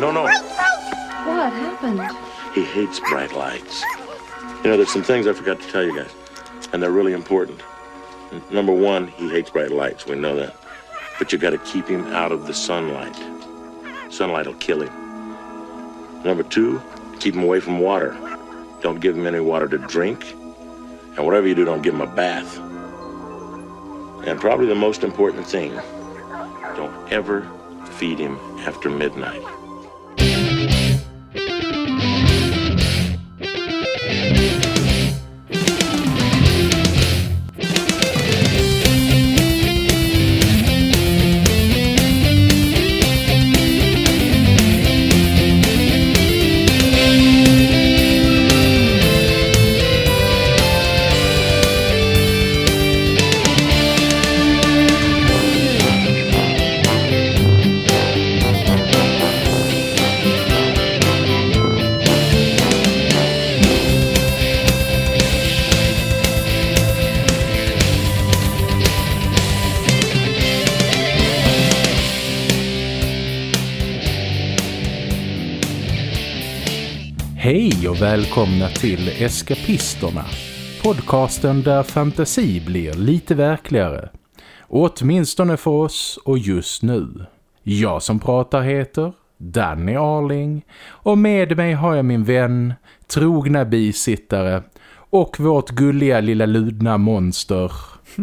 No, no. What happened? He hates bright lights. You know, there's some things I forgot to tell you guys, and they're really important. Number one, he hates bright lights. We know that. But you got to keep him out of the sunlight. Sunlight will kill him. Number two, keep him away from water. Don't give him any water to drink. And whatever you do, don't give him a bath. And probably the most important thing, don't ever feed him after midnight. Och välkomna till Eskapisterna. Podcasten där fantasi blir lite verkligare. Åtminstone för oss och just nu. Jag som pratar heter Danny Arling och med mig har jag min vän, trogna bisittare och vårt gulliga lilla ludna monster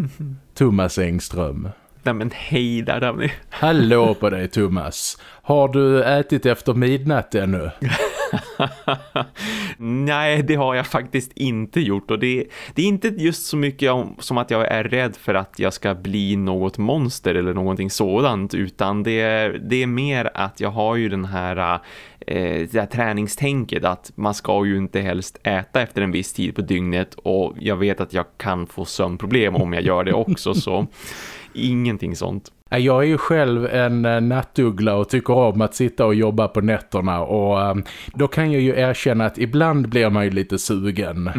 Thomas Engström. Nej men hej där Danny. Hallå på dig Thomas. Har du ätit efter midnatt ännu? Nej, det har jag faktiskt inte gjort och det, det är inte just så mycket om, som att jag är rädd för att jag ska bli något monster eller någonting sådant utan det är, det är mer att jag har ju den här, eh, det här träningstänket att man ska ju inte helst äta efter en viss tid på dygnet och jag vet att jag kan få sömnproblem om jag gör det också så ingenting sånt. Ja, Jag är ju själv en eh, nattuggla och tycker om att sitta och jobba på nätterna och eh, då kan jag ju erkänna att ibland blir man ju lite sugen.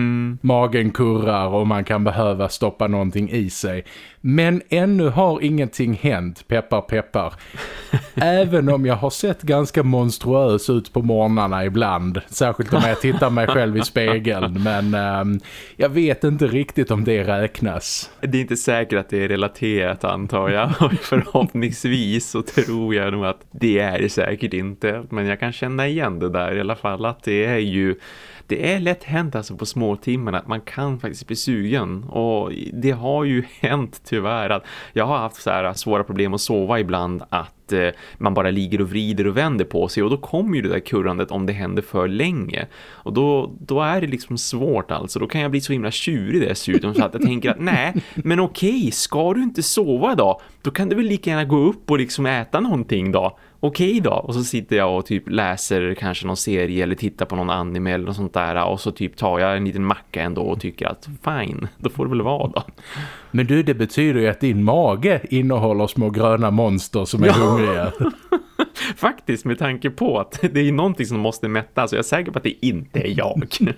Magen kurrar och man kan behöva stoppa någonting i sig. Men ännu har ingenting hänt, peppar peppar. Även om jag har sett ganska monstruös ut på morgnarna ibland. Särskilt om jag tittar mig själv i spegeln. Men eh, jag vet inte riktigt om det räknas. Det är inte säkert att det är relaterat antar jag förhoppningsvis så tror jag nog att det är det säkert inte men jag kan känna igen det där i alla fall att det är ju det är lätt hänt alltså på små att man kan faktiskt bli sugen. Och det har ju hänt tyvärr att jag har haft så här svåra problem att sova ibland att eh, man bara ligger och vrider och vänder på sig. Och då kommer ju det där kurrandet om det händer för länge. Och då, då är det liksom svårt alltså, då kan jag bli så himla tjurig dessutom så att jag tänker att nej, men okej, ska du inte sova då? Då kan du väl lika gärna gå upp och liksom äta någonting då okej då. Och så sitter jag och typ läser kanske någon serie eller tittar på någon anime eller något sånt där. Och så typ tar jag en liten macka ändå och tycker att fine, då får det väl vara då. Men du, det betyder ju att din mage innehåller små gröna monster som är Ja. hungriga. Faktiskt med tanke på att det är någonting som måste mättas. Så jag är säker på att det inte är jag.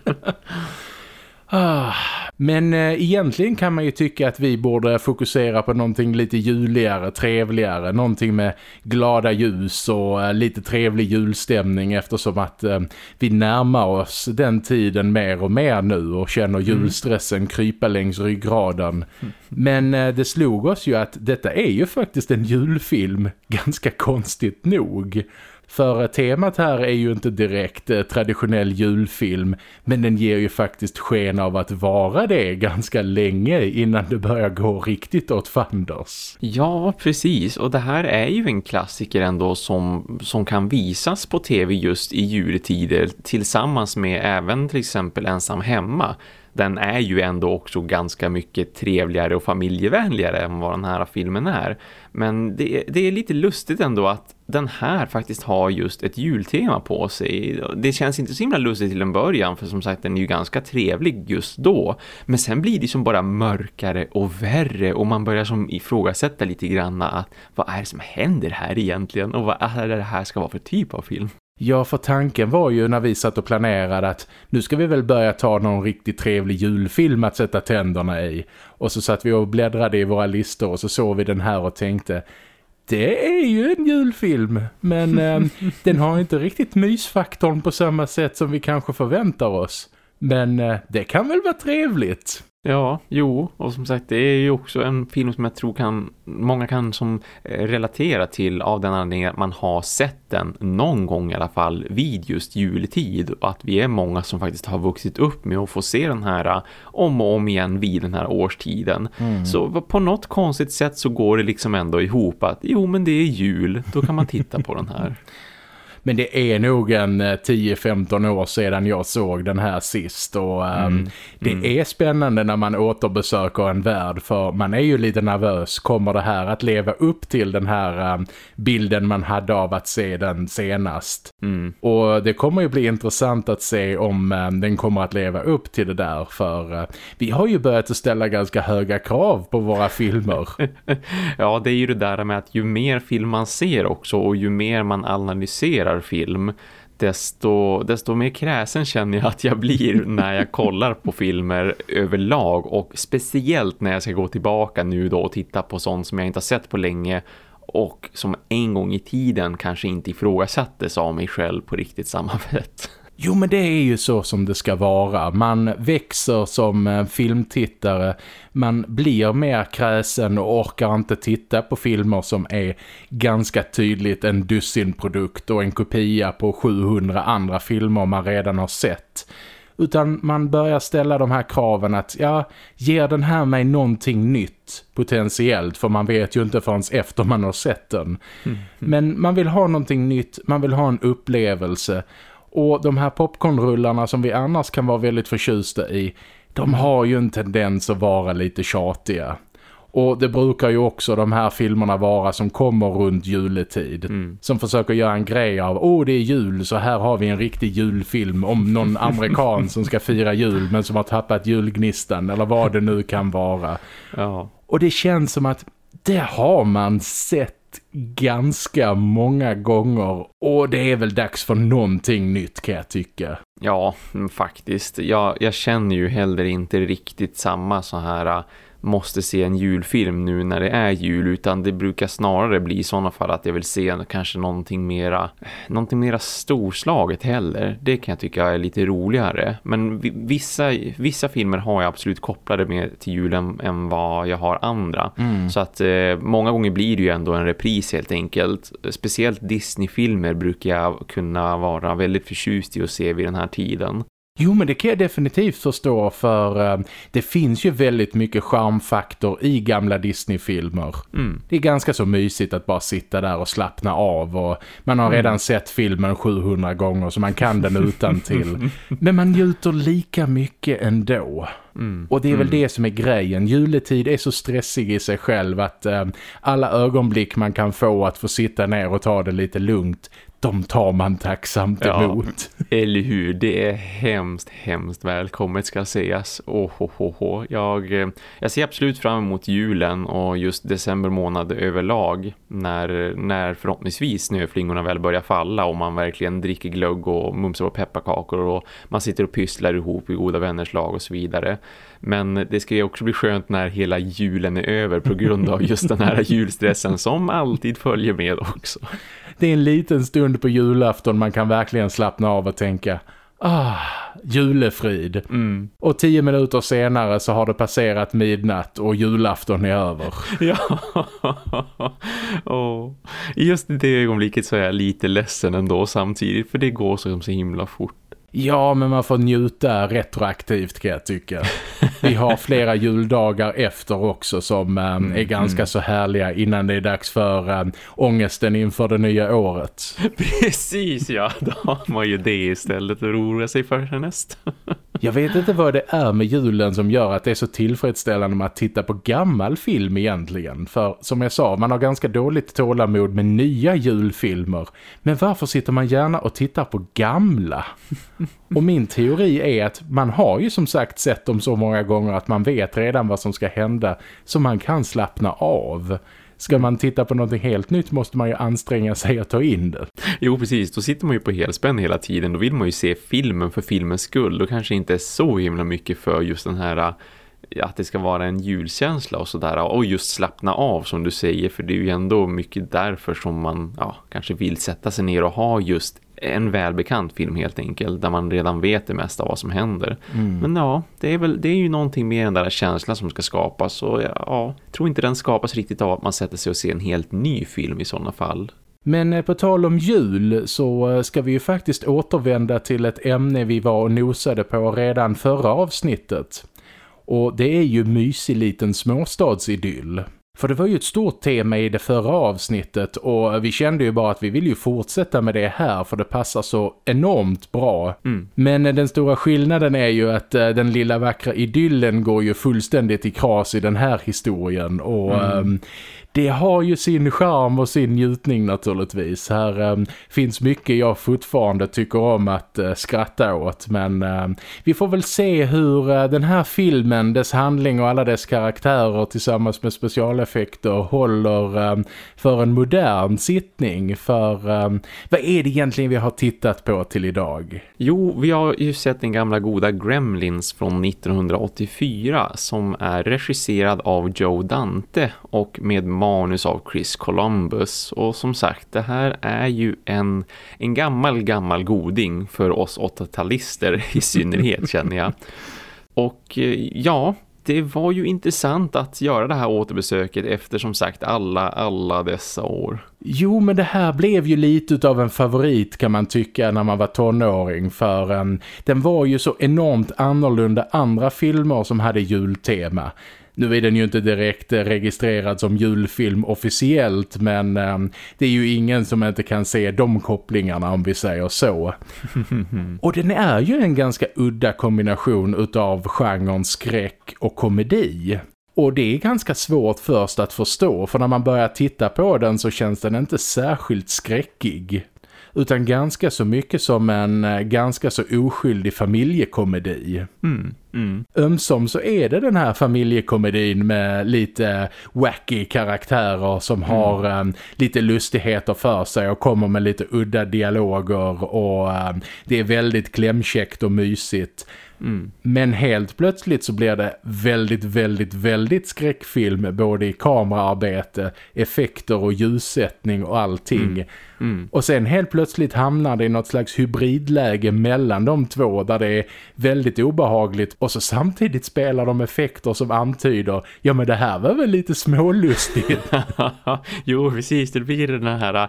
Ah, Men eh, egentligen kan man ju tycka att vi borde fokusera på någonting lite juligare, trevligare. Någonting med glada ljus och eh, lite trevlig julstämning eftersom att eh, vi närmar oss den tiden mer och mer nu och känner julstressen krypa längs ryggraden. Men eh, det slog oss ju att detta är ju faktiskt en julfilm, ganska konstigt nog. För eh, temat här är ju inte direkt eh, traditionell julfilm men den ger ju faktiskt sken av att vara det ganska länge innan det börjar gå riktigt åt fanders. Ja, precis. Och det här är ju en klassiker ändå som, som kan visas på tv just i juletider tillsammans med även till exempel Ensam hemma. Den är ju ändå också ganska mycket trevligare och familjevänligare än vad den här filmen är. Men det, det är lite lustigt ändå att den här faktiskt har just ett jultema på sig. Det känns inte så himla lustigt till en början för som sagt den är ju ganska trevlig just då. Men sen blir det som bara mörkare och värre och man börjar som ifrågasätta lite grann att vad är det som händer här egentligen och vad är det här ska vara för typ av film? Ja, för tanken var ju när vi satt och planerade att nu ska vi väl börja ta någon riktigt trevlig julfilm att sätta tänderna i. Och så satt vi och bläddrade i våra listor och så såg vi den här och tänkte det är ju en julfilm. Men eh, den har inte riktigt mysfaktorn på samma sätt som vi kanske förväntar oss. Men eh, det kan väl vara trevligt. Ja, jo, och som sagt det är ju också en film som jag tror kan många kan som eh, relatera till av den anledningen att man har sett den någon gång i alla fall vid just jultid och att vi är många som faktiskt har vuxit upp med att få se den här eh, om och om igen vid den här årstiden. Mm. Så på något konstigt sätt så går det liksom ändå ihop att jo men det är jul, då kan man titta på den här. Men det är nog en 10-15 eh, år sedan jag såg den här sist och um, mm. det mm. är spännande när man återbesöker en värld för man är ju lite nervös. Kommer det här att leva upp till den här um, bilden man hade av att se den senast? Mm. Och det kommer ju bli intressant att se om um, den kommer att leva upp till det där för uh, vi har ju börjat att ställa ganska höga krav på våra filmer. ja, det är ju det där med att ju mer film man ser också och ju mer man analyserar diskuterar film desto, desto mer kräsen känner jag att jag blir när jag kollar på filmer överlag och speciellt när jag ska gå tillbaka nu då och titta på sånt som jag inte har sett på länge och som en gång i tiden kanske inte ifrågasattes av mig själv på riktigt samma sätt. Jo men det är ju så som det ska vara. Man växer som eh, filmtittare. Man blir mer kräsen och orkar inte titta på filmer som är ganska tydligt en dussinprodukt och en kopia på 700 andra filmer man redan har sett. Utan man börjar ställa de här kraven att ja, ger den här mig någonting nytt potentiellt för man vet ju inte förrän efter man har sett den. Mm. Men man vill ha någonting nytt, man vill ha en upplevelse och de här popcornrullarna som vi annars kan vara väldigt förtjusta i, de har ju en tendens att vara lite tjatiga. Och det brukar ju också de här filmerna vara som kommer runt juletid. Mm. Som försöker göra en grej av, åh oh, det är jul så här har vi en riktig julfilm om någon amerikan som ska fira jul men som har tappat julgnistan eller vad det nu kan vara. Ja. Och det känns som att det har man sett ganska många gånger och det är väl dags för någonting nytt kan jag tycka. Ja, faktiskt. Jag, jag känner ju heller inte riktigt samma så här måste se en julfilm nu när det är jul utan det brukar snarare bli i sådana fall att jag vill se kanske någonting mera, någonting mera storslaget heller. Det kan jag tycka är lite roligare. Men vissa, vissa filmer har jag absolut kopplade med till julen än vad jag har andra. Mm. Så att eh, många gånger blir det ju ändå en repris helt enkelt. Speciellt Disney-filmer brukar jag kunna vara väldigt förtjust i att se vid den här tiden. Jo men det kan jag definitivt förstå för uh, det finns ju väldigt mycket charmfaktor i gamla Disney-filmer. Mm. Det är ganska så mysigt att bara sitta där och slappna av och man har mm. redan sett filmen 700 gånger så man kan den utan till. men man njuter lika mycket ändå. Mm. Och det är väl mm. det som är grejen. Juletid är så stressig i sig själv att uh, alla ögonblick man kan få att få sitta ner och ta det lite lugnt de tar man tacksamt emot. Ja, eller hur? Det är hemskt, hemskt välkommet ska sägas. Oh, oh, oh, oh. Jag, eh, jag ser absolut fram emot julen och just december månad överlag när, när förhoppningsvis snöflingorna väl börjar falla och man verkligen dricker glögg och mumsar på pepparkakor och man sitter och pysslar ihop i goda vänners lag och så vidare. Men det ska ju också bli skönt när hela julen är över på grund av just den här julstressen som alltid följer med också det är en liten stund på julafton man kan verkligen slappna av och tänka Ah, julefrid. Mm. Och tio minuter senare så har det passerat midnatt och julafton är över. Ja, oh. just i det ögonblicket så är jag lite ledsen ändå samtidigt för det går så, så himla fort. Ja, men man får njuta retroaktivt kan jag tycka. Vi har flera juldagar efter också som um, mm, är ganska mm. så härliga innan det är dags för um, ångesten inför det nya året. Precis, ja. Då har man ju det istället att oroa sig för härnäst. Jag vet inte vad det är med julen som gör att det är så tillfredsställande med att titta på gammal film egentligen. För som jag sa, man har ganska dåligt tålamod med nya julfilmer. Men varför sitter man gärna och tittar på gamla? Och min teori är att man har ju som sagt sett dem så många gånger att man vet redan vad som ska hända. Så man kan slappna av. Ska man titta på någonting helt nytt måste man ju anstränga sig att ta in det. Jo, precis. Då sitter man ju på helspänn hela tiden. Då vill man ju se filmen för filmens skull. Då kanske inte är så himla mycket för just den här eh, att det ska vara en julkänsla och sådär och just slappna av som du säger för det är ju ändå mycket därför som man ja, kanske vill sätta sig ner och ha just en välbekant film helt enkelt där man redan vet det mesta av vad som händer. Mm. Men ja, det är, väl, det är ju någonting med den där känslan som ska skapas och ja, ja, tror inte den skapas riktigt av att man sätter sig och ser en helt ny film i sådana fall. Men eh, på tal om jul så eh, ska vi ju faktiskt återvända till ett ämne vi var och nosade på redan förra avsnittet. Och det är ju mysig liten småstadsidyll. För det var ju ett stort tema i det förra avsnittet och vi kände ju bara att vi vill ju fortsätta med det här för det passar så enormt bra. Mm. Men den stora skillnaden är ju att eh, den lilla vackra idyllen går ju fullständigt i kras i den här historien och... Mm. Um, det har ju sin charm och sin njutning naturligtvis. Här um, finns mycket jag fortfarande tycker om att uh, skratta åt. Men uh, vi får väl se hur uh, den här filmen, dess handling och alla dess karaktärer tillsammans med specialeffekter håller um, för en modern sittning. För vad är det egentligen vi har tittat på till idag? Jo, vi har ju sett den gamla goda Gremlins från 1984 som är regisserad av Joe Dante och med manus av Chris Columbus. Och som sagt, det här är ju en, en gammal, gammal goding för oss 80-talister i synnerhet känner jag. Och eh, ja, det var ju intressant att göra det här återbesöket efter som sagt alla, alla dessa år. Jo, men det här blev ju lite av en favorit kan man tycka när man var tonåring för en, den var ju så enormt annorlunda andra filmer som hade jultema. Nu är den ju inte direkt registrerad som julfilm officiellt men eh, det är ju ingen som inte kan se de kopplingarna om vi säger så. och den är ju en ganska udda kombination utav genren skräck och komedi. Och det är ganska svårt först att förstå för när man börjar titta på den så känns den inte särskilt skräckig utan ganska så mycket som en eh, ganska så oskyldig familjekomedi. Mm, mm. Ömsom så är det den här familjekomedin med lite wacky karaktärer som mm. har um, lite lustigheter för sig och kommer med lite udda dialoger och um, det är väldigt klämkäckt och mysigt. Mm. Men helt plötsligt så blir det väldigt, väldigt, väldigt skräckfilm både i kameraarbete, effekter och ljussättning och allting. Mm. Mm. Och sen helt plötsligt hamnar det i något slags hybridläge mellan de två där det är väldigt obehagligt och så samtidigt spelar de effekter som antyder ja men det här var väl lite smålustigt. jo precis, det blir den här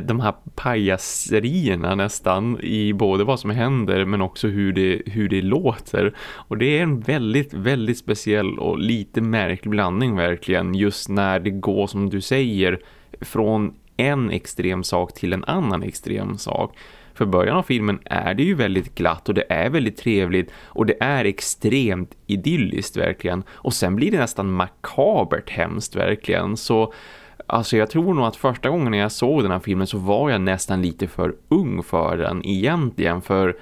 de här pajaserierna nästan i både vad som händer men också hur det, hur det låter. Och det är en väldigt, väldigt speciell och lite märklig blandning verkligen just när det går som du säger från en extrem sak till en annan extrem sak. För början av filmen är det ju väldigt glatt och det är väldigt trevligt och det är extremt idylliskt verkligen. Och sen blir det nästan makabert hemskt verkligen. Så alltså jag tror nog att första gången jag såg den här filmen så var jag nästan lite för ung för den egentligen. För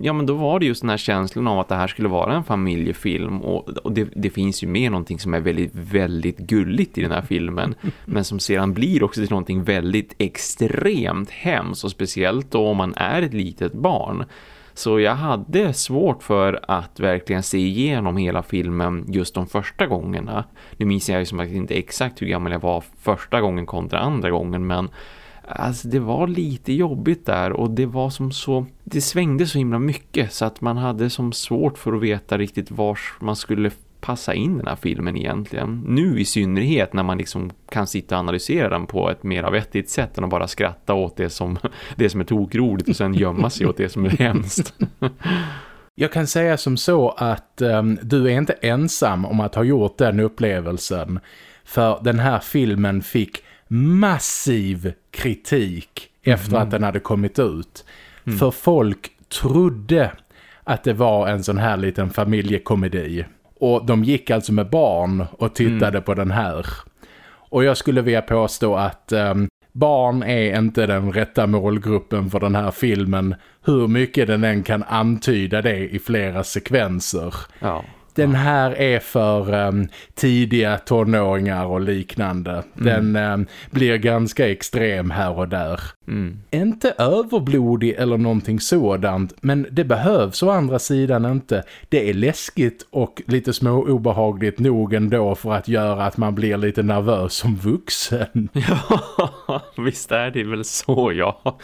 ja men då var det just den här känslan av att det här skulle vara en familjefilm och, och det, det, finns ju med någonting som är väldigt, väldigt gulligt i den här filmen men som sedan blir också till någonting väldigt extremt hemskt och speciellt då om man är ett litet barn. Så jag hade svårt för att verkligen se igenom hela filmen just de första gångerna. Nu minns jag ju som sagt inte exakt hur gammal jag var första gången kontra andra gången men Alltså det var lite jobbigt där och det var som så det svängde så himla mycket så att man hade som svårt för att veta riktigt var man skulle passa in den här filmen egentligen. Nu i synnerhet när man liksom kan sitta och analysera den på ett mer vettigt sätt än att bara skratta åt det som, det som är tokroligt och sen gömma sig åt det som är hemskt. Jag kan säga som så att um, du är inte ensam om att ha gjort den upplevelsen. För den här filmen fick massiv kritik efter mm. att den hade kommit ut. Mm. För folk trodde att det var en sån här liten familjekomedi. Och de gick alltså med barn och tittade mm. på den här. Och jag skulle vilja påstå att um, barn är inte den rätta målgruppen för den här filmen. Hur mycket den än kan antyda det i flera sekvenser. Ja den här är för um, tidiga tonåringar och liknande. Den um, blir ganska extrem här och där. Mm. Inte överblodig eller någonting sådant, men det behövs å andra sidan inte. Det är läskigt och lite små obehagligt nog ändå för att göra att man blir lite nervös som vuxen. Ja, visst är det väl så, ja.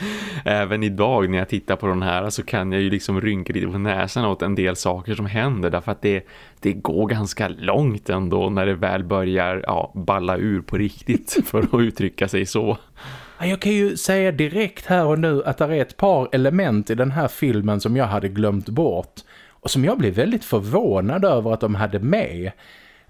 Även idag när jag tittar på den här så kan jag ju liksom rynka lite på näsan åt en del saker som händer därför att det, det går ganska långt ändå när det väl börjar ja, balla ur på riktigt för att uttrycka sig så. Jag kan ju säga direkt här och nu att det är ett par element i den här filmen som jag hade glömt bort och som jag blev väldigt förvånad över att de hade med.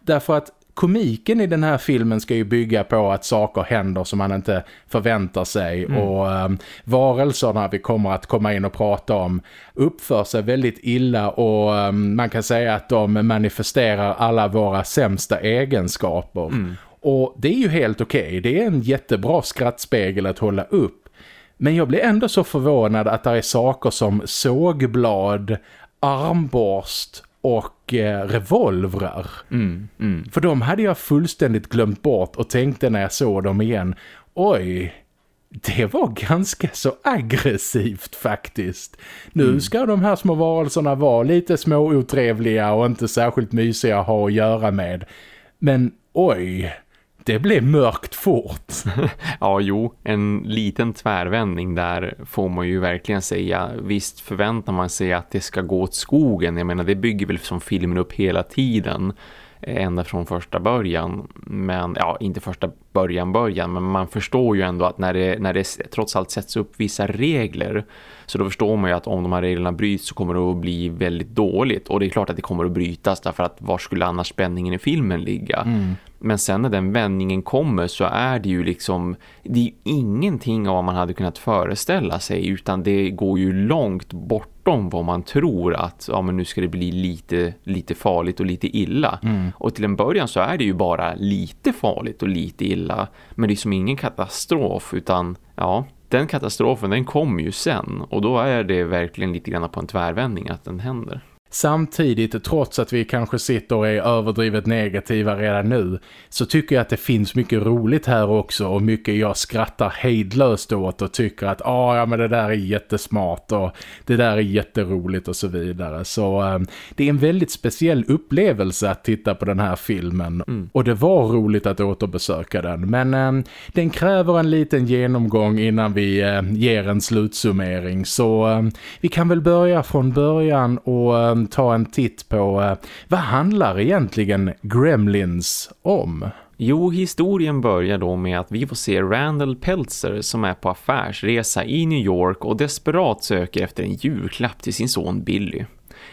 Därför att komiken i den här filmen ska ju bygga på att saker händer som man inte förväntar sig mm. och um, varelserna vi kommer att komma in och prata om uppför sig väldigt illa och um, man kan säga att de manifesterar alla våra sämsta egenskaper. Mm. Och det är ju helt okej. Okay. Det är en jättebra skrattspegel att hålla upp. Men jag blir ändå så förvånad att det är saker som sågblad, armborst och eh, revolvrar. Mm, mm. För de hade jag fullständigt glömt bort och tänkte när jag såg dem igen. Oj, det var ganska så aggressivt faktiskt. Nu mm. ska de här små varelserna vara lite små otrevliga och inte särskilt mysiga att ha att göra med. Men oj, det blev mörkt fort. ja, jo. En liten tvärvändning där får man ju verkligen säga. Visst förväntar man sig att det ska gå åt skogen. Jag menar, det bygger väl som filmen upp hela tiden eh, ända från första början. Men ja, inte första början början men man förstår ju ändå att när det, när det trots allt sätts upp vissa regler så då förstår man ju att om de här reglerna bryts så kommer det att bli väldigt dåligt och det är klart att det kommer att brytas därför att var skulle annars spänningen i filmen ligga? Mm. Men sen när den vändningen kommer så är det ju liksom det är ju ingenting av vad man hade kunnat föreställa sig utan det går ju långt bortom vad man tror att ja, men nu ska det bli lite, lite farligt och lite illa. Mm. Och till en början så är det ju bara lite farligt och lite illa men det är som ingen katastrof utan ja, den katastrofen den kommer ju sen och då är det verkligen lite grann på en tvärvändning att den händer. Samtidigt, trots att vi kanske sitter och är överdrivet negativa redan nu, så tycker jag att det finns mycket roligt här också och mycket jag skrattar hejdlöst åt och tycker att ah, ja men det där är jättesmart och det där är jätteroligt och så vidare. Så äh, det är en väldigt speciell upplevelse att titta på den här filmen mm. och det var roligt att återbesöka den. Men äh, den kräver en liten genomgång innan vi äh, ger en slutsummering så vi kan väl börja från början och ta en titt på eh, vad handlar egentligen Gremlins om? Jo, historien börjar då med att vi får se Randall Peltzer som är på affärsresa i New York och desperat söker efter en julklapp till sin son Billy.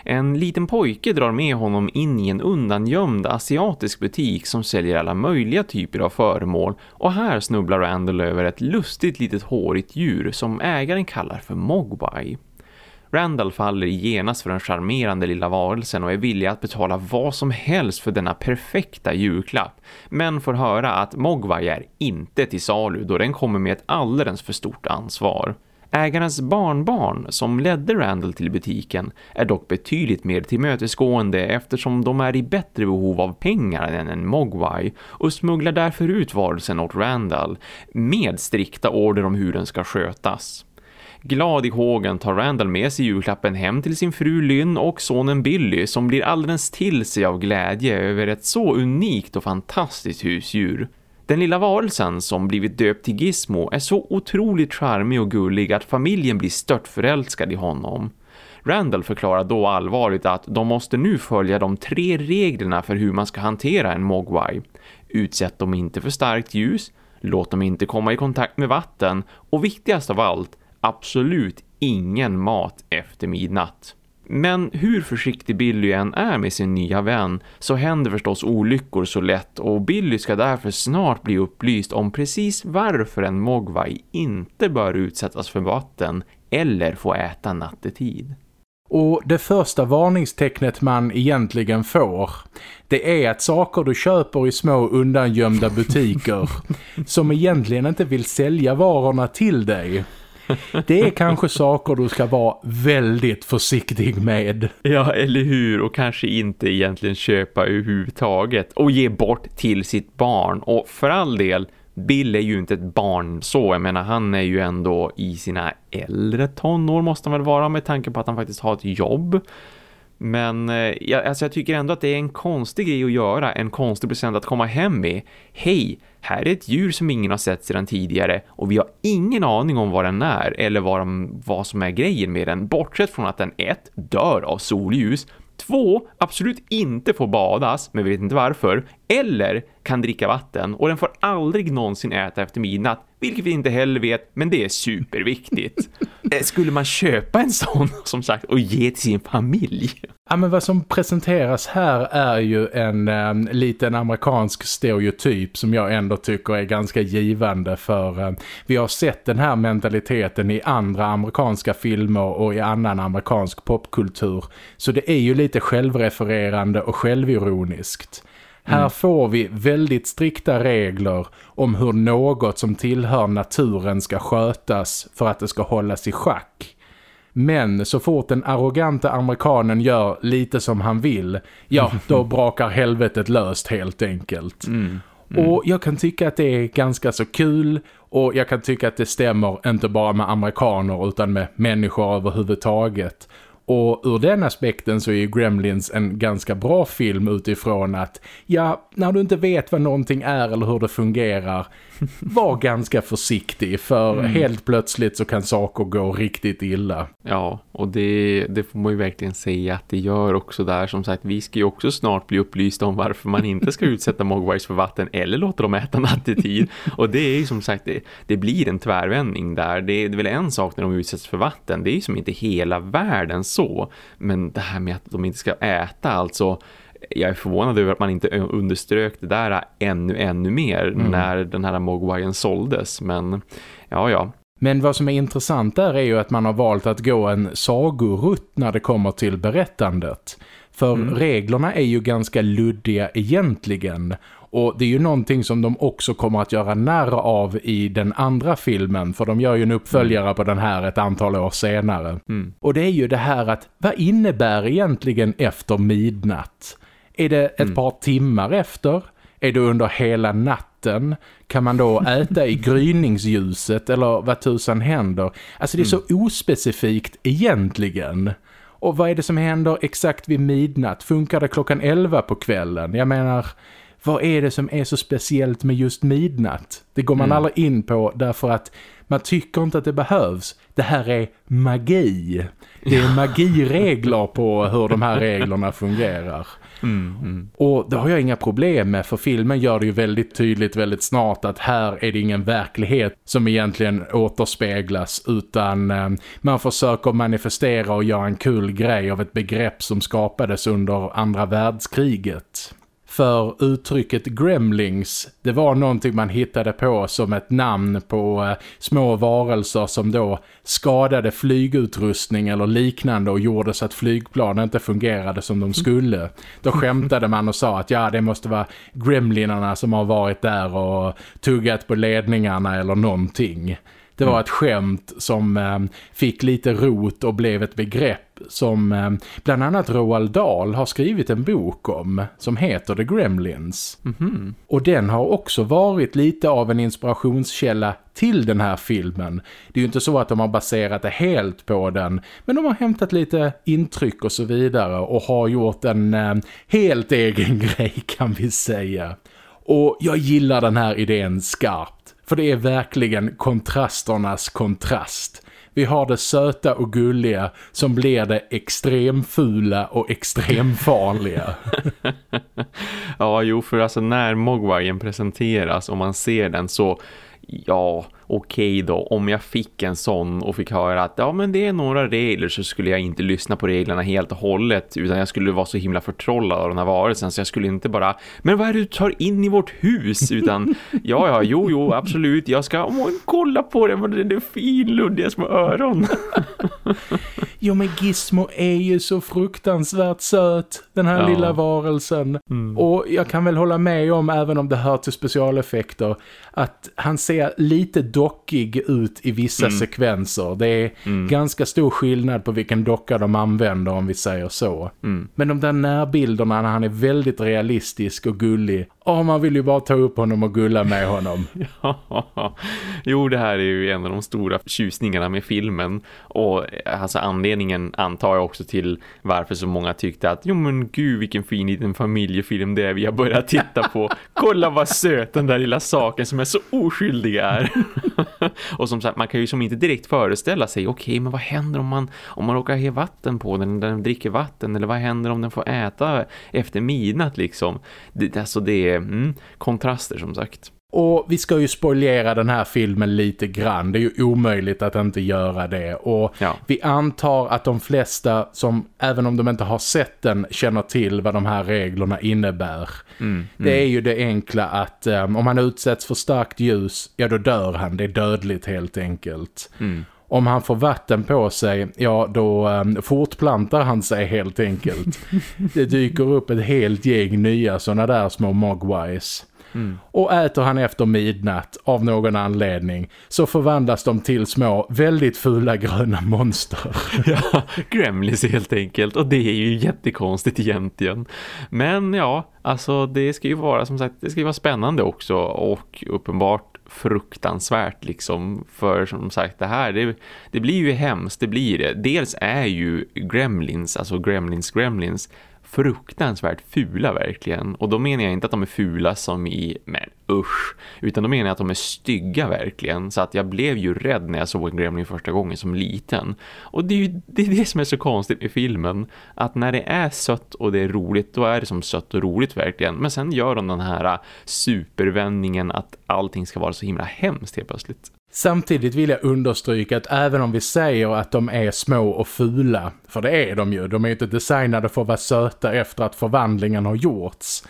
En liten pojke drar med honom in i en undangömd asiatisk butik som säljer alla möjliga typer av föremål och här snubblar Randall över ett lustigt litet hårigt djur som ägaren kallar för Mogwai. Randall faller genast för den charmerande lilla varelsen och är villig att betala vad som helst för denna perfekta julklapp. Men får höra att Mogwai är inte till salu då den kommer med ett alldeles för stort ansvar. Ägarens barnbarn som ledde Randall till butiken är dock betydligt mer tillmötesgående eftersom de är i bättre behov av pengar än en Mogwai och smugglar därför ut varelsen åt Randall med strikta order om hur den ska skötas. Glad i hågen tar Randall med sig julklappen hem till sin fru Lynn och sonen Billy som blir alldeles till sig av glädje över ett så unikt och fantastiskt husdjur. Den lilla varelsen som blivit döpt till Gizmo är så otroligt charmig och gullig att familjen blir stört förälskad i honom. Randall förklarar då allvarligt att de måste nu följa de tre reglerna för hur man ska hantera en mogwai. Utsätt dem inte för starkt ljus, låt dem inte komma i kontakt med vatten och viktigast av allt, absolut ingen mat efter midnatt. Men hur försiktig Billy än är med sin nya vän så händer förstås olyckor så lätt och Billy ska därför snart bli upplyst om precis varför en mogwai inte bör utsättas för vatten eller få äta nattetid. Och det första varningstecknet man egentligen får det är att saker du köper i små undangömda butiker som egentligen inte vill sälja varorna till dig det är kanske saker du ska vara väldigt försiktig med. Ja, eller hur? Och kanske inte egentligen köpa överhuvudtaget. Och ge bort till sitt barn. Och för all del, Bill är ju inte ett barn så. Jag menar, han är ju ändå i sina äldre tonår måste han väl vara med tanke på att han faktiskt har ett jobb. Men eh, jag, alltså jag tycker ändå att det är en konstig grej att göra, en konstig present att komma hem med. Hej, här är ett djur som ingen har sett sedan tidigare och vi har ingen aning om vad den är eller vad, de, vad som är grejen med den. Bortsett från att den ett dör av solljus, två absolut inte får badas, men vi vet inte varför, eller kan dricka vatten och den får aldrig någonsin äta efter midnatt, vilket vi inte heller vet, men det är superviktigt. Eh, skulle man köpa en sån, som sagt, och ge till sin familj? Ja, men vad som presenteras här är ju en um, liten amerikansk stereotyp som jag ändå tycker är ganska givande för um, vi har sett den här mentaliteten i andra amerikanska filmer och i annan amerikansk popkultur. Så det är ju lite självrefererande och självironiskt. Här mm. får vi väldigt strikta regler om hur något som tillhör naturen ska skötas för att det ska hållas i schack. Men så fort den arroganta amerikanen gör lite som han vill, ja då brakar helvetet löst helt enkelt. Mm. Mm. Och jag kan tycka att det är ganska så kul och jag kan tycka att det stämmer inte bara med amerikaner utan med människor överhuvudtaget. Och ur den aspekten så är Gremlins en ganska bra film utifrån att ja, när du inte vet vad någonting är eller hur det fungerar var ganska försiktig för mm. helt plötsligt så kan saker gå riktigt illa. Ja, och det, det får man ju verkligen säga att det gör också där. Som sagt, vi ska ju också snart bli upplysta om varför man inte ska utsätta mogwais för vatten eller låta dem äta nattetid. Och det är ju som sagt, det, det blir en tvärvändning där. Det är väl en sak när de utsätts för vatten. Det är ju som inte hela världen så. Men det här med att de inte ska äta alltså jag är förvånad över att man inte underströk det där ännu, ännu mer mm. när den här Mogwaien såldes. Men ja, ja. Men vad som är intressant där är ju att man har valt att gå en sagorutt när det kommer till berättandet. För mm. reglerna är ju ganska luddiga egentligen. Och det är ju någonting som de också kommer att göra när av i den andra filmen. För de gör ju en uppföljare mm. på den här ett antal år senare. Mm. Och det är ju det här att, vad innebär egentligen efter midnatt? Är det ett mm. par timmar efter? Är det under hela natten? Kan man då äta i gryningsljuset eller vad tusan händer? Alltså det är så mm. ospecifikt egentligen. Och vad är det som händer exakt vid midnatt? Funkar det klockan 11 på kvällen? Jag menar, vad är det som är så speciellt med just midnatt? Det går man mm. aldrig in på därför att man tycker inte att det behövs. Det här är magi. Det är magiregler på hur de här reglerna fungerar. Mm, mm. Och det har jag inga problem med för filmen gör det ju väldigt tydligt väldigt snart att här är det ingen verklighet som egentligen återspeglas utan eh, man försöker manifestera och göra en kul grej av ett begrepp som skapades under andra världskriget. För uttrycket gremlings, det var någonting man hittade på som ett namn på eh, små varelser som då skadade flygutrustning eller liknande och gjorde så att flygplan inte fungerade som de skulle. Då skämtade man och sa att ja, det måste vara gremlinarna som har varit där och tuggat på ledningarna eller någonting. Det var mm. ett skämt som eh, fick lite rot och blev ett begrepp som eh, bland annat Roald Dahl har skrivit en bok om som heter The Gremlins. Mm -hmm. Och den har också varit lite av en inspirationskälla till den här filmen. Det är ju inte så att de har baserat det helt på den men de har hämtat lite intryck och så vidare och har gjort en eh, helt egen grej kan vi säga. Och jag gillar den här idén skarpt. För det är verkligen kontrasternas kontrast. Vi har det söta och gulliga som blir det extremfula och extremfarliga. ja, jo, för alltså när Mogwarien presenteras och man ser den så ja, okej okay då, om jag fick en sån och fick höra att ja men det är några regler så skulle jag inte lyssna på reglerna helt och hållet utan jag skulle vara så himla förtrollad av den här varelsen så jag skulle inte bara, men vad är det du tar in i vårt hus? Utan, ja ja, jo jo, absolut, jag ska oh, kolla på den, vad den är fin, luddiga små öron. Jo men Gizmo är ju så fruktansvärt söt, den här Ja. lilla varelsen. Mm. Och jag kan väl hålla med om, även om det hör till specialeffekter, att han ser lite dockig ut i vissa Mm. sekvenser. Det är ganska stor skillnad på vilken docka de använder om vi säger så. Mm. Men de där närbilderna när han är väldigt realistisk och gullig, åh man vill ju bara ta upp honom och gulla med honom. jo, det här är ju en av de stora tjusningarna med filmen och alltså anledningen antar jag också till varför så många tyckte att jo men gud vilken fin liten familjefilm det är vi har börjat titta på. Kolla vad söt den där lilla saken som är så oskyldig är. och som sagt, man kan ju som inte direkt föreställa sig okej, men vad händer om man om man råkar ha vatten på den eller den dricker vatten eller vad händer om den får äta efter midnatt liksom. Det, alltså det är mm, kontraster som sagt. Och vi ska ju spoilera den här filmen lite grann. Det är ju omöjligt att inte göra det. Och Ja. vi antar att de flesta som, även om de inte har sett den, känner till vad de här reglerna innebär. Mm, Det är ju det enkla att um, om han utsätts för starkt ljus, ja då dör han. Det är dödligt helt enkelt. Mm. Om han får vatten på sig, ja då um, fortplantar han sig helt enkelt. det dyker upp ett helt gäng nya sådana där små mogwais. Mm. Och äter han efter midnatt av någon anledning så förvandlas de till små, väldigt fula gröna monster. Ja, Gremlins helt enkelt. Och det är ju jättekonstigt egentligen. Men ja, alltså det ska ju vara som sagt, det ska ju vara spännande också och uppenbart fruktansvärt liksom. För som sagt, det här, det, det blir ju hemskt, det blir det. Dels är ju Gremlins, alltså Gremlins Gremlins, fruktansvärt fula verkligen. Och då menar jag inte att de är fula som i, men usch. Utan då menar jag att de är stygga verkligen. Så att jag blev ju rädd när jag såg en Gremlin första gången som liten. Och det är ju det, är det som är så konstigt med filmen. Att när det är sött och det är roligt, då är det som sött och roligt verkligen. Men sen gör de den här supervändningen att allting ska vara så himla hemskt helt plötsligt. Samtidigt vill jag understryka att även om vi säger att de är små och fula, för det är de ju, de är ju inte designade för att vara söta efter att förvandlingen har gjorts.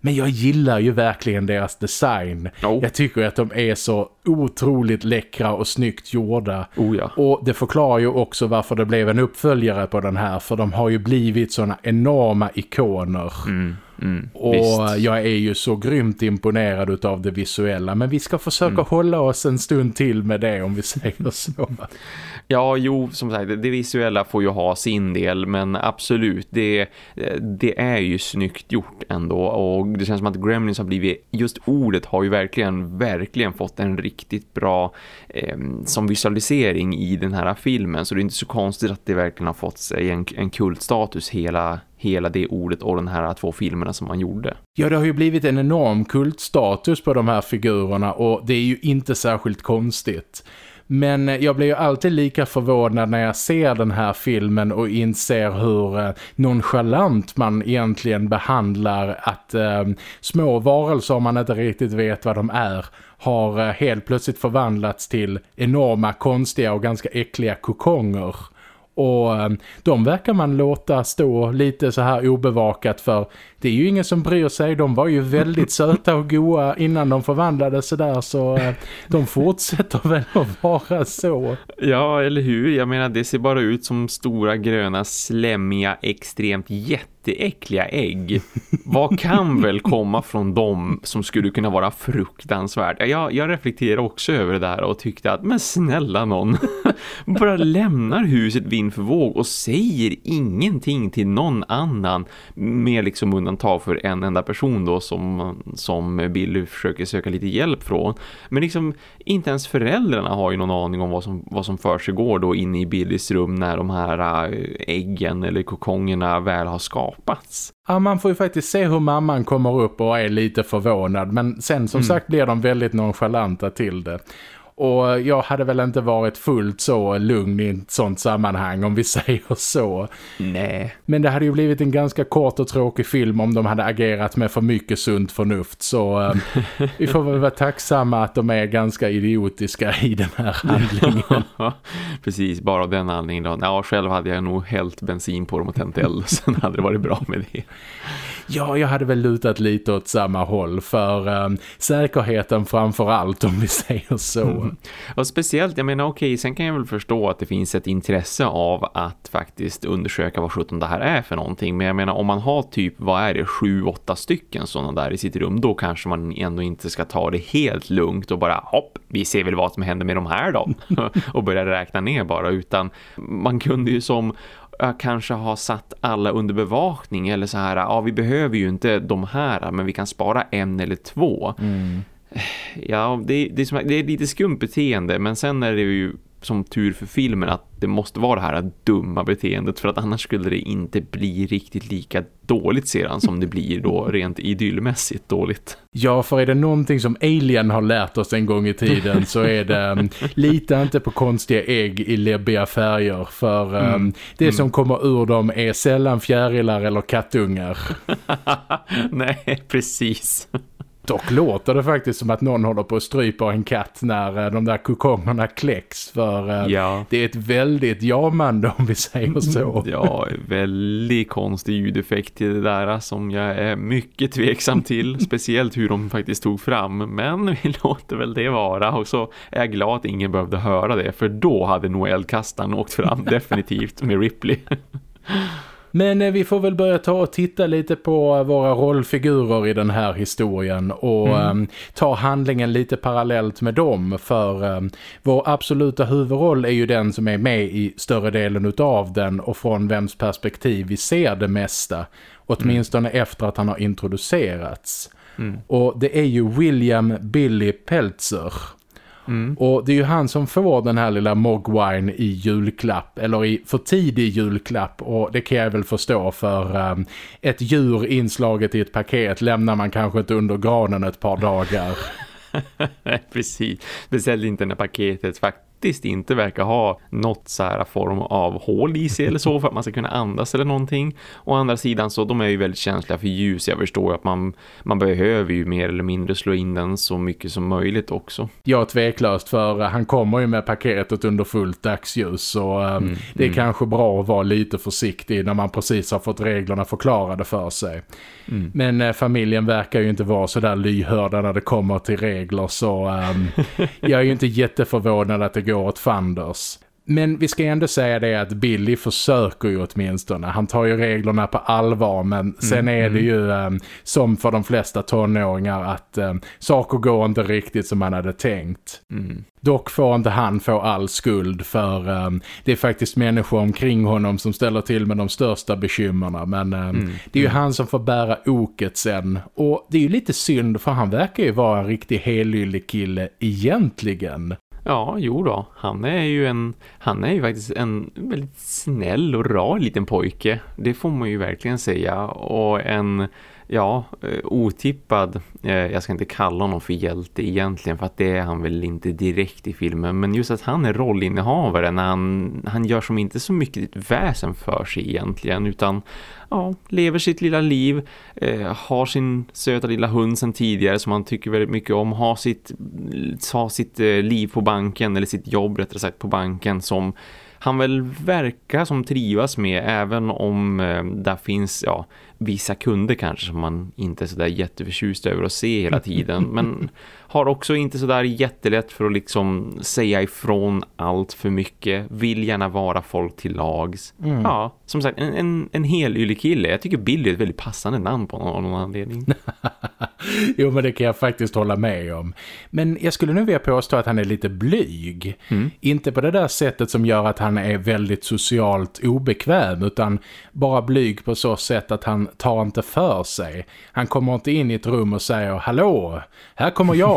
Men jag gillar ju verkligen deras design. Jo. Jag tycker att de är så otroligt läckra och snyggt gjorda. Oh ja. Och det förklarar ju också varför det blev en uppföljare på den här. För de har ju blivit såna enorma ikoner. Mm, Och visst. jag är ju så grymt imponerad av det visuella. Men vi ska försöka Mm. hålla oss en stund till med det om vi säger så. Ja, jo, som sagt, det visuella får ju ha sin del, men absolut, det, det är ju snyggt gjort ändå och det känns som att Gremlins har blivit, just ordet har ju verkligen, verkligen fått en riktigt bra eh, som visualisering i den här filmen, så det är inte så konstigt att det verkligen har fått sig en, en kultstatus hela, hela det ordet och den här två filmerna som man gjorde. Ja, det har ju blivit en enorm kultstatus på de här figurerna och det är ju inte särskilt konstigt. Men eh, jag blir ju alltid lika förvånad när jag ser den här filmen och inser hur eh, nonchalant man egentligen behandlar att eh, små varelser om man inte riktigt vet vad de är har eh, helt plötsligt förvandlats till enorma, konstiga och ganska äckliga kokonger. Och eh, de verkar man låta stå lite så här obevakat för det är ju ingen som bryr sig. De var ju väldigt söta och goa innan de förvandlades sådär så eh, de fortsätter väl att vara så. Ja, eller hur? Jag menar, det ser bara ut som stora gröna, slemmiga, extremt jätteäckliga ägg. Vad kan väl komma från dem som skulle kunna vara fruktansvärt? Jag, jag reflekterar också över det där och tyckte att, men snälla någon, bara lämnar huset vind för våg och säger ingenting till någon annan med liksom undantag för en enda person då som, som Billy försöker söka lite hjälp från. Men liksom inte ens föräldrarna har ju någon aning om vad som, vad som för sig går då inne i Billys rum när de här äh, äggen eller kokongerna väl har skapats. Ja, man får ju faktiskt se hur mamman kommer upp och är lite förvånad. Men sen som sagt blir de väldigt nonchalanta till det. Och jag hade väl inte varit fullt så lugn i ett sånt sammanhang om vi säger så. Nej. Men det hade ju blivit en ganska kort och tråkig film om de hade agerat med för mycket sunt förnuft. Så eh, vi får väl vara tacksamma att de är ganska idiotiska i den här handlingen. Precis, bara av den anledningen då. Ja, själv hade jag nog hällt bensin på dem och tänt eld. Sen hade det varit bra med det. Ja, jag hade väl lutat lite åt samma håll för um, säkerheten framför allt om vi säger så. Mm. Och speciellt, jag menar okej, okay, sen kan jag väl förstå att det finns ett intresse av att faktiskt undersöka vad sjutton det här är för någonting. Men jag menar, om man har typ, vad är det, sju, åtta stycken sådana där i sitt rum, då kanske man ändå inte ska ta det helt lugnt och bara, hopp, vi ser väl vad som händer med de här då. och börja räkna ner bara, utan man kunde ju som kanske ha satt alla under bevakning eller så här, ja vi behöver ju inte de här men vi kan spara en eller två. Mm. Ja, det, det, är som, det är lite skumt beteende men sen är det ju som tur för filmen att det måste vara det här dumma beteendet för att annars skulle det inte bli riktigt lika dåligt sedan som det blir då rent idyllmässigt dåligt. Ja, för är det någonting som Alien har lärt oss en gång i tiden så är det um, lita inte på konstiga ägg i läbbiga färger för um, mm. det mm. som kommer ur dem är sällan fjärilar eller kattungar. Nej, precis. Dock låter det faktiskt som att någon håller på att strypa en katt när eh, de där kokongerna kläcks för eh, ja. det är ett väldigt jamande om vi säger så. Ja, väldigt konstig ljudeffekt i det där som jag är mycket tveksam till. speciellt hur de faktiskt tog fram. Men vi låter väl det vara och så är jag glad att ingen behövde höra det för då hade nog eldkastaren åkt fram definitivt med Ripley. Men eh, vi får väl börja ta och titta lite på våra rollfigurer i den här historien och mm. um, ta handlingen lite parallellt med dem för um, vår absoluta huvudroll är ju den som är med i större delen av den och från vems perspektiv vi ser det mesta åtminstone mm. efter att han har introducerats. Mm. Och det är ju William Billy Peltzer Mm. Och det är ju han som får den här lilla Mogwine i julklapp eller i för tidig julklapp och det kan jag väl förstå för um, ett djur inslaget i ett paket lämnar man kanske inte under granen ett par dagar. Precis, speciellt inte när paketet faktiskt faktiskt inte verkar ha något så här form av hål i sig eller så för att man ska kunna andas eller någonting. Å andra sidan så de är ju väldigt känsliga för ljus. Jag förstår att man, man behöver ju mer eller mindre slå in den så mycket som möjligt också. Ja, tveklöst för han kommer ju med paketet under fullt dagsljus så um, mm, det är mm. kanske bra att vara lite försiktig när man precis har fått reglerna förklarade för sig. Mm. Men eh, familjen verkar ju inte vara så där lyhörda när det kommer till regler så um, jag är ju inte jätteförvånad att det går åt fanders. Men vi ska ändå säga det att Billy försöker ju åtminstone. Han tar ju reglerna på allvar men sen mm, är det mm. ju um, som för de flesta tonåringar att um, saker går inte riktigt som man hade tänkt. Mm. Dock får inte han få all skuld för um, det är faktiskt människor omkring honom som ställer till med de största bekymmerna. Men mm, det är ju mm. han som får bära oket sen. Och det är ju lite synd för han verkar ju vara en riktig helylle kille egentligen. Ja, jo då. Han är ju en han är ju faktiskt en väldigt snäll och rar liten pojke. Det får man ju verkligen säga. Och en ja, eh, otippad, eh, jag ska inte kalla honom för hjälte egentligen för att det är han väl inte direkt i filmen. Men just att han är rollinnehavare när han, han gör som inte så mycket väsen för sig egentligen utan ja, lever sitt lilla liv, eh, har sin söta lilla hund sedan tidigare som han tycker väldigt mycket om, har sitt, har sitt eh, liv på banken eller sitt jobb rättare sagt på banken som han väl verkar som trivas med även om eh, där finns ja, vissa kunder kanske som man inte är sådär jätteförtjust över att se hela tiden. Men har också inte sådär jättelätt för att liksom säga ifrån allt för mycket. Vill gärna vara folk till lags. Mm. ja, som sagt en, en, en hel kille. Jag tycker Billy är ett väldigt passande namn på någon, någon anledning. Jo men det kan jag faktiskt hålla med om. Men jag skulle nu vilja påstå att han är lite blyg. Mm. inte på det där sättet som gör att han är väldigt socialt obekväm utan bara blyg på så sätt att han tar inte för sig. Han kommer inte in i ett rum och säger Hallå, här kommer jag,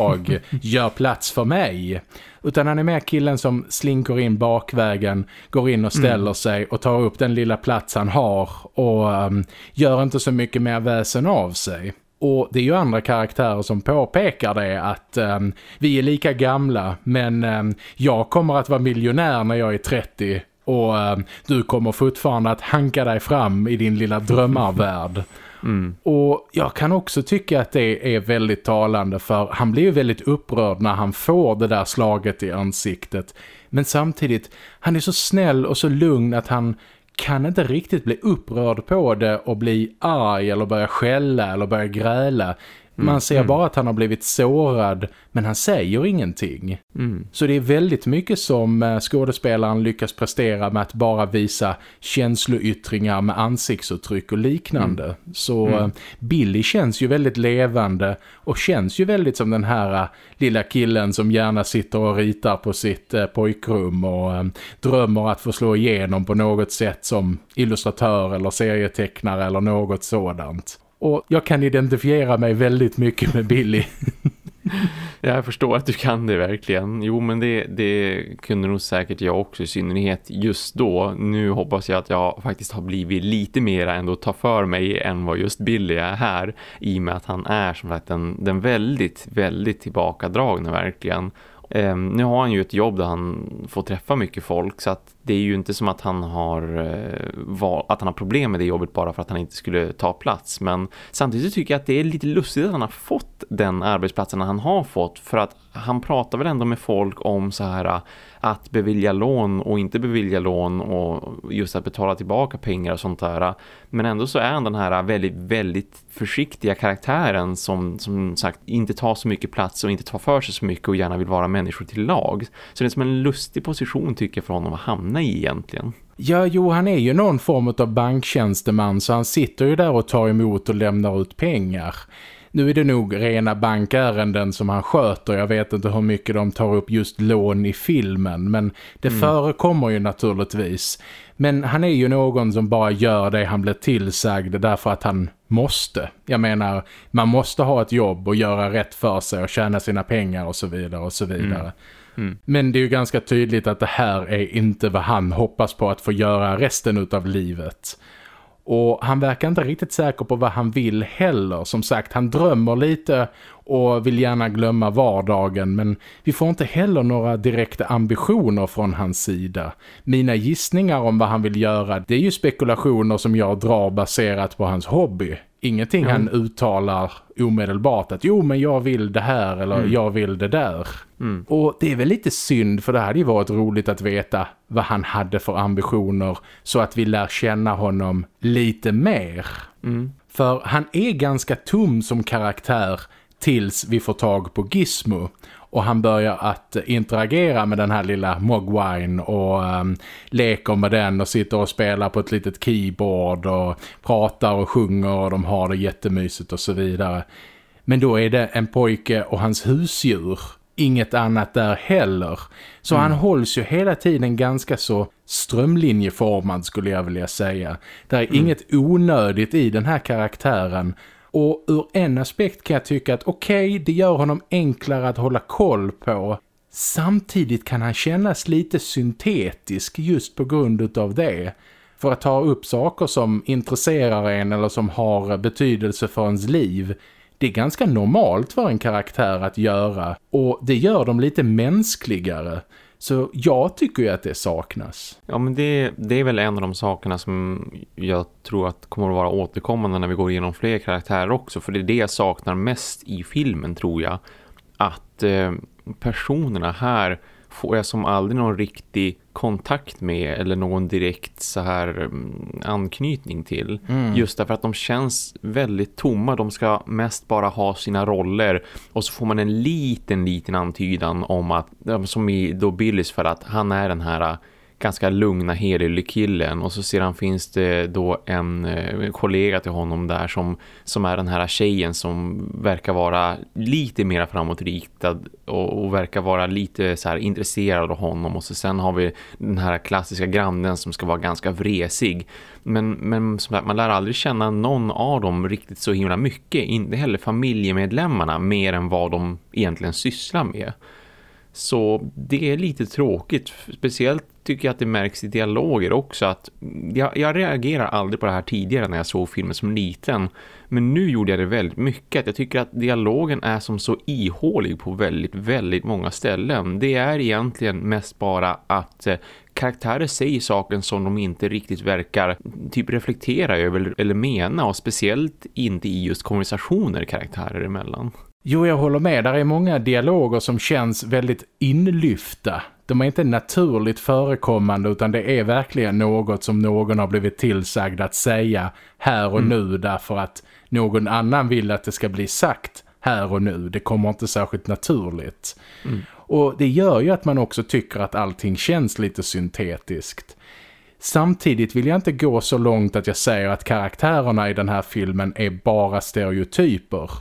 gör plats för mig. Utan han är mer killen som slinker in bakvägen, går in och ställer mm. sig och tar upp den lilla plats han har och um, gör inte så mycket mer väsen av sig. Och det är ju andra karaktärer som påpekar det att um, vi är lika gamla men um, jag kommer att vara miljonär när jag är 30 och uh, du kommer fortfarande att hanka dig fram i din lilla drömmarvärld. Mm. Och jag kan också tycka att det är väldigt talande för han blir ju väldigt upprörd när han får det där slaget i ansiktet. Men samtidigt, han är så snäll och så lugn att han kan inte riktigt bli upprörd på det och bli arg eller börja skälla eller börja gräla. Man Mm, ser mm. bara att han har blivit sårad men han säger ingenting. Mm. Så det är väldigt mycket som eh, skådespelaren lyckas prestera med att bara visa känsloyttringar med ansiktsuttryck och liknande. Så eh, Billy känns ju väldigt levande och känns ju väldigt som den här eh, lilla killen som gärna sitter och ritar på sitt pojkrum och drömmer att få slå igenom på något sätt som illustratör eller serietecknare eller något sådant. Och jag kan identifiera mig väldigt mycket med Billy. Jag förstår att du kan det verkligen. Jo, men det, det kunde nog säkert jag också i synnerhet just då. Nu hoppas jag att jag faktiskt har blivit lite mer ändå ta för mig än vad just Billy är här. I och med att han är som sagt den, den väldigt, väldigt tillbakadragna verkligen. Ehm, nu har han ju ett jobb där han får träffa mycket folk så att det är ju inte som att han har eh, val- att han har problem med det jobbet bara för att han inte skulle ta plats. Men samtidigt tycker jag att det är lite lustigt att han har fått den arbetsplatsen han har fått för att han pratar väl ändå med folk om så här äh, att bevilja lån och inte bevilja lån och just att betala tillbaka pengar och sånt där men ändå så är han den här äh, väldigt, väldigt försiktiga karaktären som som sagt inte tar så mycket plats och inte tar för sig så mycket och gärna vill vara människor till lag. Så det är som en lustig position tycker jag för honom att hamna i egentligen. Ja, jo, han är ju någon form av banktjänsteman så han sitter ju där och tar emot och lämnar ut pengar. Nu är det nog rena bankärenden som han sköter. Jag vet inte hur mycket de tar upp just lån i filmen. Men det förekommer ju naturligtvis. Men han är ju någon som bara gör det han blir tillsagd därför att han måste. Jag menar, man måste ha ett jobb och göra rätt för sig och tjäna sina pengar och så vidare och så vidare. Men det är ju ganska tydligt att det här är inte vad han hoppas på att få göra resten utav livet. Och han verkar inte riktigt säker på vad han vill heller. Som sagt, han drömmer lite och vill gärna glömma vardagen. Men vi får inte heller några direkta ambitioner från hans sida. Mina gissningar om vad han vill göra, det är ju spekulationer som jag drar baserat på hans hobby. Ingenting han uttalar omedelbart att jo men jag vill det här eller jag vill det där. Och det är väl lite synd för det hade ju varit roligt att veta vad han hade för ambitioner så att vi lär känna honom lite mer. För han är ganska tom som karaktär tills vi får tag på Gizmo. Och han börjar att interagera med den här lilla Mogwine och um, leker med den och sitter och spelar på ett litet keyboard och pratar och sjunger och de har det jättemysigt och så vidare. Men då är det en pojke och hans husdjur. Inget annat där heller. Så han hålls ju hela tiden ganska så strömlinjeformad skulle jag vilja säga. Det är inget onödigt i den här karaktären. Och ur en aspekt kan jag tycka att okej, det gör honom enklare att hålla koll på. Samtidigt kan han kännas lite syntetisk just på grund utav det. För att ta upp saker som intresserar en eller som har betydelse för ens liv. Det är ganska normalt för en karaktär att göra och det gör dem lite mänskligare. Så jag tycker ju att det saknas. Ja men det, det är väl en av de sakerna som jag tror att kommer att vara återkommande när vi går igenom fler karaktärer också. För det är det jag saknar mest i filmen tror jag. Att eh, personerna här får jag som aldrig någon riktig kontakt med eller någon direkt så här mm, anknytning till. Just därför att de känns väldigt tomma. De ska mest bara ha sina roller och så får man en liten, liten antydan om att, som i då Billys för att han är den här ganska lugna, helig killen. Och så sedan finns det då en eh, kollega till honom där som, som är den här tjejen som verkar vara lite mer framåtriktad och, och verkar vara lite så här intresserad av honom. Och så sen har vi den här klassiska grannen som ska vara ganska vresig. Men, men som sagt, man lär aldrig känna någon av dem riktigt så himla mycket, inte heller familjemedlemmarna mer än vad de egentligen sysslar med så det är lite tråkigt. Speciellt tycker jag att det märks i dialoger också. att Jag, jag reagerar aldrig på det här tidigare när jag såg filmen som liten. Men nu gjorde jag det väldigt mycket. Jag tycker att dialogen är som så ihålig på väldigt, väldigt många ställen. Det är egentligen mest bara att eh, karaktärer säger saken som de inte riktigt verkar typ reflektera över eller mena. Och speciellt inte i just konversationer karaktärer emellan. Jo, jag håller med. Där är många dialoger som känns väldigt inlyfta. de är inte naturligt förekommande utan det är verkligen något som någon har blivit tillsagd att säga här och nu därför att någon annan vill att det ska bli sagt här och nu. Det kommer inte särskilt naturligt. Och det gör ju att man också tycker att allting känns lite syntetiskt. Samtidigt vill jag inte gå så långt att jag säger att karaktärerna i den här filmen är bara stereotyper.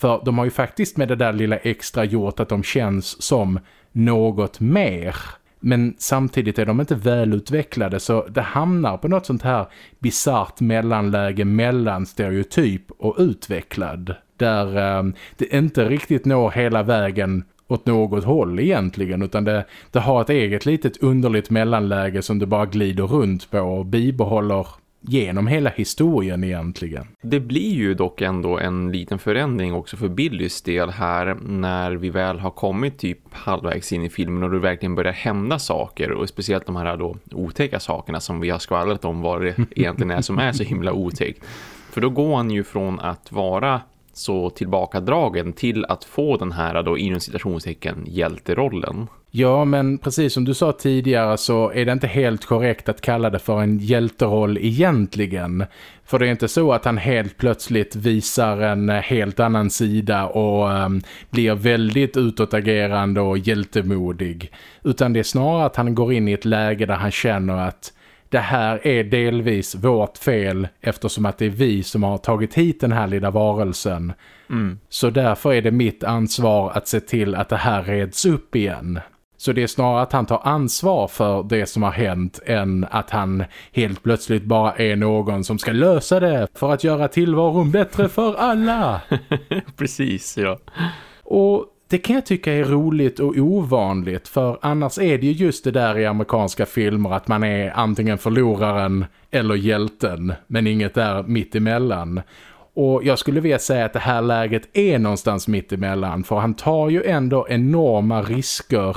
För de har ju faktiskt med det där lilla extra gjort att de känns som något mer. Men samtidigt är de inte välutvecklade så det hamnar på något sånt här bizart mellanläge mellan stereotyp och utvecklad. Där eh, det inte riktigt når hela vägen åt något håll egentligen utan det, det har ett eget litet underligt mellanläge som du bara glider runt på och bibehåller genom hela historien egentligen. Det blir ju dock ändå en liten förändring också för Billys del här när vi väl har kommit typ halvvägs in i filmen och det verkligen börjar hända saker och speciellt de här då otäcka sakerna som vi har skvallrat om vad det egentligen är som är så himla otäckt. För då går han ju från att vara så tillbakadragen till att få den här då inom citationstecken hjälterollen. Ja, men precis som du sa tidigare så är det inte helt korrekt att kalla det för en hjälteroll egentligen. För det är inte så att han helt plötsligt visar en helt annan sida och um, blir väldigt utåtagerande och hjältemodig. Utan det är snarare att han går in i ett läge där han känner att det här är delvis vårt fel eftersom att det är vi som har tagit hit den här lilla varelsen. Mm. Så därför är det mitt ansvar att se till att det här reds upp igen. Så det är snarare att han tar ansvar för det som har hänt än att han helt plötsligt bara är någon som ska lösa det för att göra tillvaron bättre för alla. Precis, ja. Och det kan jag tycka är roligt och ovanligt för annars är det ju just det där i amerikanska filmer att man är antingen förloraren eller hjälten men inget där mitt emellan. Och jag skulle vilja säga att det här läget är någonstans mitt emellan för han tar ju ändå enorma risker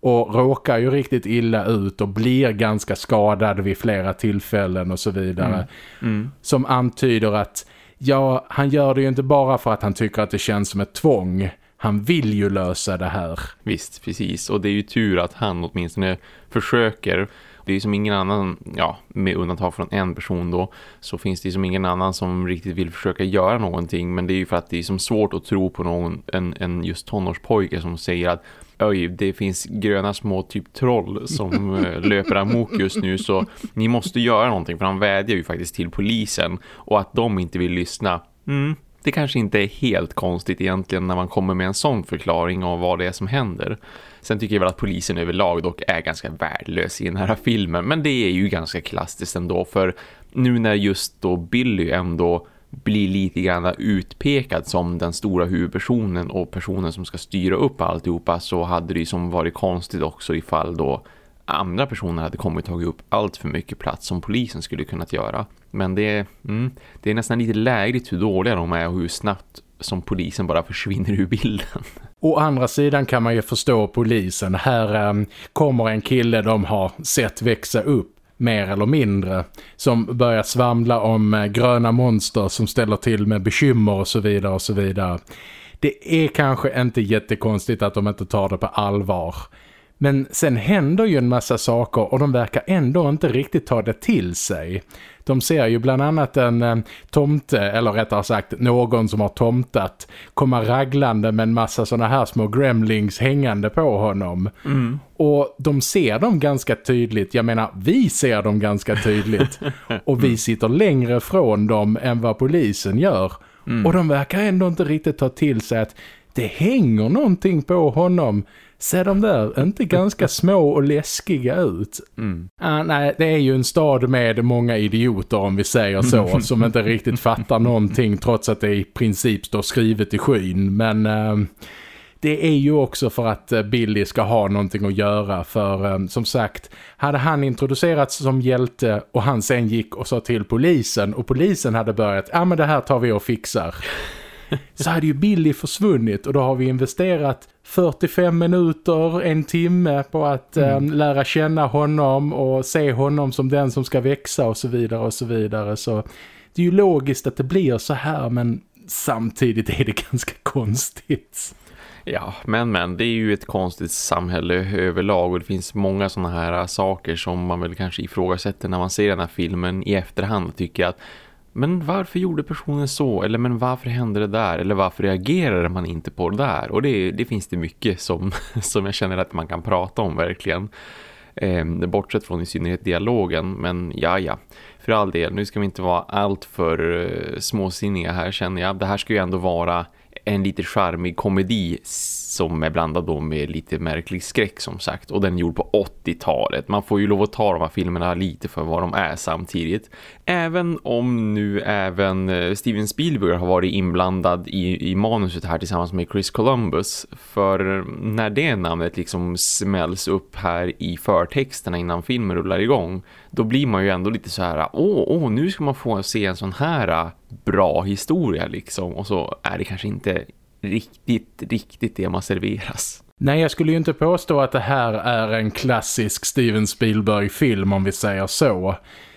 och råkar ju riktigt illa ut och blir ganska skadad vid flera tillfällen och så vidare. Mm. Mm. Som antyder att ja, han gör det ju inte bara för att han tycker att det känns som ett tvång han vill ju lösa det här. Visst, precis. Och det är ju tur att han åtminstone försöker. Det är som ingen annan, ja, med undantag från en person då, så finns det som ingen annan som riktigt vill försöka göra någonting. Men det är ju för att det är som svårt att tro på någon, en, en just tonårspojke som säger att Oj, det finns gröna små typ troll som eh, löper amok just nu så ni måste göra någonting för han vädjar ju faktiskt till polisen och att de inte vill lyssna. Mm, det kanske inte är helt konstigt egentligen när man kommer med en sån förklaring av vad det är som händer. Sen tycker jag väl att polisen överlag dock är ganska värdelös i den här filmen. Men det är ju ganska klassiskt ändå för nu när just då Billy ändå blir lite grann utpekad som den stora huvudpersonen och personen som ska styra upp alltihopa så hade det ju som varit konstigt också ifall då andra personer hade kommit och tagit upp allt för mycket plats som polisen skulle kunnat göra. Men det är, mm, det är nästan lite lägligt hur dåliga de är och hur snabbt som polisen bara försvinner ur bilden. Å andra sidan kan man ju förstå polisen. Här um, kommer en kille de har sett växa upp mer eller mindre som börjar svamla om eh, gröna monster som ställer till med bekymmer och så vidare och så vidare. Det är kanske inte jättekonstigt att de inte tar det på allvar. Men sen händer ju en massa saker och de verkar ändå inte riktigt ta det till sig. De ser ju bland annat en eh, tomte, eller rättare sagt någon som har tomtat, komma raglande med en massa såna här små gremlings hängande på honom. Mm. Och de ser dem ganska tydligt, jag menar vi ser dem ganska tydligt. och vi sitter längre från dem än vad polisen gör. Mm. Och de verkar ändå inte riktigt ta till sig att det hänger någonting på honom ser de där inte ganska små och läskiga ut? Mm. Ah, nej, det är ju en stad med många idioter om vi säger så, som inte riktigt fattar någonting trots att det i princip står skrivet i skyn. Men eh, det är ju också för att eh, Billy ska ha någonting att göra för eh, som sagt, hade han introducerats som hjälte och han sen gick och sa till polisen och polisen hade börjat, ja ah, men det här tar vi och fixar så hade ju Billy försvunnit och då har vi investerat 45 minuter, en timme på att mm. um, lära känna honom och se honom som den som ska växa och så vidare och så vidare. Så det är ju logiskt att det blir så här men samtidigt är det ganska konstigt. Ja, men men det är ju ett konstigt samhälle överlag och det finns många sådana här saker som man väl kanske ifrågasätter när man ser den här filmen i efterhand tycker att men varför gjorde personen så? Eller men varför hände det där? Eller varför reagerade man inte på det där? Och det, det finns det mycket som, som jag känner att man kan prata om verkligen. Eh, bortsett från i synnerhet dialogen. Men ja, ja. För all del, nu ska vi inte vara allt för eh, småsinniga här känner jag. Det här ska ju ändå vara en lite charmig komedi som är blandad då med lite märklig skräck som sagt. Och den är gjord på 80-talet. Man får ju lov att ta de här filmerna lite för vad de är samtidigt. Även om nu även eh, Steven Spielberg har varit inblandad i, i manuset här tillsammans med Chris Columbus. För mm, när det namnet liksom smälls upp här i förtexterna innan filmen rullar igång. Då blir man ju ändå lite så här, åh, åh nu ska man få se en sån här eh, bra historia liksom. Och så är det kanske inte riktigt, riktigt det man serveras. Nej, jag skulle ju inte påstå att det här är en klassisk Steven Spielberg-film om vi säger så.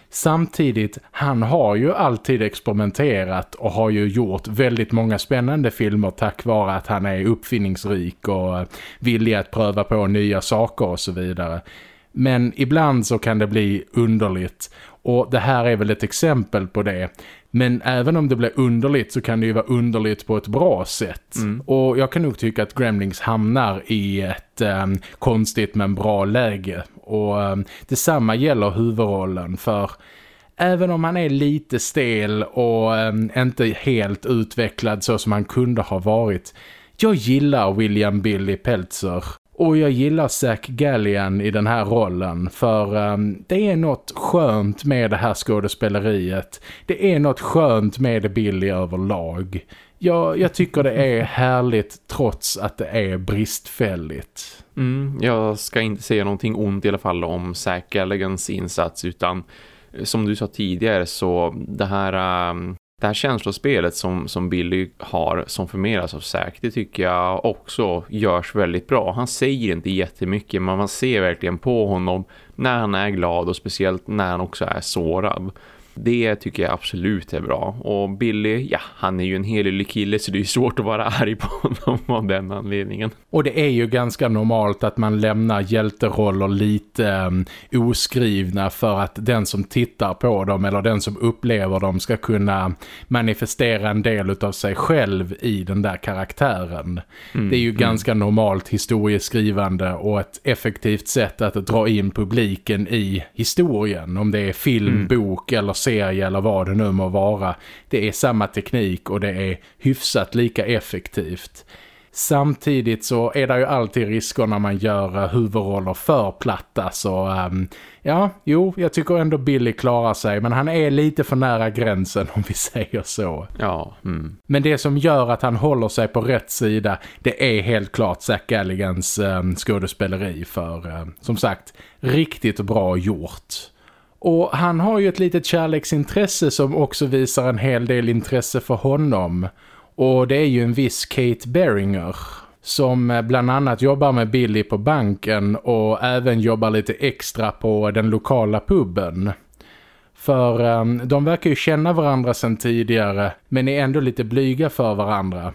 Samtidigt, han har ju alltid experimenterat och har ju gjort väldigt många spännande filmer tack vare att han är uppfinningsrik och villig att pröva på nya saker och så vidare. Men ibland så kan det bli underligt och det här är väl ett exempel på det. Men även om det blir underligt så kan det ju vara underligt på ett bra sätt. Mm. Och jag kan nog tycka att Gremlings hamnar i ett um, konstigt men bra läge. Och um, detsamma gäller huvudrollen för även om han är lite stel och um, inte helt utvecklad så som han kunde ha varit. Jag gillar William Billy Peltzer och jag gillar Zach Gallian i den här rollen för um, det är något skönt med det här skådespeleriet. Det är något skönt med Billy överlag. Jag, jag tycker det är härligt trots att det är bristfälligt. Mm, jag ska inte säga någonting ont i alla fall om Zach Galligans insats utan eh, som du sa tidigare så det här um, det här känslospelet som, som Billy har som förmedlas av Zack, det tycker jag också görs väldigt bra. Han säger inte jättemycket men man ser verkligen på honom när han är glad och speciellt när han också är sårad. Det tycker jag absolut är bra. Och Billy, ja, han är ju en helig kille så det är svårt att vara arg på honom av den anledningen. Och det är ju ganska normalt att man lämnar hjälteroller lite um, oskrivna för att den som tittar på dem eller den som upplever dem ska kunna manifestera en del av sig själv i den där karaktären. Mm, det är ju mm. ganska normalt historieskrivande och ett effektivt sätt att dra in publiken i historien. Om det är film, mm. bok eller serie eller vad det nu må vara. Det är samma teknik och det är hyfsat lika effektivt. Samtidigt så är det ju alltid risker när man gör uh, huvudroller för platta så um, ja, jo, jag tycker ändå Billy klarar sig men han är lite för nära gränsen om vi säger så. Ja. Mm. Men det som gör att han håller sig på rätt sida det är helt klart Zach Galligans um, skådespeleri för uh, som sagt, riktigt bra gjort. Och han har ju ett litet kärleksintresse som också visar en hel del intresse för honom. Och det är ju en viss Kate Beringer som bland annat jobbar med Billy på banken och även jobbar lite extra på den lokala puben. För um, de verkar ju känna varandra sedan tidigare men är ändå lite blyga för varandra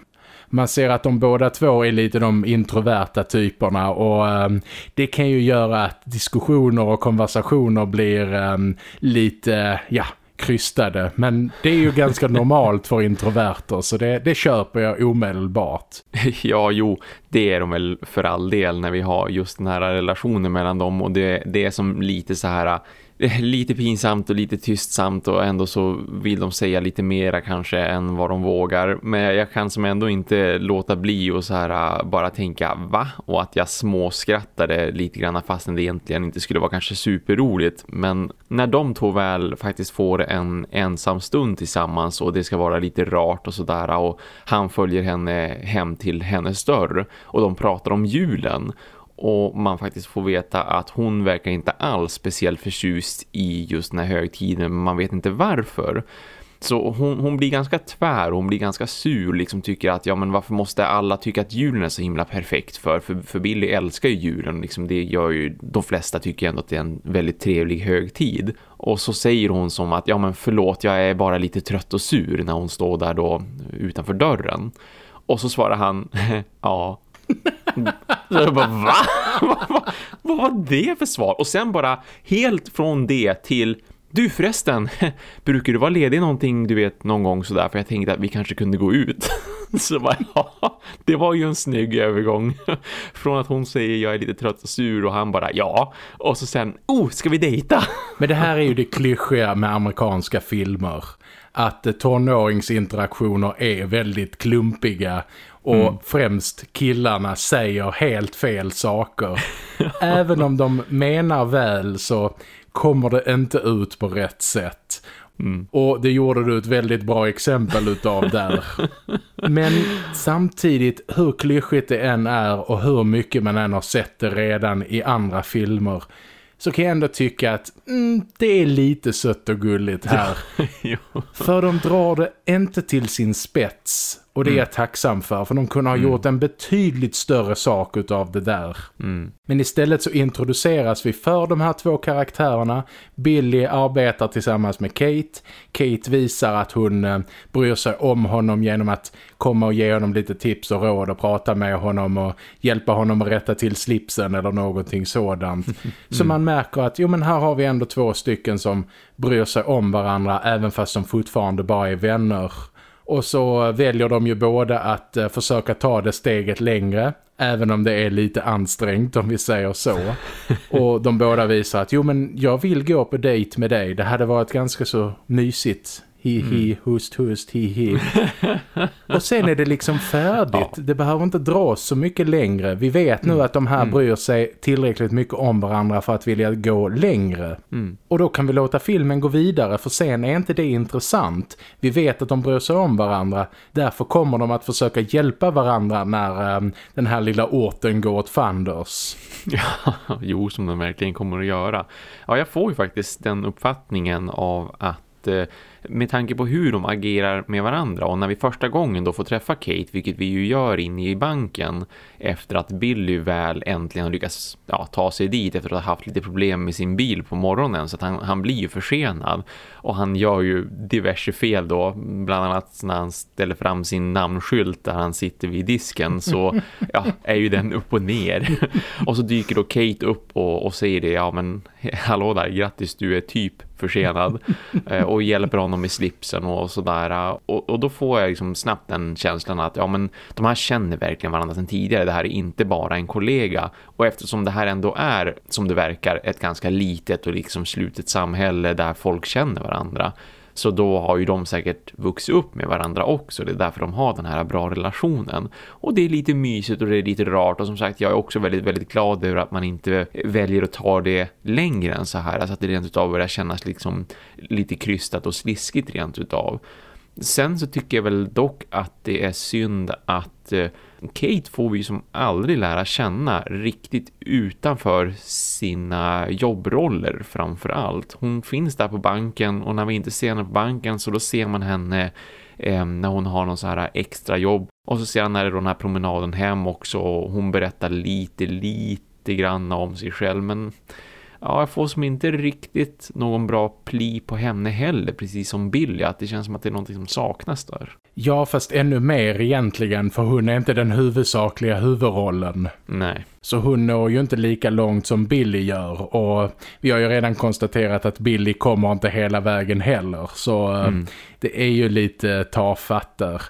man ser att de båda två är lite de introverta typerna och um, det kan ju göra att diskussioner och konversationer blir um, lite, ja, krystade. Men det är ju ganska normalt för introverter så det, det köper jag omedelbart. Ja, jo, det är de väl för all del när vi har just den här relationen mellan dem och det, det är som lite så här lite pinsamt och lite tystsamt och ändå så vill de säga lite mera kanske än vad de vågar. Men jag kan som ändå inte låta bli och så här äh, bara tänka va? Och att jag småskrattade lite grann fastän det egentligen inte skulle vara kanske superroligt. Men när de två väl faktiskt får en ensam stund tillsammans och det ska vara lite rart och sådär äh, och han följer henne hem till hennes dörr och de pratar om julen och man faktiskt får veta att hon verkar inte alls speciellt förtjust i just den här högtiden men man vet inte varför. Så hon, hon blir ganska tvär och hon blir ganska sur liksom tycker att ja men varför måste alla tycka att julen är så himla perfekt för? För, för Billy älskar ju julen liksom det gör ju de flesta tycker ändå att det är en väldigt trevlig högtid. Och så säger hon som att ja men förlåt jag är bara lite trött och sur när hon står där då utanför dörren. Och så svarar han ja så jag bara, va? vad, vad var det för svar? Och sen bara helt från det till du förresten, brukar du vara ledig någonting du vet någon gång sådär för jag tänkte att vi kanske kunde gå ut. Så bara, ja, det var ju en snygg övergång. Från att hon säger jag är lite trött och sur och han bara ja. Och så sen, oh ska vi dejta? Men det här är ju det klyschiga med amerikanska filmer. Att tonåringsinteraktioner är väldigt klumpiga och mm. främst killarna säger helt fel saker. Även om de menar väl så kommer det inte ut på rätt sätt. Mm. Och det gjorde du ett väldigt bra exempel utav där. Men samtidigt, hur klyschigt det än är och hur mycket man än har sett det redan i andra filmer så kan jag ändå tycka att mm, det är lite sött och gulligt här. För de drar det inte till sin spets och det är mm. jag tacksam för, för de kunde ha mm. gjort en betydligt större sak av det där. Mm. Men istället så introduceras vi för de här två karaktärerna. Billy arbetar tillsammans med Kate. Kate visar att hon eh, bryr sig om honom genom att komma och ge honom lite tips och råd och prata med honom och hjälpa honom att rätta till slipsen eller någonting sådant. Mm. Så man märker att jo men här har vi ändå två stycken som bryr sig om varandra även fast de fortfarande bara är vänner. Och så väljer de ju båda att uh, försöka ta det steget längre. Även om det är lite ansträngt om vi säger så. Och de båda visar att jo men jag vill gå på dejt med dig. Det hade varit ganska så mysigt Hi hi, mm. hust hust, hi hi. och sen är det liksom färdigt. Ja. Det behöver inte dras så mycket längre. Vi vet nu mm. att de här mm. bryr sig tillräckligt mycket om varandra för att vilja gå längre. Mm. Och då kan vi låta filmen gå vidare för sen är inte det intressant. Vi vet att de bryr sig om varandra. Därför kommer de att försöka hjälpa varandra när um, den här lilla orten går åt fanders. Ja, jo som de verkligen kommer att göra. Ja, jag får ju faktiskt den uppfattningen av att eh, med tanke på hur de agerar med varandra. Och när vi första gången då får träffa Kate, vilket vi ju gör inne i banken efter att Billy väl äntligen lyckas ja, ta sig dit efter att ha haft lite problem med sin bil på morgonen. Så att han, han blir ju försenad. Och han gör ju diverse fel då, bland annat när han ställer fram sin namnskylt där han sitter vid disken. Så ja, är ju den upp och ner. Och så dyker då Kate upp och, och säger det, ja men hallå där, grattis du är typ försenad. Eh, och hjälper honom med slipsen och sådär. Och, och då får jag liksom snabbt den känslan att ja men de här känner verkligen varandra sedan tidigare, det här är inte bara en kollega. Och eftersom det här ändå är som det verkar ett ganska litet och liksom slutet samhälle där folk känner varandra så då har ju de säkert vuxit upp med varandra också. Det är därför de har den här bra relationen. Och det är lite mysigt och det är lite rart. Och som sagt, jag är också väldigt, väldigt glad över att man inte väljer att ta det längre än så här. Alltså att det rent utav börjar kännas liksom lite krystat och sliskigt rent utav. Sen så tycker jag väl dock att det är synd att Eh, Kate får vi som aldrig lära känna riktigt utanför sina jobbroller framför allt. Hon finns där på banken och när vi inte ser henne på banken så då ser man henne eh, när hon har någon så här extra jobb. Och så ser han när det är den här promenaden hem också och hon berättar lite, lite grann om sig själv men ja, jag får som inte riktigt någon bra pli på henne heller, precis som Billy, att det känns som att det är någonting som saknas där. Ja, fast ännu mer egentligen, för hon är inte den huvudsakliga huvudrollen. Nej. Så hon når ju inte lika långt som Billy gör och vi har ju redan konstaterat att Billy kommer inte hela vägen heller så eh, mm. det är ju lite tafatt där.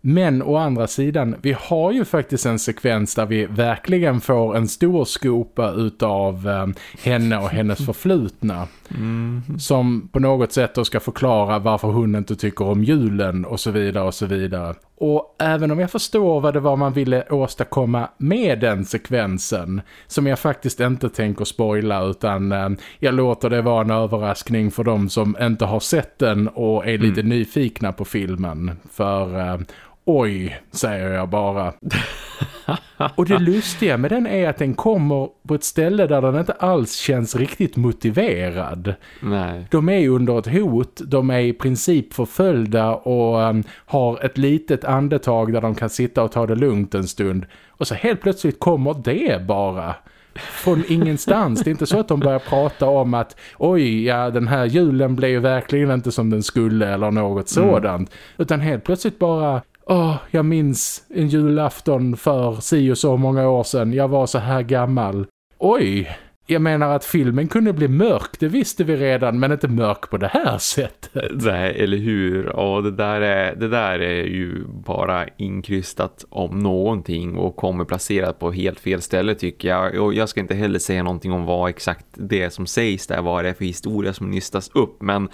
Men å andra sidan, vi har ju faktiskt en sekvens där vi verkligen får en stor skopa utav eh, henne och hennes förflutna. Mm. Som på något sätt då ska förklara varför hon inte tycker om julen och så vidare och så vidare. Och även om jag förstår vad det var man ville åstadkomma med den sekvensen som jag faktiskt inte tänker spoila utan eh, jag låter det vara en överraskning för de som inte har sett den och är lite mm. nyfikna på filmen. För eh, Oj, säger jag bara. Och det lustiga med den är att den kommer på ett ställe där den inte alls känns riktigt motiverad. Nej. De är under ett hot, de är i princip förföljda och um, har ett litet andetag där de kan sitta och ta det lugnt en stund. Och så helt plötsligt kommer det bara från ingenstans. Det är inte så att de börjar prata om att oj, ja den här julen blev ju verkligen inte som den skulle eller något mm. sådant. Utan helt plötsligt bara Åh, jag minns en julafton för si och så många år sedan. Jag var så här gammal. Oj, jag menar att filmen kunde bli mörk, det visste vi redan, men inte mörk på det här sättet. Nej, eller hur? Och det där är, det där är ju bara inkrystat om någonting och kommer placerat på helt fel ställe tycker jag. Och jag ska inte heller säga någonting om vad exakt det som sägs där, vad det är för historia som nystas upp, men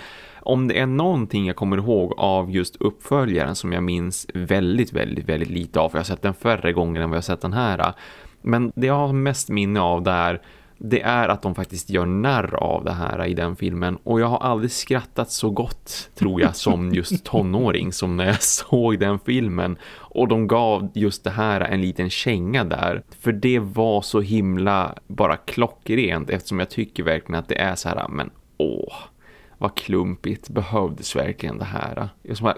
om det är någonting jag kommer ihåg av just uppföljaren som jag minns väldigt, väldigt, väldigt lite av, för jag har sett den förra gången än vad jag har sett den här. Men det jag har mest minne av där det är att de faktiskt gör narr av det här i den filmen. Och jag har aldrig skrattat så gott, tror jag, som just tonåring som när jag såg den filmen. Och de gav just det här en liten känga där. För det var så himla bara klockrent eftersom jag tycker verkligen att det är så här, men åh vad klumpigt behövdes verkligen det här.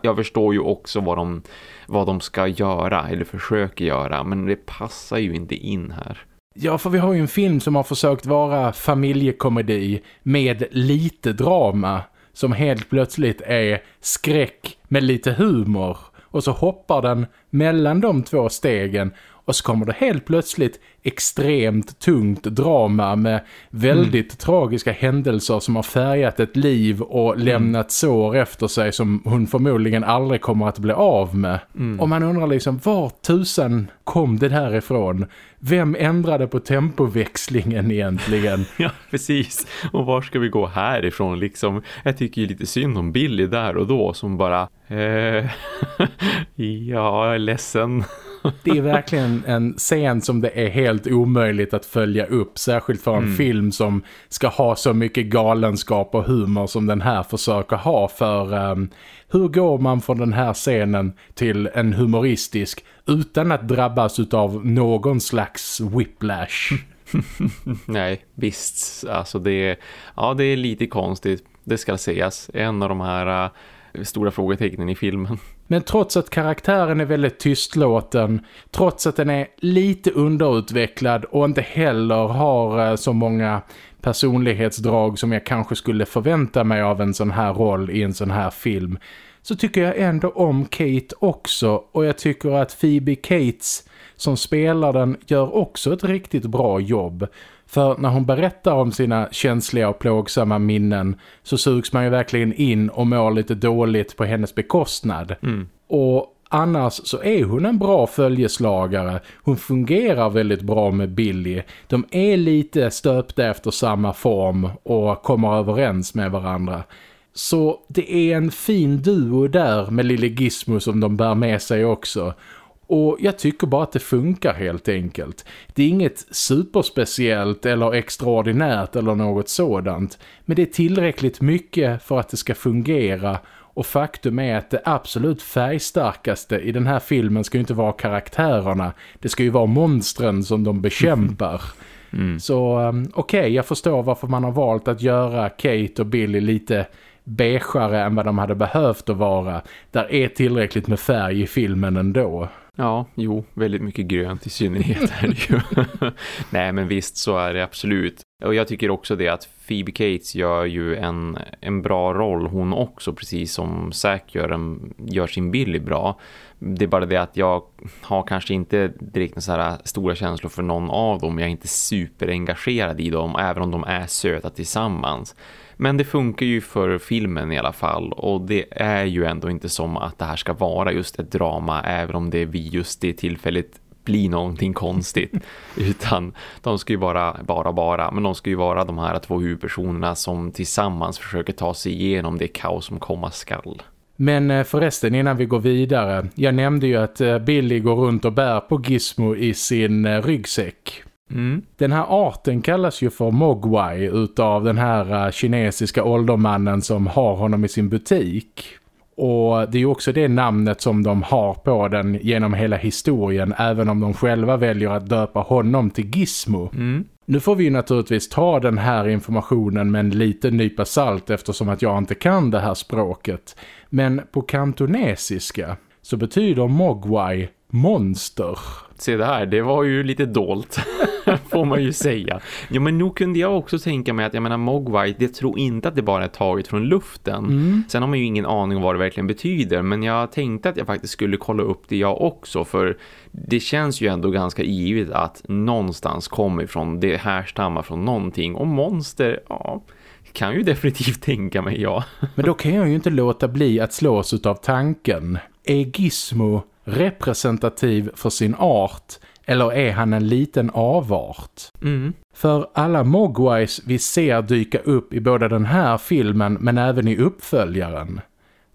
Jag förstår ju också vad de, vad de ska göra eller försöker göra men det passar ju inte in här. Ja, för vi har ju en film som har försökt vara familjekomedi med lite drama som helt plötsligt är skräck med lite humor. Och så hoppar den mellan de två stegen och så kommer det helt plötsligt extremt tungt drama med väldigt mm. tragiska händelser som har färgat ett liv och mm. lämnat sår efter sig som hon förmodligen aldrig kommer att bli av med. Mm. Och man undrar liksom, var tusen kom det här ifrån? Vem ändrade på tempoväxlingen egentligen? ja, precis. Och var ska vi gå härifrån liksom? Jag tycker ju lite synd om Billy där och då som bara... Eh, ja, jag är ledsen. Det är verkligen en scen som det är helt omöjligt att följa upp. Särskilt för en mm. film som ska ha så mycket galenskap och humor som den här försöker ha. För um, hur går man från den här scenen till en humoristisk utan att drabbas av någon slags whiplash? Nej, visst. Alltså det är, ja, det är lite konstigt. Det ska sägas. En av de här uh, stora frågetecknen i filmen. Men trots att karaktären är väldigt tystlåten, trots att den är lite underutvecklad och inte heller har eh, så många personlighetsdrag som jag kanske skulle förvänta mig av en sån här roll i en sån här film så tycker jag ändå om Kate också och jag tycker att Phoebe Cates som spelar den gör också ett riktigt bra jobb. För när hon berättar om sina känsliga och plågsamma minnen så sugs man ju verkligen in och mår lite dåligt på hennes bekostnad. Mm. Och annars så är hon en bra följeslagare. Hon fungerar väldigt bra med Billy. De är lite stöpta efter samma form och kommer överens med varandra. Så det är en fin duo där med Lille Gizmo som de bär med sig också. Och jag tycker bara att det funkar helt enkelt. Det är inget superspeciellt eller extraordinärt eller något sådant. Men det är tillräckligt mycket för att det ska fungera. Och faktum är att det absolut färgstarkaste i den här filmen ska ju inte vara karaktärerna. Det ska ju vara monstren som de bekämpar. Mm. Så um, okej, okay, jag förstår varför man har valt att göra Kate och Billy lite beigare än vad de hade behövt att vara. Där är tillräckligt med färg i filmen ändå. Ja, jo, väldigt mycket grönt i synnerhet är det ju. Nej, men visst så är det absolut. Och jag tycker också det att Phoebe Cates gör ju en, en bra roll hon också, precis som Zack gör, en, gör sin Billy bra. Det är bara det att jag har kanske inte direkt så här stora känslor för någon av dem. Jag är inte superengagerad i dem, även om de är söta tillsammans. Men det funkar ju för filmen i alla fall och det är ju ändå inte som att det här ska vara just ett drama även om det vid just det tillfället blir någonting konstigt utan de ska ju vara bara bara men de ska ju vara de här två huvudpersonerna som tillsammans försöker ta sig igenom det kaos som komma skall. Men eh, förresten innan vi går vidare, jag nämnde ju att eh, Billy går runt och bär på Gizmo i sin eh, ryggsäck. Mm. Den här arten kallas ju för Mogwai utav den här uh, kinesiska åldermannen som har honom i sin butik. Och det är också det namnet som de har på den genom hela historien även om de själva väljer att döpa honom till Gizmo. Mm. Nu får vi naturligtvis ta den här informationen med en liten nypa salt eftersom att jag inte kan det här språket. Men på kantonesiska så betyder Mogwai monster. Se där, det var ju lite dolt får man ju säga. Ja men nog kunde jag också tänka mig att jag menar Mogwai, det tror inte att det bara är taget från luften. Mm. Sen har man ju ingen aning om vad det verkligen betyder men jag tänkte att jag faktiskt skulle kolla upp det jag också för det känns ju ändå ganska givet att någonstans kommer ifrån, det härstammar från någonting och monster, ja kan ju definitivt tänka mig, ja. Men då kan jag ju inte låta bli att slås av tanken. Är Gizmo representativ för sin art eller är han en liten avart? Mm. För alla Mogwais vi ser dyka upp i både den här filmen men även i uppföljaren.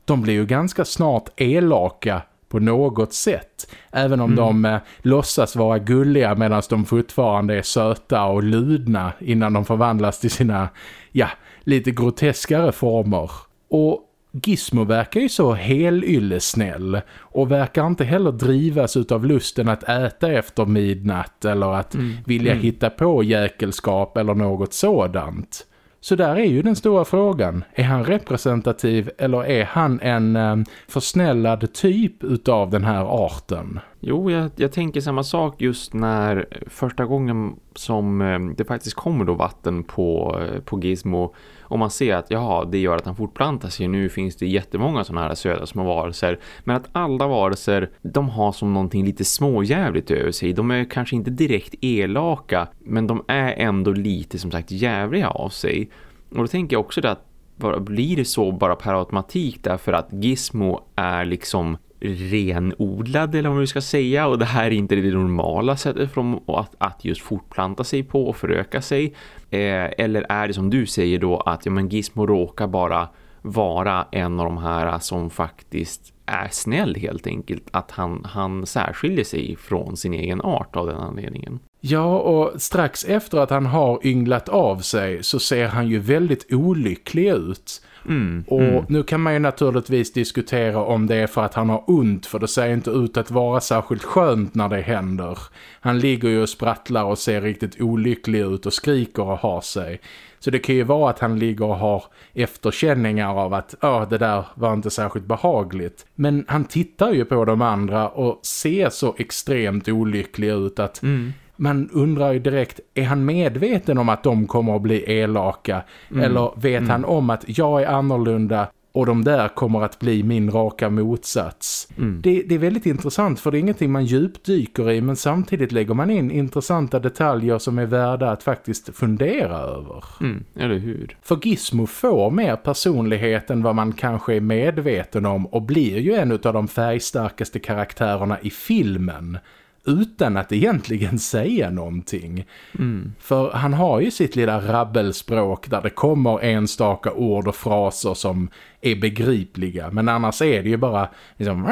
De blir ju ganska snart elaka på något sätt. Även om mm. de eh, låtsas vara gulliga medan de fortfarande är söta och ludna innan de förvandlas till sina, ja, lite groteskare former. Och Gizmo verkar ju så helyllesnäll och verkar inte heller drivas av lusten att äta efter midnatt eller att mm. vilja mm. hitta på jäkelskap eller något sådant. Så där är ju den stora frågan. Är han representativ eller är han en eh, försnällad typ utav den här arten? Jo, jag, jag, tänker samma sak just när första gången som eh, det faktiskt kommer då vatten på, eh, på Gizmo och man ser att jaha, det gör att han fortplantar sig. Nu finns det jättemånga sådana här söda små varelser. Men att alla varelser, de har som någonting lite småjävligt över sig. De är kanske inte direkt elaka, men de är ändå lite som sagt jävliga av sig. Och då tänker jag också det att bara, blir det så bara per automatik därför att Gizmo är liksom renodlad eller vad man ska säga och det här är inte det normala sättet för dem att, att just fortplanta sig på och föröka sig eh, eller är det som du säger då att ja, men Gizmo råkar bara vara en av de här som faktiskt är snäll helt enkelt att han, han särskiljer sig från sin egen art av den anledningen. Ja, och strax efter att han har ynglat av sig så ser han ju väldigt olycklig ut. Mm, och mm. nu kan man ju naturligtvis diskutera om det är för att han har ont för det ser inte ut att vara särskilt skönt när det händer. Han ligger ju och sprattlar och ser riktigt olycklig ut och skriker och har sig. Så det kan ju vara att han ligger och har efterkänningar av att ja, det där var inte särskilt behagligt. Men han tittar ju på de andra och ser så extremt olycklig ut att mm man undrar ju direkt, är han medveten om att de kommer att bli elaka? Mm. Eller vet mm. han om att jag är annorlunda och de där kommer att bli min raka motsats. Mm. Det, det, är väldigt intressant för det är ingenting man djupdyker i men samtidigt lägger man in intressanta detaljer som är värda att faktiskt fundera över. Mm, eller hur? För Gizmo får mer personlighet än vad man kanske är medveten om och blir ju en av de färgstarkaste karaktärerna i filmen utan att egentligen säga någonting. Mm. För han har ju sitt lilla rabbelspråk där det kommer enstaka ord och fraser som är begripliga. Men annars är det ju bara liksom...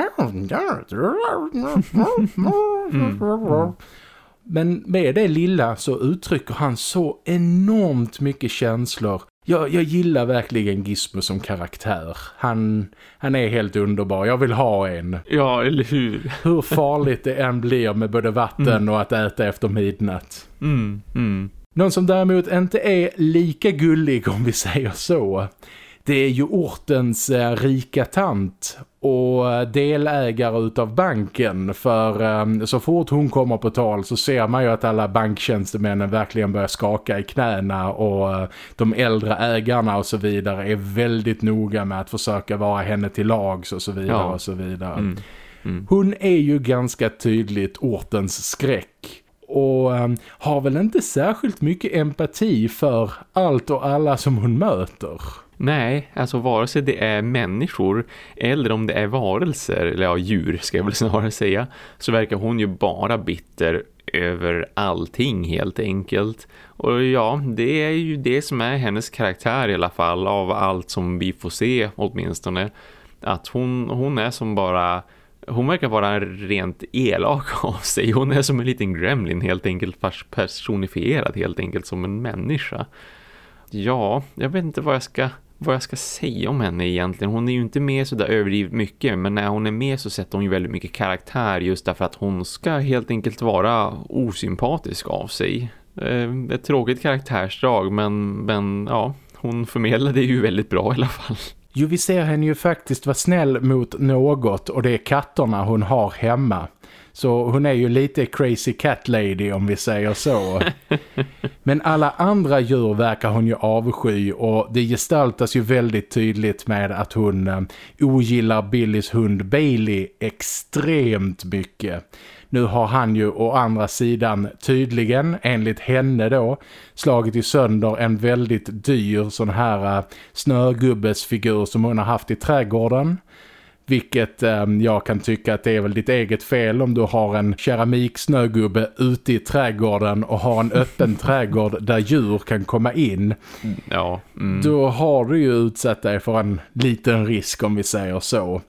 Mm. Men med det lilla så uttrycker han så enormt mycket känslor jag, jag gillar verkligen Gizmo som karaktär. Han, han är helt underbar. Jag vill ha en. Ja, eller hur? Hur farligt det än blir med både vatten mm. och att äta efter midnatt. Mm, mm. Någon som däremot inte är lika gullig om vi säger så det är ju ortens eh, rika tant och delägare utav banken för eh, så fort hon kommer på tal så ser man ju att alla banktjänstemännen verkligen börjar skaka i knäna och eh, de äldre ägarna och så vidare är väldigt noga med att försöka vara henne till lags och så vidare ja. och så vidare. Mm. Mm. Hon är ju ganska tydligt ortens skräck och um, har väl inte särskilt mycket empati för allt och alla som hon möter. Nej, alltså vare sig det är människor eller om det är varelser, eller ja, djur ska jag väl snarare säga, så verkar hon ju bara bitter över allting helt enkelt. Och ja, det är ju det som är hennes karaktär i alla fall av allt som vi får se åtminstone. Att hon, hon är som bara... Hon verkar vara rent elak av sig. Hon är som en liten gremlin helt enkelt personifierad helt enkelt som en människa. Ja, jag vet inte vad jag ska vad jag ska säga om henne egentligen. Hon är ju inte med så där överdrivet mycket men när hon är med så sätter hon ju väldigt mycket karaktär just därför att hon ska helt enkelt vara osympatisk av sig. Eh, ett tråkigt karaktärsdrag men, men ja, hon förmedlar det ju väldigt bra i alla fall. Jo, vi ser henne ju faktiskt vara snäll mot något och det är katterna hon har hemma. Så hon är ju lite crazy cat lady om vi säger så. Men alla andra djur verkar hon ju avsky och det gestaltas ju väldigt tydligt med att hon eh, ogillar Billys hund Bailey extremt mycket. Nu har han ju å andra sidan tydligen, enligt henne då, slagit i sönder en väldigt dyr sån här uh, snögubbesfigur som hon har haft i trädgården. Vilket eh, jag kan tycka att det är väl ditt eget fel om du har en keramiksnögubbe ute i trädgården och har en öppen trädgård där djur kan komma in. Ja. Mm. Då har du ju utsatt dig för en liten risk om vi säger så.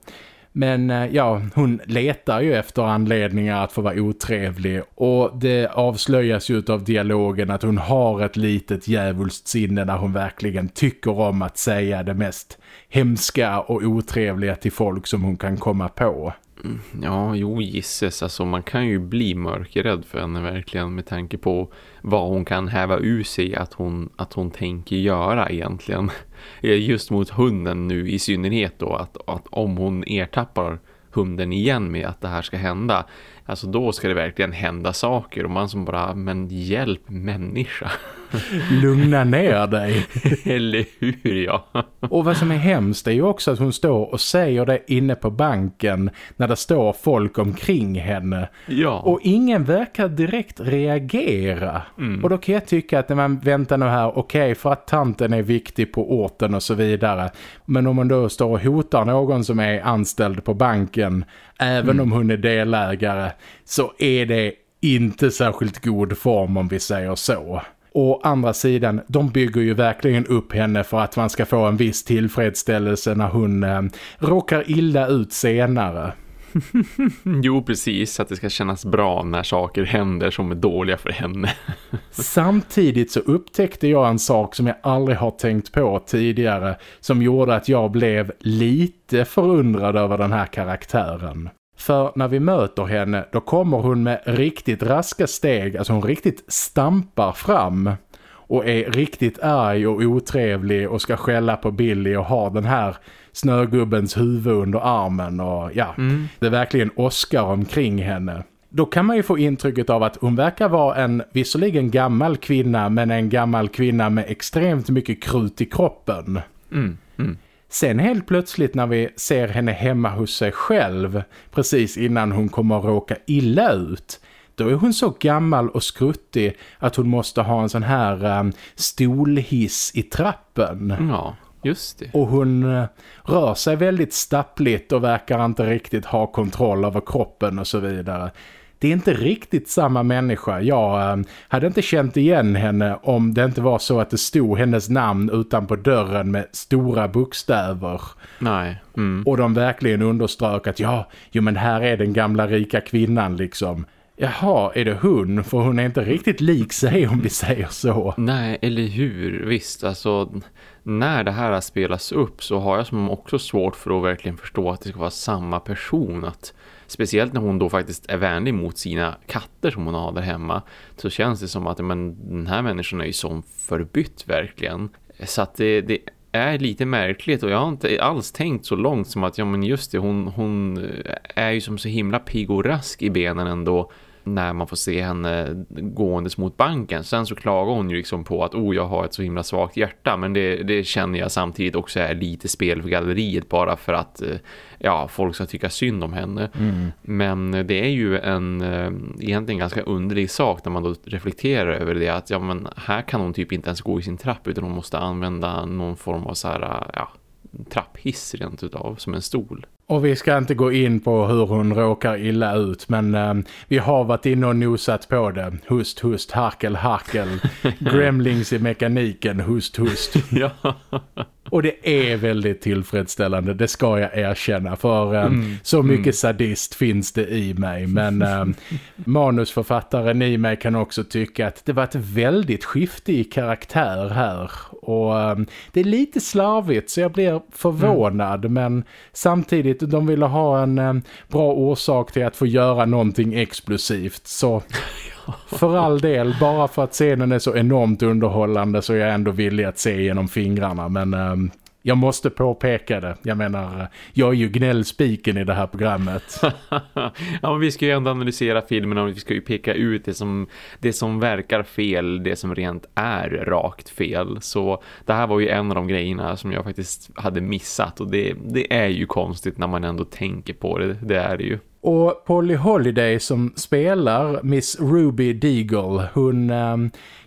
Men eh, ja, hon letar ju efter anledningar att få vara otrevlig och det avslöjas ju av dialogen att hon har ett litet djävulskt sinne när hon verkligen tycker om att säga det mest hemska och otrevliga till folk som hon kan komma på. Mm, ja, jo gisses. Alltså man kan ju bli mörkrädd för henne verkligen med tanke på vad hon kan häva ur sig att hon, att hon tänker göra egentligen. Eh, just mot hunden nu i synnerhet då. Att, att om hon ertappar hunden igen med att det här ska hända. Alltså då ska det verkligen hända saker och man som bara, ah, men hjälp människa. Lugna ner dig. Eller hur, ja. och vad som är hemskt är ju också att hon står och säger det inne på banken när det står folk omkring henne. Ja. Och ingen verkar direkt reagera. Mm. Och då kan jag tycka att när man väntar nu här, okej okay, för att tanten är viktig på orten och så vidare. Men om man då står och hotar någon som är anställd på banken, även mm. om hon är delägare, så är det inte särskilt god form om vi säger så. Å andra sidan, de bygger ju verkligen upp henne för att man ska få en viss tillfredsställelse när hon eh, råkar illa ut senare. jo, precis. Att det ska kännas bra när saker händer som är dåliga för henne. Samtidigt så upptäckte jag en sak som jag aldrig har tänkt på tidigare som gjorde att jag blev lite förundrad över den här karaktären. För när vi möter henne då kommer hon med riktigt raska steg, alltså hon riktigt stampar fram och är riktigt arg och otrevlig och ska skälla på Billy och ha den här snögubbens huvud under armen och ja, mm. det är verkligen Oscar omkring henne. Då kan man ju få intrycket av att hon verkar vara en visserligen gammal kvinna men en gammal kvinna med extremt mycket krut i kroppen. Mm. Mm. Sen helt plötsligt när vi ser henne hemma hos sig själv precis innan hon kommer att råka illa ut då är hon så gammal och skruttig att hon måste ha en sån här um, stolhiss i trappen. Ja, just det. Och hon uh, rör sig väldigt stappligt och verkar inte riktigt ha kontroll över kroppen och så vidare det är inte riktigt samma människa. Jag äh, hade inte känt igen henne om det inte var så att det stod hennes namn utanpå dörren med stora bokstäver. Nej. Mm. Och de verkligen underströk att ja, jo men här är den gamla rika kvinnan liksom. Jaha, är det hon? För hon är inte riktigt lik sig om vi säger så. Nej, eller hur? Visst, alltså när det här spelas upp så har jag som också svårt för att verkligen förstå att det ska vara samma person. Att speciellt när hon då faktiskt är vänlig mot sina katter som hon har där hemma så känns det som att men, den här människan är ju som förbytt verkligen. Så att det, det är lite märkligt och jag har inte alls tänkt så långt som att ja men just det, hon, hon är ju som så himla pigg och rask i benen ändå när man får se henne gåendes mot banken. Sen så klagar hon ju liksom på att oh, jag har ett så himla svagt hjärta. Men det, det känner jag samtidigt också är lite spel för galleriet bara för att eh, ja, folk ska tycka synd om henne. Mm. Men det är ju en eh, egentligen ganska underlig sak när man då reflekterar över det. Att ja, men här kan hon typ inte ens gå i sin trapp utan hon måste använda någon form av så här, ja, trapphiss rent utav som en stol. Och vi ska inte gå in på hur hon råkar illa ut men eh, vi har varit inne och nosat på det. Hust, hust, harkel, harkel. Gremlings i mekaniken, hust, hust. ja. Och det är väldigt tillfredsställande, det ska jag erkänna. För um, mm. så mycket mm. sadist finns det i mig. Men um, manusförfattaren i mig kan också tycka att det var ett väldigt skifte i karaktär här. Och um, det är lite slarvigt så jag blir förvånad. Mm. Men samtidigt, de ville ha en bra orsak till att få göra någonting explosivt. Så för all del, bara för att scenen är så enormt underhållande så är jag ändå villig att se genom fingrarna. Men um, jag måste påpeka det. Jag menar, jag är ju gnällspiken i det här programmet. ja, men vi ska ju ändå analysera filmen och vi ska ju peka ut det som, det som verkar fel, det som rent är rakt fel. Så det här var ju en av de grejerna som jag faktiskt hade missat och det, det är ju konstigt när man ändå tänker på det. Det är det ju. Och Polly Holiday som spelar Miss Ruby Deagle, hon äh,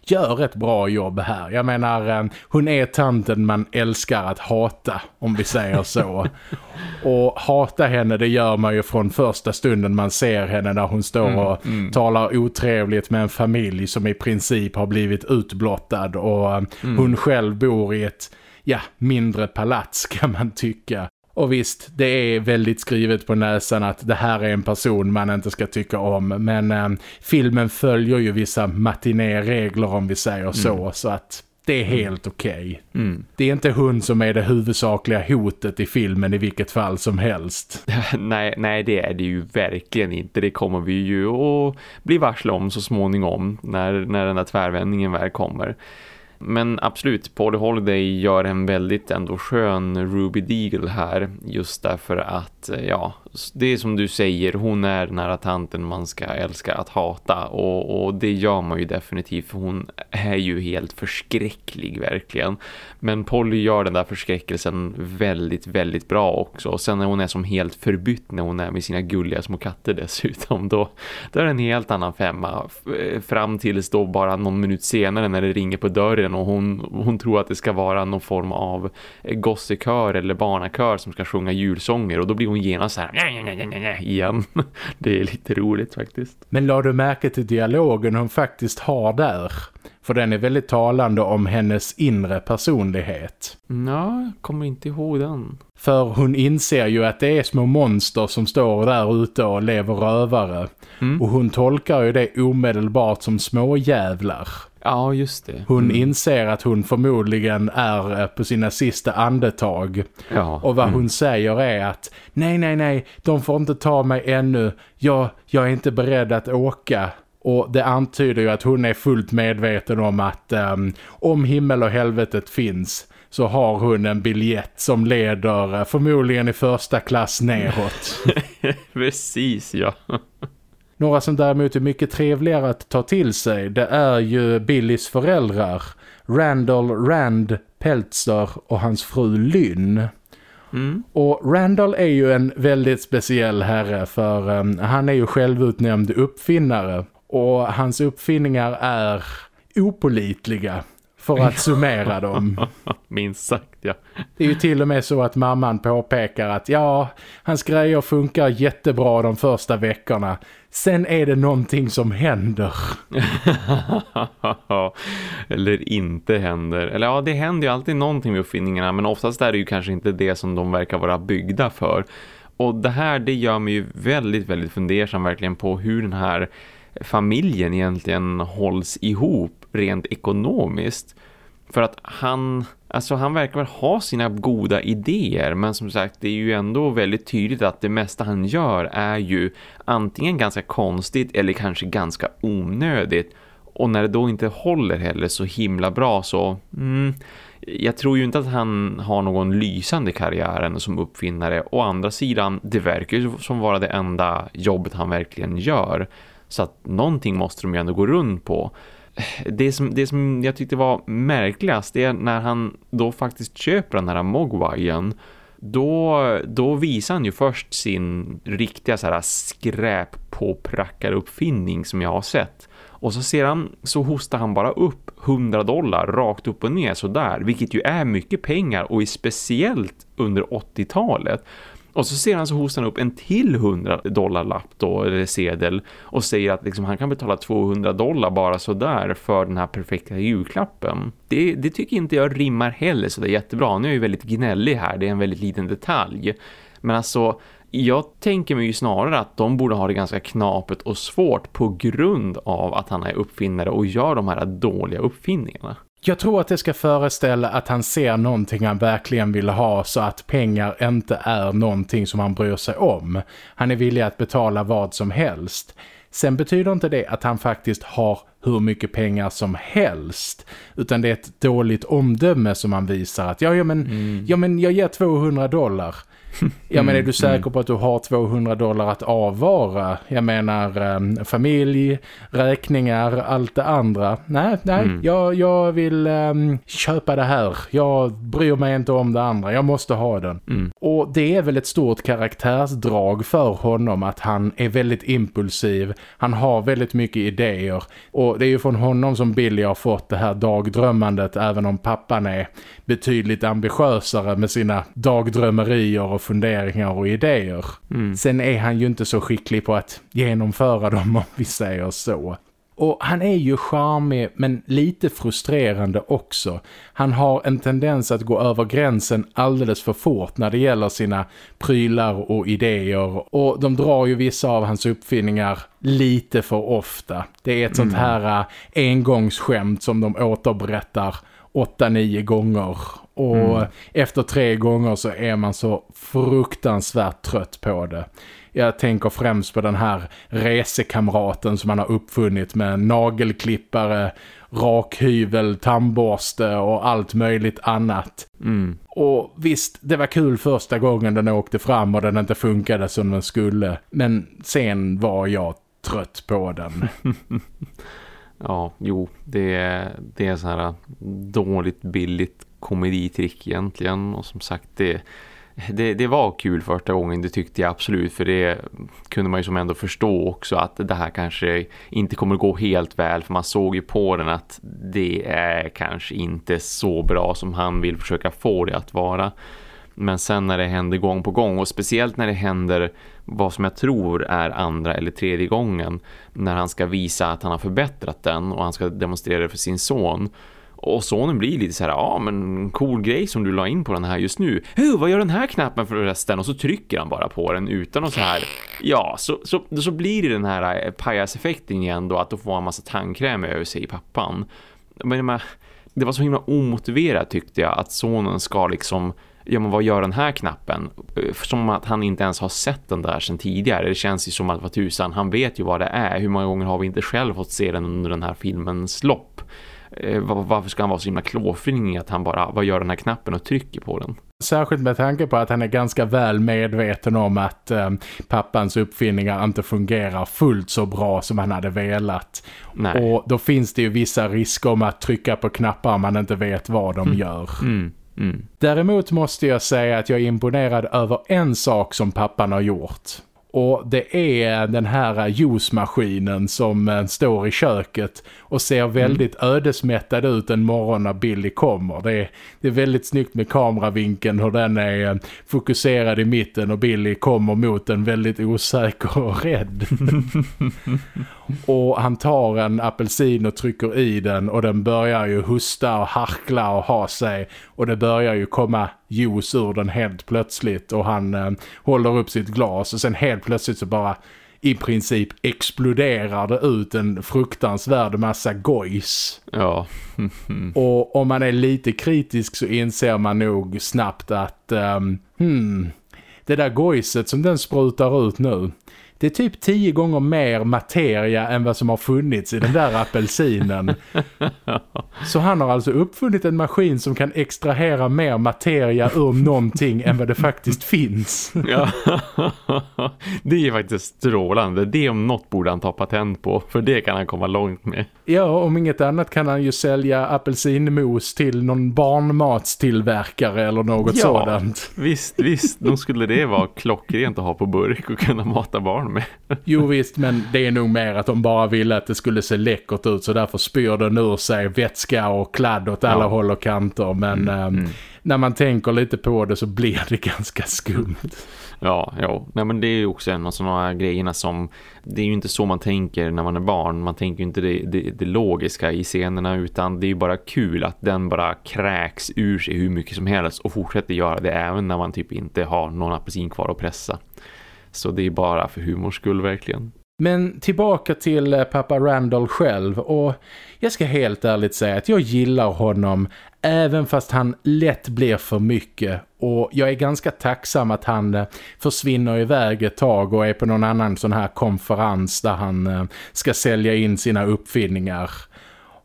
gör ett bra jobb här. Jag menar, äh, hon är tanten man älskar att hata, om vi säger så. och hata henne, det gör man ju från första stunden man ser henne när hon står mm, och mm. talar otrevligt med en familj som i princip har blivit utblottad. Och äh, mm. hon själv bor i ett ja, mindre palats kan man tycka. Och visst, det är väldigt skrivet på näsan att det här är en person man inte ska tycka om. Men eh, filmen följer ju vissa matinéregler om vi säger så. Mm. Så att det är mm. helt okej. Okay. Mm. Det är inte hon som är det huvudsakliga hotet i filmen i vilket fall som helst. nej, nej, det är det ju verkligen inte. Det kommer vi ju att bli varsla om så småningom när, när den här tvärvändningen väl kommer. Men absolut, Paul Holiday gör en väldigt ändå skön Ruby Deagle här just därför att, eh, ja, det är som du säger, hon är den här tanten man ska älska att hata. Och, och det gör man ju definitivt för hon är ju helt förskräcklig verkligen. Men Polly gör den där förskräckelsen väldigt, väldigt bra också. Och sen när hon är som helt förbytt när hon är med sina gulliga små katter dessutom då, då är det en helt annan femma. Eh, fram tills då bara någon minut senare när det ringer på dörren och hon, hon tror att det ska vara någon form av eh, gossekör eller barnakör som ska sjunga julsånger. Och då blir hon genast så här igen. Det är lite roligt faktiskt. Men la du märke till dialogen hon faktiskt har där? För den är väldigt talande om hennes inre personlighet. Ja, kommer inte ihåg den. För hon inser ju att det är små monster som står där ute och lever rövare. Mm. Och hon tolkar ju det omedelbart som små jävlar. Ja, just det. Hon mm. inser att hon förmodligen är eh, på sina sista andetag. Ja. Och vad mm. hon säger är att nej, nej, nej, de får inte ta mig ännu. Jag, jag är inte beredd att åka. Och det antyder ju att hon är fullt medveten om att um, om himmel och helvetet finns så har hon en biljett som leder uh, förmodligen i första klass neråt. Precis, ja. Några som däremot är mycket trevligare att ta till sig det är ju Billys föräldrar. Randall Rand Peltzer och hans fru Lynn. Mm. Och Randall är ju en väldigt speciell herre för um, han är ju självutnämnd uppfinnare. Och hans uppfinningar är opolitliga för att summera dem. Minst sagt, ja. Det är ju till och med så att mamman påpekar att ja, hans grejer funkar jättebra de första veckorna. Sen är det någonting som händer. Eller inte händer. Eller ja, det händer ju alltid någonting med uppfinningarna men oftast är det ju kanske inte det som de verkar vara byggda för. Och det här, det gör mig ju väldigt, väldigt fundersam verkligen på hur den här familjen egentligen hålls ihop rent ekonomiskt. För att han, alltså han verkar väl ha sina goda idéer men som sagt det är ju ändå väldigt tydligt att det mesta han gör är ju antingen ganska konstigt eller kanske ganska onödigt. Och när det då inte håller heller så himla bra så... Mm, jag tror ju inte att han har någon lysande karriär som uppfinnare. Å andra sidan, det verkar ju som vara det enda jobbet han verkligen gör. Så att någonting måste de ju ändå gå runt på. Det som, det som jag tyckte var märkligast är när han då faktiskt köper den här Mogwaien då, då visar han ju först sin riktiga så här skräp på uppfinning som jag har sett. Och så ser han, så hostar han bara upp 100 dollar rakt upp och ner så där, vilket ju är mycket pengar och är speciellt under 80-talet. Och så ser han så hostar han upp en till 100 dollar lapp då, eller sedel och säger att liksom, han kan betala 200 dollar bara sådär för den här perfekta julklappen. Det, det tycker inte jag rimmar heller så det är jättebra. Nu är jag ju väldigt gnällig här, det är en väldigt liten detalj. Men alltså, jag tänker mig ju snarare att de borde ha det ganska knapet och svårt på grund av att han är uppfinnare och gör de här dåliga uppfinningarna. Jag tror att det ska föreställa att han ser någonting han verkligen vill ha så att pengar inte är någonting som han bryr sig om. Han är villig att betala vad som helst. Sen betyder inte det att han faktiskt har hur mycket pengar som helst. Utan det är ett dåligt omdöme som han visar att ja, ja, men, mm. ja men jag ger 200 dollar. Jag menar, är du mm, säker på att du har 200 dollar att avvara? Jag menar, um, familj, räkningar, allt det andra. Nej, nej, mm. jag, jag vill um, köpa det här. Jag bryr mig inte om det andra. Jag måste ha den. Mm. Och det är väl ett stort karaktärsdrag för honom att han är väldigt impulsiv. Han har väldigt mycket idéer. Och det är ju från honom som Billy har fått det här dagdrömmandet även om pappan är betydligt ambitiösare med sina dagdrömmerier och funderingar och idéer. Mm. Sen är han ju inte så skicklig på att genomföra dem om vi säger så. Och han är ju charmig men lite frustrerande också. Han har en tendens att gå över gränsen alldeles för fort när det gäller sina prylar och idéer. Och de drar ju vissa av hans uppfinningar lite för ofta. Det är ett mm. sånt här uh, engångsskämt som de återberättar åtta, nio gånger. Och mm. efter tre gånger så är man så fruktansvärt trött på det. Jag tänker främst på den här resekamraten som man har uppfunnit med nagelklippare, rakhyvel, tandborste och allt möjligt annat. Mm. Och visst, det var kul första gången den åkte fram och den inte funkade som den skulle. Men sen var jag trött på den. Ja, jo, det är, det är så här dåligt billigt komeditrick egentligen och som sagt det, det, det var kul första gången, det tyckte jag absolut för det kunde man ju som ändå förstå också att det här kanske inte kommer gå helt väl för man såg ju på den att det är kanske inte så bra som han vill försöka få det att vara. Men sen när det händer gång på gång och speciellt när det händer vad som jag tror är andra eller tredje gången när han ska visa att han har förbättrat den och han ska demonstrera det för sin son och sonen blir lite så här, ja men cool grej som du la in på den här just nu. Hur, vad gör den här knappen för resten? Och så trycker han bara på den utan att så här, ja så, så, så blir det den här eh, pajaseffekten igen då att då får han massa tandkräm över sig i pappan. Men det var så himla omotiverat tyckte jag att sonen ska liksom ja men vad gör den här knappen? Eh, som att han inte ens har sett den där sedan tidigare. Det känns ju som att vad tusan, han vet ju vad det är. Hur många gånger har vi inte själv fått se den under den här filmens lopp? Eh, varför ska han vara så himla klåfring att han bara, vad gör den här knappen och trycker på den? Särskilt med tanke på att han är ganska väl medveten om att eh, pappans uppfinningar inte fungerar fullt så bra som han hade velat. Nej. Och då finns det ju vissa risker om att trycka på knappar man inte vet vad de mm. gör. Mm. Mm. Däremot måste jag säga att jag är imponerad över en sak som pappan har gjort. Och det är den här juicemaskinen som eh, står i köket och ser mm. väldigt mm. ödesmättad ut en morgon när Billy kommer. Det är, det är väldigt snyggt med kameravinkeln hur den är eh, fokuserad i mitten och Billy kommer mot den väldigt osäker och rädd. och han tar en apelsin och trycker i den och den börjar ju husta och harkla och ha sig och det börjar ju komma juice ur den helt plötsligt och han eh, håller upp sitt glas och sen helt plötsligt så bara i princip exploderar det ut en fruktansvärd massa gojs. Ja. och om man är lite kritisk så inser man nog snabbt att um, hmm, det där gojset som den sprutar ut nu det är typ tio gånger mer materia än vad som har funnits i den där apelsinen. Så han har alltså uppfunnit en maskin som kan extrahera mer materia ur någonting än vad det faktiskt finns. Ja, det är faktiskt strålande. Det om något borde han ta patent på, för det kan han komma långt med. Ja, om inget annat kan han ju sälja apelsinmos till någon barnmatstillverkare eller något ja, sådant. visst, visst. Nog skulle det vara klockrent att ha på burk och kunna mata barn med. Jo visst, men det är nog mer att de bara ville att det skulle se läckert ut så därför spyr den ur sig vätska och kladd åt alla ja. håll och kanter. Men mm, äh, mm. när man tänker lite på det så blir det ganska skumt. Ja, ja. Nej, men det är ju också en av sådana grejerna som det är ju inte så man tänker när man är barn. Man tänker ju inte det, det, det, logiska i scenerna utan det är ju bara kul att den bara kräks ur sig hur mycket som helst och fortsätter göra det även när man typ inte har någon apelsin kvar att pressa. Så det är bara för humors skull verkligen. Men tillbaka till eh, pappa Randall själv och jag ska helt ärligt säga att jag gillar honom även fast han lätt blir för mycket och jag är ganska tacksam att han eh, försvinner iväg ett tag och är på någon annan sån här konferens där han eh, ska sälja in sina uppfinningar.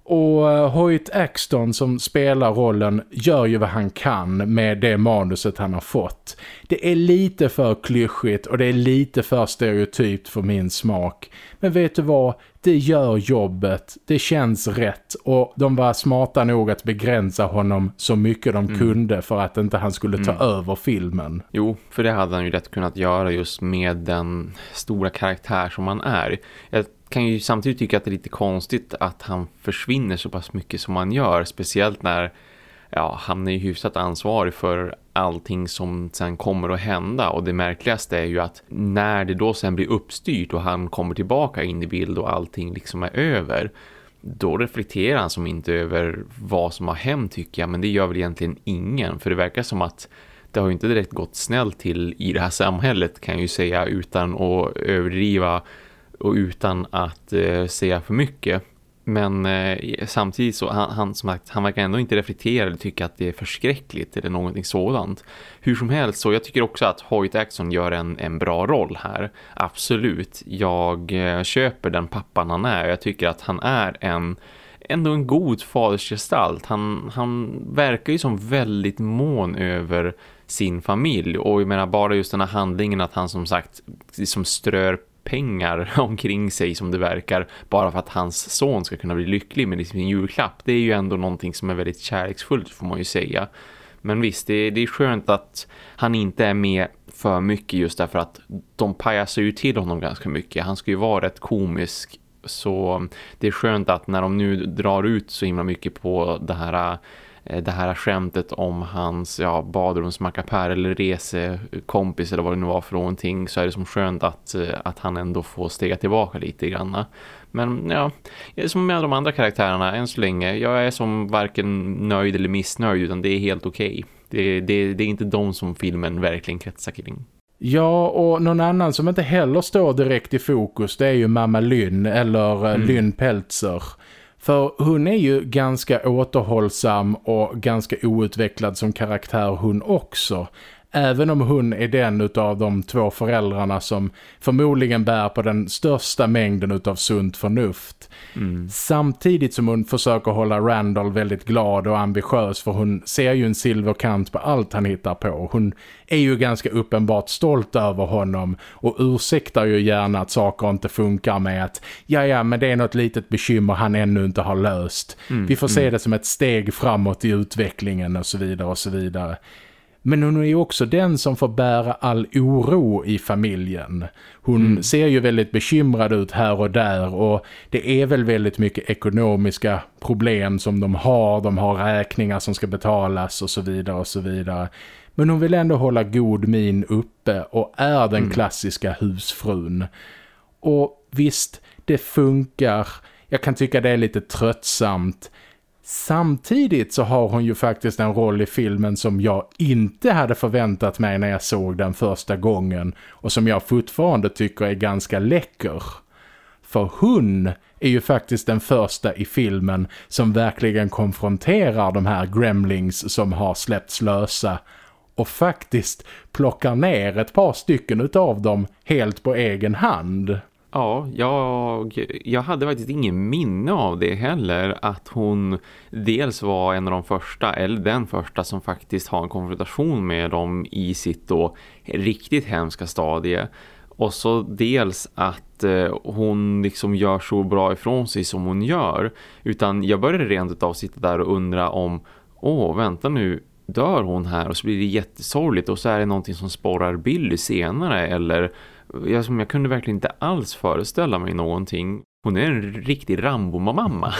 Och eh, Hoyt Axton som spelar rollen gör ju vad han kan med det manuset han har fått. Det är lite för klyschigt och det är lite för stereotypt för min smak. Men vet du vad? Det gör jobbet. Det känns rätt och de var smarta nog att begränsa honom så mycket de mm. kunde för att inte han skulle ta mm. över filmen. Jo, för det hade han ju rätt kunnat göra just med den stora karaktär som han är. Jag kan ju samtidigt tycka att det är lite konstigt att han försvinner så pass mycket som han gör. Speciellt när ja, han är ju hyfsat ansvarig för allting som sen kommer att hända. Och det märkligaste är ju att när det då sen blir uppstyrt och han kommer tillbaka in i bild och allting liksom är över. Då reflekterar han som inte över vad som har hänt tycker jag. Men det gör väl egentligen ingen. För det verkar som att det har ju inte direkt gått snällt till i det här samhället kan jag ju säga utan att överdriva och utan att eh, säga för mycket. Men eh, samtidigt så han, han, som sagt, han verkar ändå inte reflektera eller tycka att det är förskräckligt eller någonting sådant. Hur som helst så jag tycker också att Hoyt Axon gör en, en bra roll här. Absolut, jag eh, köper den pappan han är. Jag tycker att han är en ändå en god fadersgestalt. Han, han verkar ju som väldigt mån över sin familj och jag menar bara just den här handlingen att han som sagt liksom strör pengar omkring sig som det verkar bara för att hans son ska kunna bli lycklig med sin julklapp. Det är ju ändå någonting som är väldigt kärleksfullt får man ju säga. Men visst, det, det är skönt att han inte är med för mycket just därför att de pajasar ju till honom ganska mycket. Han ska ju vara rätt komisk så det är skönt att när de nu drar ut så himla mycket på det här det här skämtet om hans ja, badrumsmackapär eller resekompis eller vad det nu var för någonting så är det som skönt att, eh, att han ändå får stega tillbaka lite grann. Men ja, som med de andra karaktärerna än så länge, jag är som varken nöjd eller missnöjd utan det är helt okej. Okay. Det, det, det är inte de som filmen verkligen kretsar kring. Ja, och någon annan som inte heller står direkt i fokus det är ju Mamma Lynn eller eh, mm. Lynn Peltzer. För hon är ju ganska återhållsam och ganska outvecklad som karaktär hon också. Även om hon är den av de två föräldrarna som förmodligen bär på den största mängden av sunt förnuft. Mm. Samtidigt som hon försöker hålla Randall väldigt glad och ambitiös för hon ser ju en silverkant på allt han hittar på. Hon är ju ganska uppenbart stolt över honom och ursäktar ju gärna att saker inte funkar med att ja ja men det är något litet bekymmer han ännu inte har löst. Mm. Vi får se mm. det som ett steg framåt i utvecklingen och så vidare och så vidare. Men hon är ju också den som får bära all oro i familjen. Hon mm. ser ju väldigt bekymrad ut här och där och det är väl väldigt mycket ekonomiska problem som de har. De har räkningar som ska betalas och så vidare och så vidare. Men hon vill ändå hålla god min uppe och är den mm. klassiska husfrun. Och visst, det funkar. Jag kan tycka det är lite tröttsamt. Samtidigt så har hon ju faktiskt en roll i filmen som jag inte hade förväntat mig när jag såg den första gången och som jag fortfarande tycker är ganska läcker. För hon är ju faktiskt den första i filmen som verkligen konfronterar de här gremlings som har släppts lösa och faktiskt plockar ner ett par stycken av dem helt på egen hand. Ja, jag, jag hade faktiskt ingen minne av det heller att hon dels var en av de första eller den första som faktiskt har en konfrontation med dem i sitt då riktigt hemska stadie. Och så dels att eh, hon liksom gör så bra ifrån sig som hon gör. Utan jag började rent av sitta där och undra om, åh vänta nu, dör hon här? Och så blir det jättesorgligt och så är det någonting som sporrar Billy senare eller jag, som jag kunde verkligen inte alls föreställa mig någonting. hon är en riktig Rambo-mamma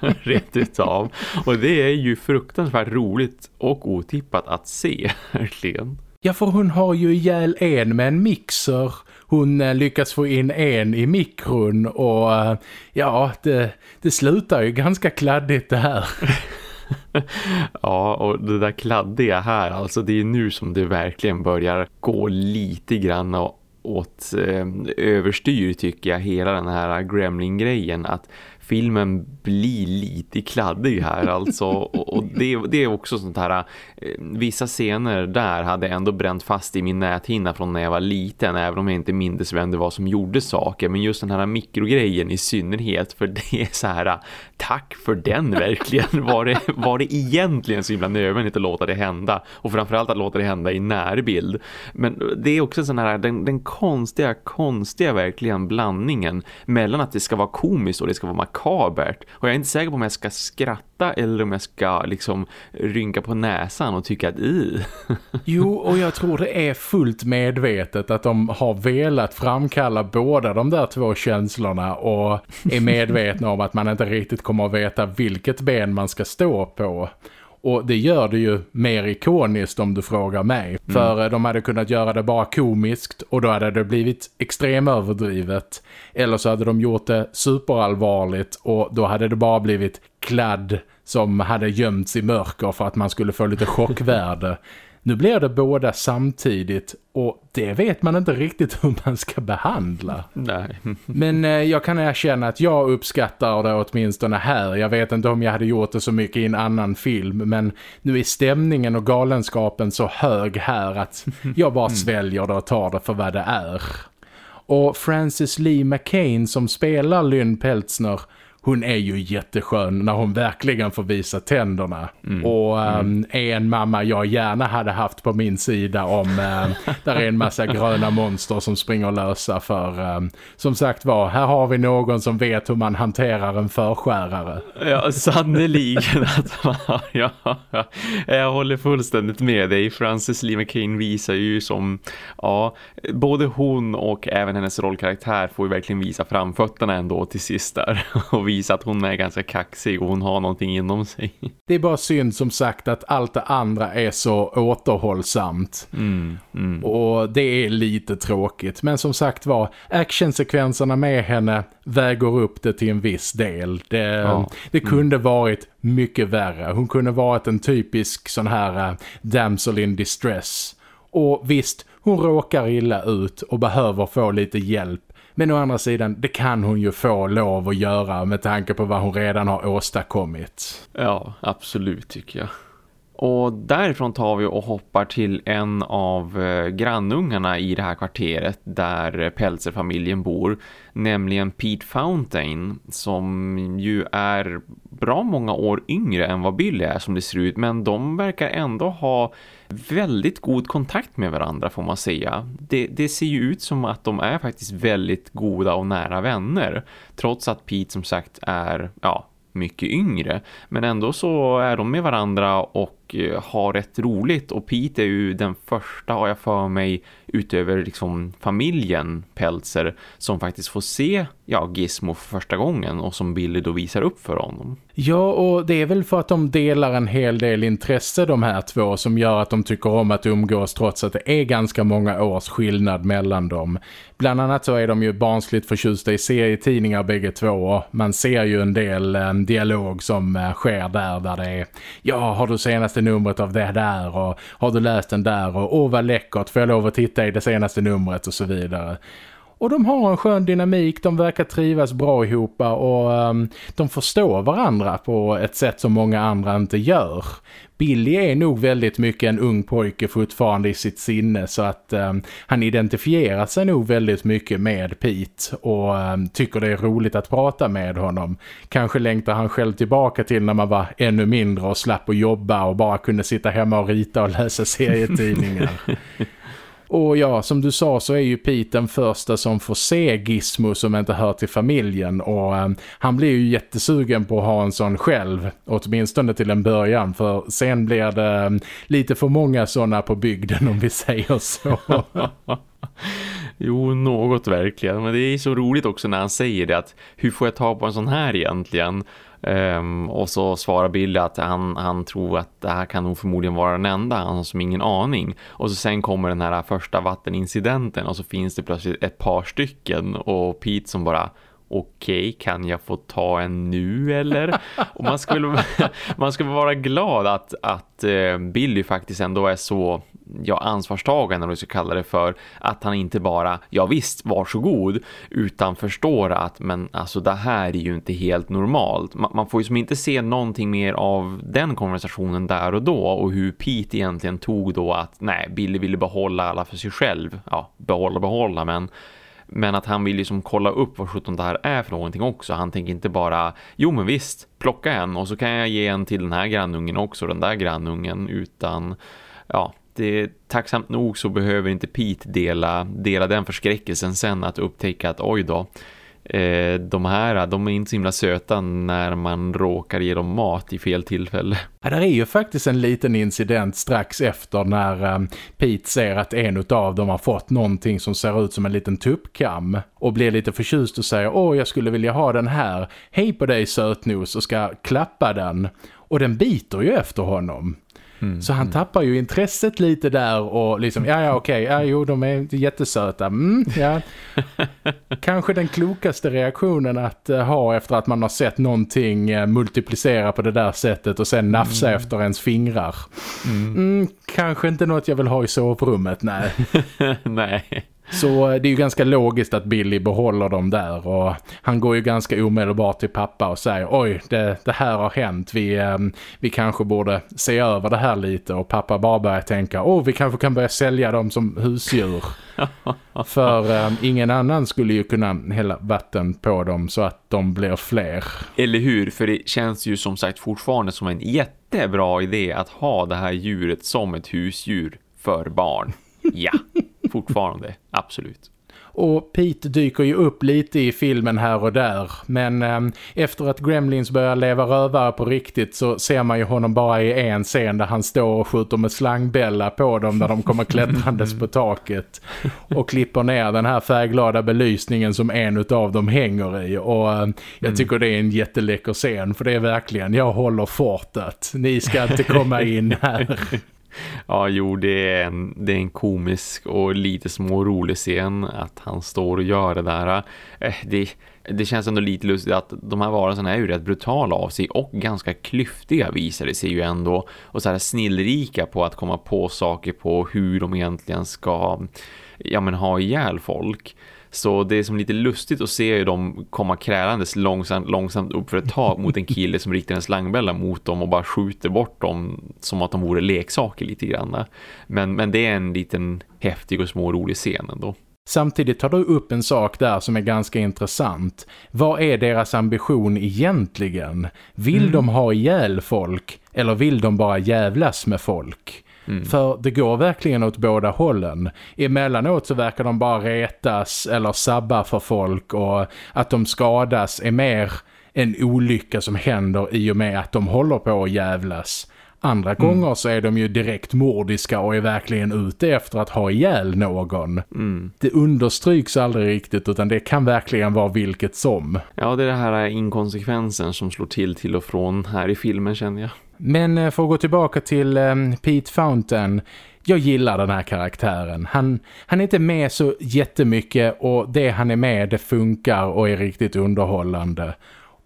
rätt utav. Och det är ju fruktansvärt roligt och otippat att se, verkligen. Ja, för hon har ju ihjäl en med en mixer. Hon eh, lyckas få in en i mikron och eh, ja, det, det slutar ju ganska kladdigt det här. ja, och det där kladdiga här, alltså det är nu som det verkligen börjar gå lite grann och åt eh, överstyr tycker jag hela den här Gremlin-grejen. Att filmen blir lite kladdig här alltså. Och, och det, det, är också sånt här eh, vissa scener där hade ändå bränt fast i min näthinna från när jag var liten även om jag inte minns vem det var som gjorde saker. Men just den här mikrogrejen i synnerhet för det är så här tack för den verkligen. Var det, var det egentligen så himla nödvändigt att låta det hända? Och framförallt att låta det hända i närbild. Men det är också sån här den, den konstiga, konstiga verkligen blandningen mellan att det ska vara komiskt och det ska vara makabert. Och jag är inte säker på om jag ska skratta eller om jag ska liksom rynka på näsan och tycka att i. jo, och jag tror det är fullt medvetet att de har velat framkalla båda de där två känslorna och är medvetna om att man inte riktigt kommer att veta vilket ben man ska stå på. Och det gör det ju mer ikoniskt om du frågar mig. Mm. För eh, de hade kunnat göra det bara komiskt och då hade det blivit extrem överdrivet. Eller så hade de gjort det superallvarligt och då hade det bara blivit kladd som hade gömts i mörker för att man skulle få lite chockvärde. Nu blir det båda samtidigt och det vet man inte riktigt hur man ska behandla. Nej. Men eh, jag kan erkänna att jag uppskattar det åtminstone här. Jag vet inte om jag hade gjort det så mycket i en annan film. Men nu är stämningen och galenskapen så hög här att jag bara mm. sväljer det och tar det för vad det är. Och Francis Lee McCain som spelar Lynn Peltzner hon är ju jätteskön när hon verkligen får visa tänderna. Mm. Och um, är en mamma jag gärna hade haft på min sida om um, där är en massa gröna monster som springer lösa för um, som sagt var, här har vi någon som vet hur man hanterar en förskärare. Ja, sannoliken att man, ja, jag håller fullständigt med dig. Frances Lee McCain visar ju som, ja, både hon och även hennes rollkaraktär får ju verkligen visa framfötterna ändå till sist där och visa att hon är ganska kaxig och hon har någonting inom sig. Det är bara synd som sagt att allt det andra är så återhållsamt. Mm, mm. Och det är lite tråkigt. Men som sagt var, actionsekvenserna med henne väger upp det till en viss del. Det, ja. det mm. kunde varit mycket värre. Hon kunde varit en typisk sån här uh, damsel in distress. Och visst, hon råkar illa ut och behöver få lite hjälp. Men å andra sidan, det kan hon ju få lov att göra med tanke på vad hon redan har åstadkommit. Ja, absolut tycker jag. Och därifrån tar vi och hoppar till en av eh, grannungarna i det här kvarteret där Pelserfamiljen bor. Nämligen Pete Fountain som ju är bra många år yngre än vad Billy är som det ser ut. Men de verkar ändå ha väldigt god kontakt med varandra får man säga. Det, det ser ju ut som att de är faktiskt väldigt goda och nära vänner. Trots att Pete som sagt är ja, mycket yngre. Men ändå så är de med varandra och och eh, har rätt roligt. Och Pete är ju den första har jag för mig utöver liksom familjen Peltzer som faktiskt får se ja, Gizmo för första gången och som Billy då visar upp för honom. Ja, och det är väl för att de delar en hel del intresse de här två som gör att de tycker om att umgås trots att det är ganska många års skillnad mellan dem. Bland annat så är de ju barnsligt förtjusta i serietidningar bägge två och man ser ju en del en dialog som eh, sker där där det är ja, har du senast senaste numret av det där och har du läst den där och åh vad läckert, får jag lov att titta i det senaste numret och så vidare. Och de har en skön dynamik, de verkar trivas bra ihop och um, de förstår varandra på ett sätt som många andra inte gör. Billy är nog väldigt mycket en ung pojke fortfarande i sitt sinne så att um, han identifierar sig nog väldigt mycket med Pete och um, tycker det är roligt att prata med honom. Kanske längtar han själv tillbaka till när man var ännu mindre och slapp att jobba och bara kunde sitta hemma och rita och läsa serietidningar. Och ja, som du sa så är ju Pete den första som får se Gizmo som inte hör till familjen och eh, han blir ju jättesugen på att ha en sån själv, åtminstone till en början för sen blir det eh, lite för många sådana på bygden om vi säger så. Jo, något verkligen. Men det är så roligt också när han säger det att hur får jag tag på en sån här egentligen? Um, och så svarar Billy att han, han tror att det här kan nog förmodligen vara den enda, han har som ingen aning. Och så sen kommer den här första vattenincidenten och så finns det plötsligt ett par stycken och Pete som bara okej, okay, kan jag få ta en nu eller? Och man skulle, man skulle vara glad att, att eh, Billy faktiskt ändå är så ja, ansvarstagande, eller vi ska kalla det för, att han inte bara, ja visst, varsågod, utan förstår att, men alltså det här är ju inte helt normalt. Man, man får ju som inte se någonting mer av den konversationen där och då, och hur Pete egentligen tog då att, nej, Billy ville behålla alla för sig själv. Ja, behålla, behålla, men men att han vill liksom kolla upp vad sjutton det här är för någonting också. Han tänker inte bara, jo men visst, plocka en och så kan jag ge en till den här grannungen också, den där grannungen. Utan, ja, det är tacksamt nog så behöver inte Pete dela, dela den förskräckelsen sen att upptäcka att oj då, eh, de här eh, de är inte så himla söta när man råkar ge dem mat i fel tillfälle. Ja, det är ju faktiskt en liten incident strax efter när eh, Pete ser att en av dem har fått någonting som ser ut som en liten tuppkam och blir lite förtjust och säger åh jag skulle vilja ha den här, hej på dig sötnos och ska klappa den och den biter ju efter honom. Mm, så han mm. tappar ju intresset lite där och liksom, ja ja okej, okay, ja jo de är jättesöta. Mm, ja. Kanske den klokaste reaktionen att uh, ha efter att man har sett någonting uh, multiplicera på det där sättet och sen nafsa mm. efter ens fingrar. Mm. mm. kanske inte något jag vill ha i sovrummet, nej. nej. Så det är ju ganska logiskt att Billy behåller dem där och han går ju ganska omedelbart till pappa och säger oj det, det här har hänt, vi, eh, vi kanske borde se över det här lite och pappa bara börjar tänka åh vi kanske kan börja sälja dem som husdjur. För eh, ingen annan skulle ju kunna hälla vatten på dem så att de blir fler. Eller hur, för det känns ju som sagt fortfarande som en jättebra idé att ha det här djuret som ett husdjur för barn. Ja, fortfarande, absolut. Och Pete dyker ju upp lite i filmen här och där. Men eh, efter att Gremlins börjar leva rövare på riktigt så ser man ju honom bara i en scen där han står och skjuter med slangbälla på dem när de kommer klättrandes på taket. Och klipper ner den här färgglada belysningen som en av dem hänger i. Och eh, jag mm. tycker det är en jätteläcker scen för det är verkligen, jag håller fortet. Ni ska inte komma in här. Ja, jo, det är, en, det är en komisk och lite smårolig scen att han står och gör det där. Eh, det, det känns ändå lite lustigt att de här varelserna är ju rätt brutala av sig och ganska klyftiga visar det sig ju ändå. Och så här snillrika på att komma på saker på hur de egentligen ska ja, men ha ihjäl folk. Så det är som lite lustigt att se dem komma krälandes långsamt, långsamt upp för ett tag mot en kille som riktar en slangbälla mot dem och bara skjuter bort dem som att de vore leksaker lite grann. Men, men det är en liten häftig och smårolig scen ändå. Samtidigt tar du upp en sak där som är ganska intressant. Vad är deras ambition egentligen? Vill mm. de ha ihjäl folk eller vill de bara jävlas med folk? Mm. För det går verkligen åt båda hållen. Emellanåt så verkar de bara retas eller sabba för folk och att de skadas är mer en olycka som händer i och med att de håller på att jävlas. Andra mm. gånger så är de ju direkt mordiska och är verkligen ute efter att ha ihjäl någon. Mm. Det understryks aldrig riktigt utan det kan verkligen vara vilket som. Ja, det är det här inkonsekvensen som slår till till och från här i filmen känner jag. Men eh, för att gå tillbaka till um, Pete Fountain jag gillar den här karaktären. Han, han är inte med så jättemycket och det han är med det funkar och är riktigt underhållande.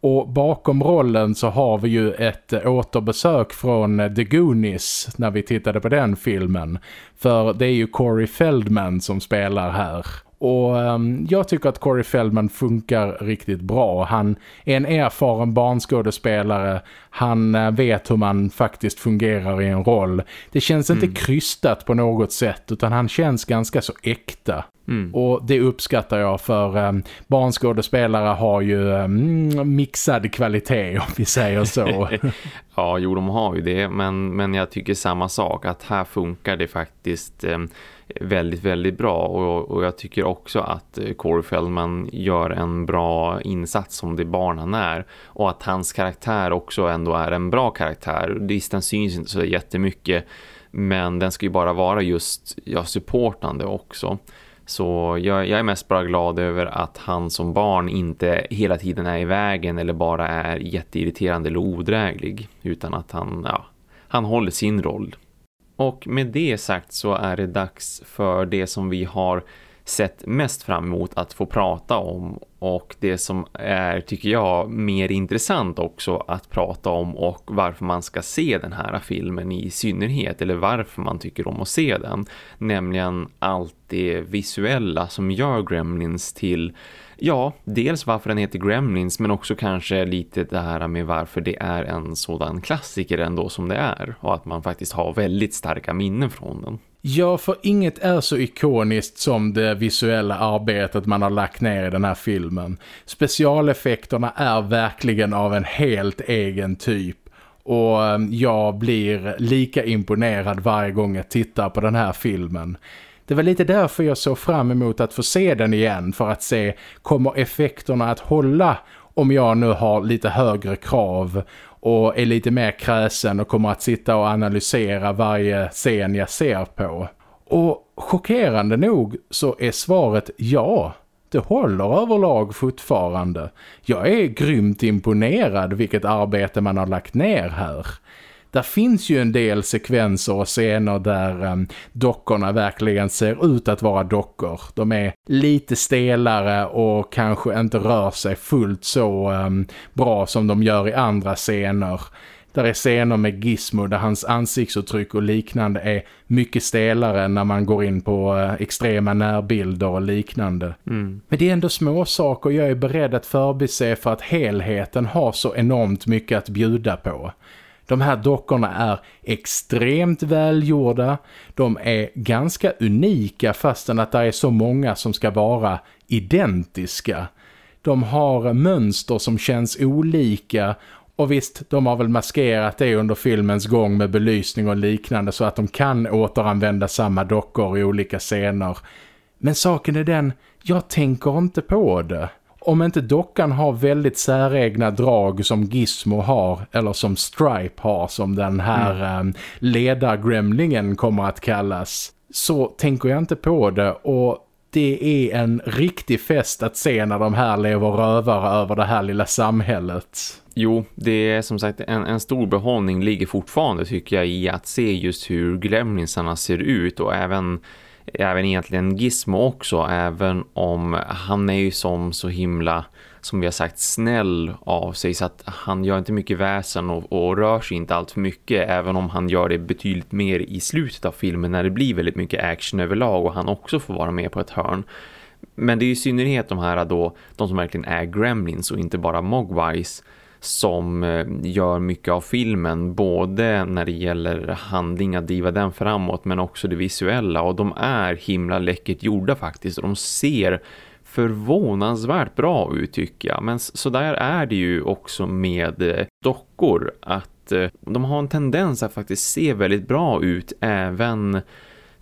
Och bakom rollen så har vi ju ett eh, återbesök från eh, The Goonies när vi tittade på den filmen. För det är ju Corey Feldman som spelar här. Och um, jag tycker att Corey Feldman funkar riktigt bra. Han är en erfaren barnskådespelare. Han uh, vet hur man faktiskt fungerar i en roll. Det känns mm. inte krystat på något sätt utan han känns ganska så äkta. Mm. Och det uppskattar jag för um, barnskådespelare har ju um, mixad kvalitet om vi säger så. ja, jo de har ju det. Men, men jag tycker samma sak att här funkar det faktiskt... Um, väldigt, väldigt bra och, och jag tycker också att eh, Corey Feldman gör en bra insats som det barn han är och att hans karaktär också ändå är en bra karaktär. Visst, den syns inte så jättemycket men den ska ju bara vara just ja, supportande också. Så jag, jag, är mest bara glad över att han som barn inte hela tiden är i vägen eller bara är jätteirriterande eller odräglig. Utan att han, ja, han håller sin roll. Och med det sagt så är det dags för det som vi har sett mest fram emot att få prata om och det som är, tycker jag, mer intressant också att prata om och varför man ska se den här filmen i synnerhet eller varför man tycker om att se den. Nämligen allt det visuella som gör Gremlins till Ja, dels varför den heter Gremlins men också kanske lite det här med varför det är en sådan klassiker ändå som det är och att man faktiskt har väldigt starka minnen från den. Ja, för inget är så ikoniskt som det visuella arbetet man har lagt ner i den här filmen. Specialeffekterna är verkligen av en helt egen typ. Och ehm, jag blir lika imponerad varje gång jag tittar på den här filmen. Det var lite därför jag såg fram emot att få se den igen för att se kommer effekterna att hålla om jag nu har lite högre krav och är lite mer kräsen och kommer att sitta och analysera varje scen jag ser på. Och chockerande nog så är svaret ja. Det håller överlag fortfarande. Jag är grymt imponerad vilket arbete man har lagt ner här där finns ju en del sekvenser och scener där um, dockorna verkligen ser ut att vara dockor. De är lite stelare och kanske inte rör sig fullt så um, bra som de gör i andra scener. Där är scener med Gizmo där hans ansiktsuttryck och liknande är mycket stelare när man går in på uh, extrema närbilder och liknande. Mm. Men det är ändå små saker jag är beredd att förbise för att helheten har så enormt mycket att bjuda på. De här dockorna är extremt välgjorda. De är ganska unika fastän att det är så många som ska vara identiska. De har mönster som känns olika och visst, de har väl maskerat det under filmens gång med belysning och liknande så att de kan återanvända samma dockor i olika scener. Men saken är den, jag tänker inte på det om inte dockan har väldigt säregna drag som Gizmo har eller som Stripe har som den här mm. Ehm, ledargremlingen kommer att kallas så tänker jag inte på det och det är en riktig fest att se när de här lever rövare över det här lilla samhället. Jo, det är som sagt en, en stor behållning ligger fortfarande tycker jag i att se just hur gremlinsarna ser ut och även även egentligen Gizmo också även om han är ju som så himla som vi har sagt snäll av sig så att han gör inte mycket väsen och, och rör sig inte allt för mycket även om han gör det betydligt mer i slutet av filmen när det blir väldigt mycket action överlag och han också får vara med på ett hörn. Men det är i synnerhet de här då, de som verkligen är gremlins och inte bara mogwise som eh, gör mycket av filmen både när det gäller handling att driva den framåt men också det visuella. Och de är himla läckert gjorda faktiskt och de ser förvånansvärt bra ut tycker jag. Men så där är det ju också med eh, dockor att eh, de har en tendens att faktiskt se väldigt bra ut även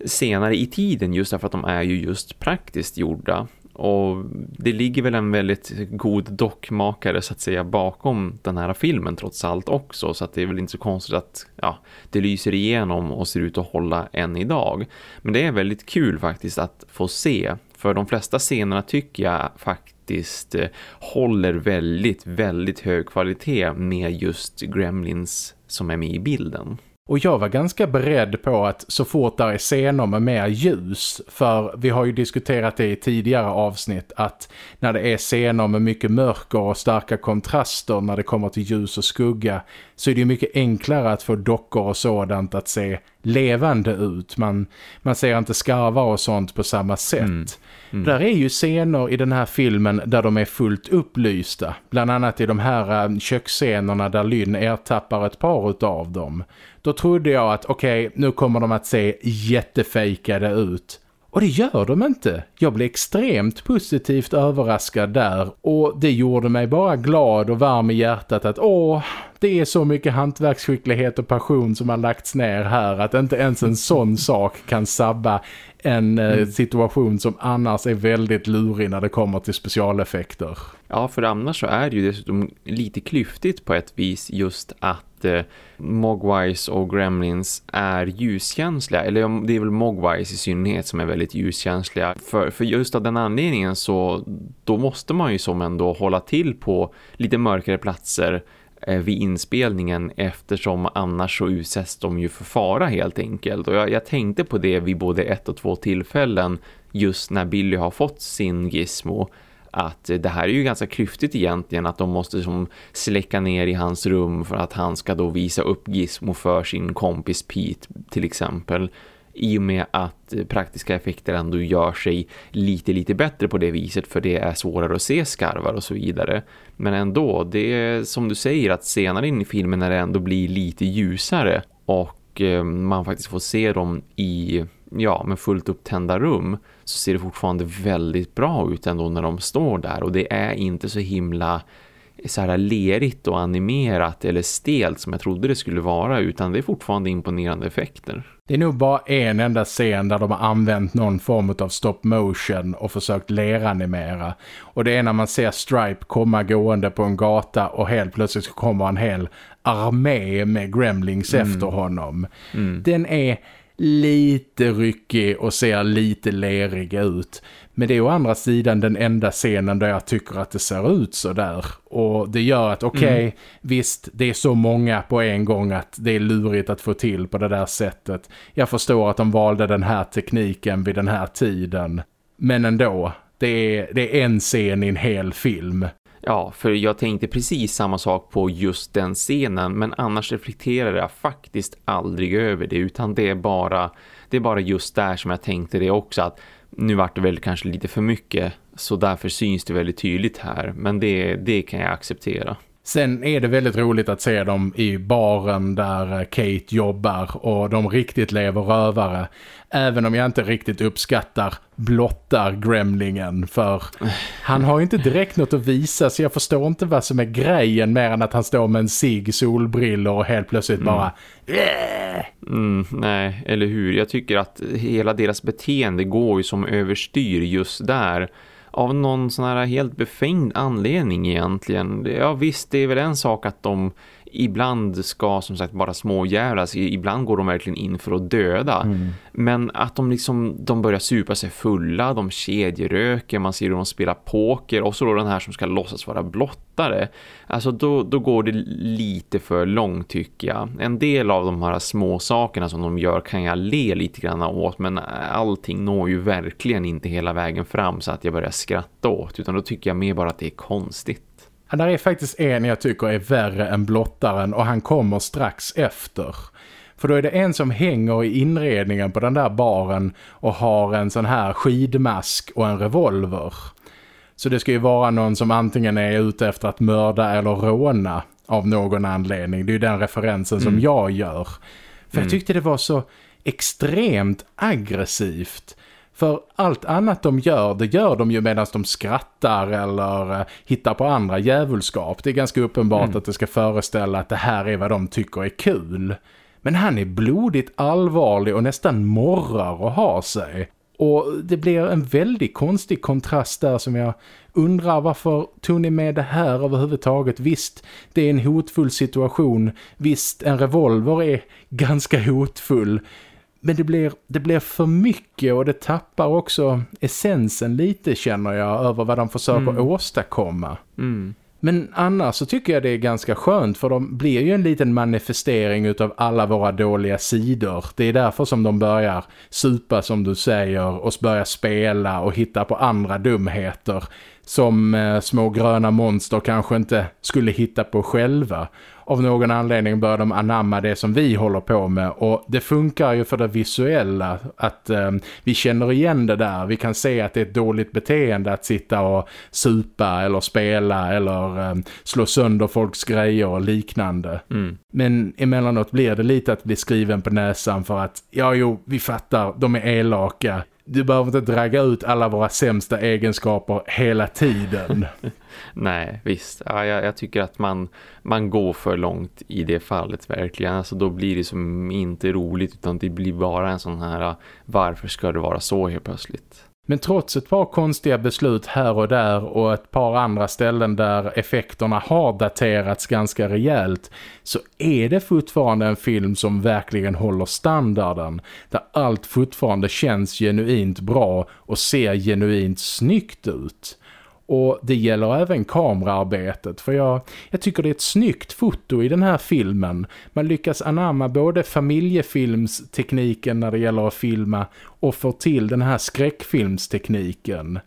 senare i tiden just därför att de är ju just praktiskt gjorda och det ligger väl en väldigt god dockmakare så att säga bakom den här filmen trots allt också. Så att det är väl inte så konstigt att ja, det lyser igenom och ser ut att hålla än idag. Men det är väldigt kul faktiskt att få se. För de flesta scenerna tycker jag faktiskt eh, håller väldigt, väldigt hög kvalitet med just Gremlins som är med i bilden. Och jag var ganska beredd på att så fort där är scener med mer ljus, för vi har ju diskuterat det i tidigare avsnitt, att när det är scener med mycket mörker och starka kontraster när det kommer till ljus och skugga så är det mycket enklare att få dockor och sådant att se levande ut. Man, man ser inte skarvar och sånt på samma sätt. Mm. Mm. Där är ju scener i den här filmen där de är fullt upplysta. Bland annat i de här äh, köksscenerna där Lynn ertappar ett par av dem. Då trodde jag att okej, okay, nu kommer de att se jättefejkade ut. Och det gör de inte. Jag blev extremt positivt överraskad där och det gjorde mig bara glad och varm i hjärtat att åh, Det är så mycket hantverksskicklighet och passion som har lagts ner här att inte ens en sån sak kan sabba en eh, mm. situation som annars är väldigt lurig när det kommer till specialeffekter. Ja, för annars så är det ju dessutom lite klyftigt på ett vis just att eh, Mogwise och Gremlins är ljuskänsliga. Eller det är väl Mogwise i synnerhet som är väldigt ljuskänsliga. För, för just av den anledningen så då måste man ju som ändå hålla till på lite mörkare platser Eh, vid inspelningen eftersom annars så utsätts de ju för fara helt enkelt. Och jag, jag, tänkte på det vid både ett och två tillfällen just när Billy har fått sin gizmo att det här är ju ganska klyftigt egentligen att de måste som släcka ner i hans rum för att han ska då visa upp Gizmo för sin kompis Pete till exempel i och med att eh, praktiska effekter ändå gör sig lite lite bättre på det viset för det är svårare att se skarvar och så vidare. Men ändå, det är som du säger att senare in i filmen när det ändå blir lite ljusare och eh, man faktiskt får se dem i ja, med fullt upptända rum så ser det fortfarande väldigt bra ut ändå när de står där och det är inte så himla så här lerigt och animerat eller stelt som jag trodde det skulle vara utan det är fortfarande imponerande effekter. Det är nog bara en enda scen där de har använt någon form av stop motion och försökt leranimera. Och det är när man ser Stripe komma gående på en gata och helt plötsligt kommer en hel armé med gremlings mm. efter honom. Mm. Den är lite ryckig och ser lite lerig ut. Men det är å andra sidan den enda scenen där jag tycker att det ser ut så där. Och det gör att okej, okay, mm. visst det är så många på en gång att det är lurigt att få till på det där sättet. Jag förstår att de valde den här tekniken vid den här tiden. Men ändå, det är, det är en scen i en hel film. Ja, för jag tänkte precis samma sak på just den scenen men annars reflekterar jag faktiskt aldrig över det utan det är bara, det är bara just där som jag tänkte det också att nu vart det väl kanske lite för mycket så därför syns det väldigt tydligt här men det, det kan jag acceptera. Sen är det väldigt roligt att se dem i baren där Kate jobbar och de riktigt lever rövare. Även om jag inte riktigt uppskattar blottar Gremlingen för han har inte direkt något att visa så jag förstår inte vad som är grejen mer än att han står med en sig solbrillor och helt plötsligt mm. bara mm, nej, eller hur? Jag tycker att hela deras beteende går ju som överstyr just där av någon sån här helt befängd anledning egentligen. Ja visst, det är väl en sak att de ibland ska som sagt bara småjävlas. Ibland går de verkligen in för att döda. Mm. Men att de liksom de börjar supa sig fulla, de kedjeröker, man ser hur de spelar poker och så då den här som ska låtsas vara blottare. Alltså då, då går det lite för långt tycker jag. En del av de här små sakerna som de gör kan jag le lite grann åt men allting når ju verkligen inte hela vägen fram så att jag börjar skratta åt utan då tycker jag mer bara att det är konstigt. Ja, där är faktiskt en jag tycker är värre än blottaren och han kommer strax efter. För då är det en som hänger i inredningen på den där baren och har en sån här skidmask och en revolver. Så det ska ju vara någon som antingen är ute efter att mörda eller råna av någon anledning. Det är ju den referensen som mm. jag gör. För mm. jag tyckte det var så extremt aggressivt. För allt annat de gör, det gör de ju medan de skrattar eller eh, hittar på andra djävulskap. Det är ganska uppenbart mm. att det ska föreställa att det här är vad de tycker är kul. Men han är blodigt allvarlig och nästan morrar och har sig. Och det blir en väldigt konstig kontrast där som jag undrar varför tog ni med det här överhuvudtaget? Visst, det är en hotfull situation. Visst, en revolver är ganska hotfull. Men det blir, det blir för mycket och det tappar också essensen lite känner jag över vad de försöker mm. åstadkomma. Mm. Men annars så tycker jag det är ganska skönt för de blir ju en liten manifestering utav alla våra dåliga sidor. Det är därför som de börjar supa som du säger och börjar spela och hitta på andra dumheter som eh, små gröna monster kanske inte skulle hitta på själva av någon anledning bör de anamma det som vi håller på med och det funkar ju för det visuella att eh, vi känner igen det där. Vi kan se att det är ett dåligt beteende att sitta och supa eller spela eller eh, slå sönder folks grejer och liknande. Mm. Men emellanåt blir det lite att bli skriven på näsan för att ja jo, vi fattar, de är elaka du behöver inte dragga ut alla våra sämsta egenskaper hela tiden. Nej, visst. Ja, jag, jag, tycker att man, man går för långt i det fallet verkligen. Alltså då blir det som inte roligt utan det blir bara en sån här varför ska det vara så helt plötsligt? Men trots ett par konstiga beslut här och där och ett par andra ställen där effekterna har daterats ganska rejält så är det fortfarande en film som verkligen håller standarden. Där allt fortfarande känns genuint bra och ser genuint snyggt ut. Och det gäller även kameraarbetet för jag, jag tycker det är ett snyggt foto i den här filmen. Man lyckas anamma både familjefilmstekniken när det gäller att filma och få till den här skräckfilmstekniken.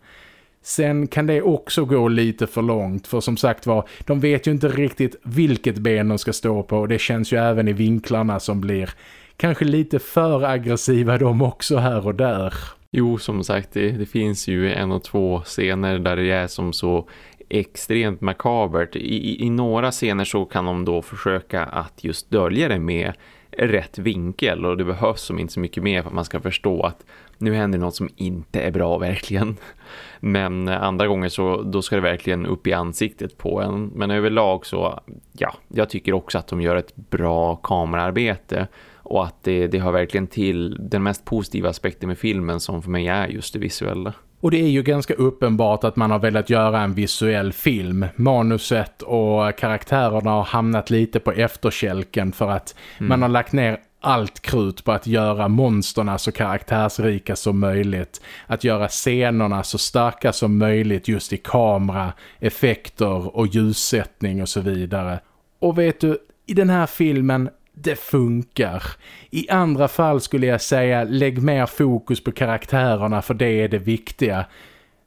Sen kan det också gå lite för långt för som sagt var, de vet ju inte riktigt vilket ben de ska stå på och det känns ju även i vinklarna som blir kanske lite för aggressiva de också här och där. Jo, som sagt, det, det, finns ju en och två scener där det är som så extremt makabert. I, I några scener så kan de då försöka att just dölja det med rätt vinkel och det behövs som inte så mycket mer för att man ska förstå att nu händer något som inte är bra verkligen. Men andra gånger så då ska det verkligen upp i ansiktet på en. Men överlag så, ja, jag tycker också att de gör ett bra kamerarbete och att det, det har verkligen till den mest positiva aspekten med filmen som för mig är just det visuella. Och det är ju ganska uppenbart att man har velat göra en visuell film. Manuset och karaktärerna har hamnat lite på efterkälken för att mm. man har lagt ner allt krut på att göra monsterna så karaktärsrika som möjligt. Att göra scenerna så starka som möjligt just i kamera, effekter och ljussättning och så vidare. Och vet du, i den här filmen det funkar. I andra fall skulle jag säga lägg mer fokus på karaktärerna för det är det viktiga.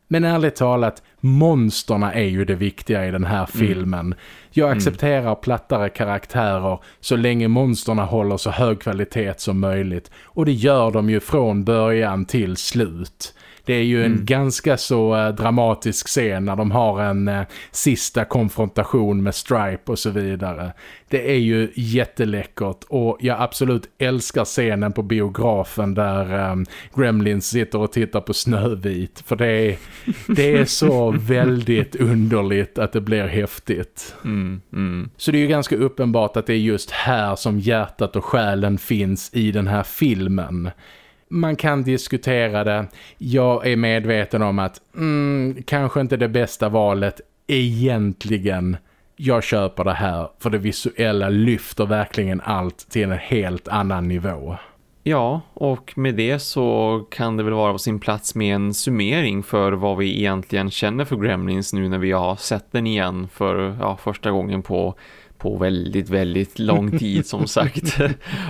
Men ärligt talat, monsterna är ju det viktiga i den här mm. filmen. Mm. Jag accepterar mm. plattare karaktärer så länge monsterna håller så hög kvalitet som möjligt. Och det gör de ju från början till slut. Det är ju en mm. ganska så äh, dramatisk scen när de har en äh, sista konfrontation med Stripe och så vidare. Det är ju jätteläckert och jag absolut älskar scenen på biografen där ähm, Gremlins sitter och tittar på Snövit. För det är, det är så väldigt underligt att det blir häftigt. Mm, mm. Så det är ju ganska uppenbart att det är just här som hjärtat och själen finns i den här filmen man kan diskutera det. Jag är medveten om att mm, kanske inte det bästa valet egentligen. Jag köper det här för det visuella lyfter verkligen allt till en helt annan nivå. Ja, och med det så kan det väl vara på sin plats med en summering för vad vi egentligen känner för Gremlins nu när vi har sett den igen för ja, första gången på på väldigt, väldigt lång tid som sagt.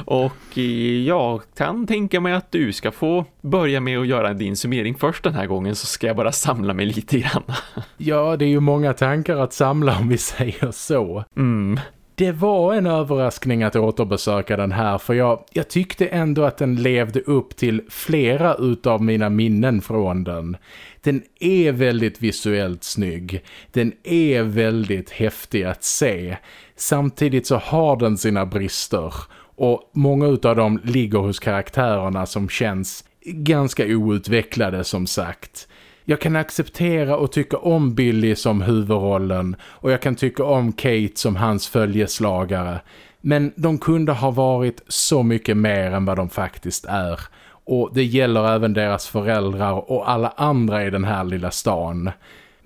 Och jag kan tänka mig att du ska få börja med att göra din summering först den här gången så ska jag bara samla mig lite grann. Ja, det är ju många tankar att samla om vi säger så. Mm. Det var en överraskning att återbesöka den här för jag, jag tyckte ändå att den levde upp till flera utav mina minnen från den. Den är väldigt visuellt snygg. Den är väldigt häftig att se. Samtidigt så har den sina brister och många av dem ligger hos karaktärerna som känns ganska outvecklade som sagt. Jag kan acceptera och tycka om Billy som huvudrollen och jag kan tycka om Kate som hans följeslagare. Men de kunde ha varit så mycket mer än vad de faktiskt är. Och det gäller även deras föräldrar och alla andra i den här lilla stan.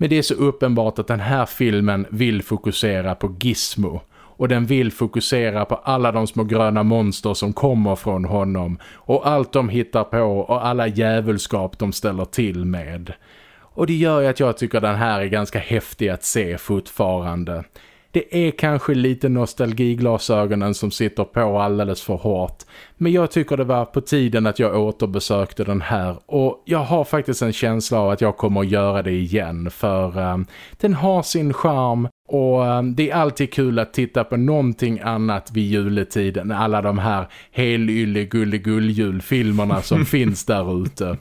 Men det är så uppenbart att den här filmen vill fokusera på Gizmo och den vill fokusera på alla de små gröna monster som kommer från honom och allt de hittar på och alla djävulskap de ställer till med. Och det gör ju att jag tycker den här är ganska häftig att se fortfarande. Det är kanske lite nostalgiglasögonen som sitter på alldeles för hårt. Men jag tycker det var på tiden att jag återbesökte den här. Och jag har faktiskt en känsla av att jag kommer att göra det igen. För um, den har sin charm. Och um, det är alltid kul att titta på någonting annat vid juletiden. Alla de här helylle gulligull-julfilmerna som finns där ute.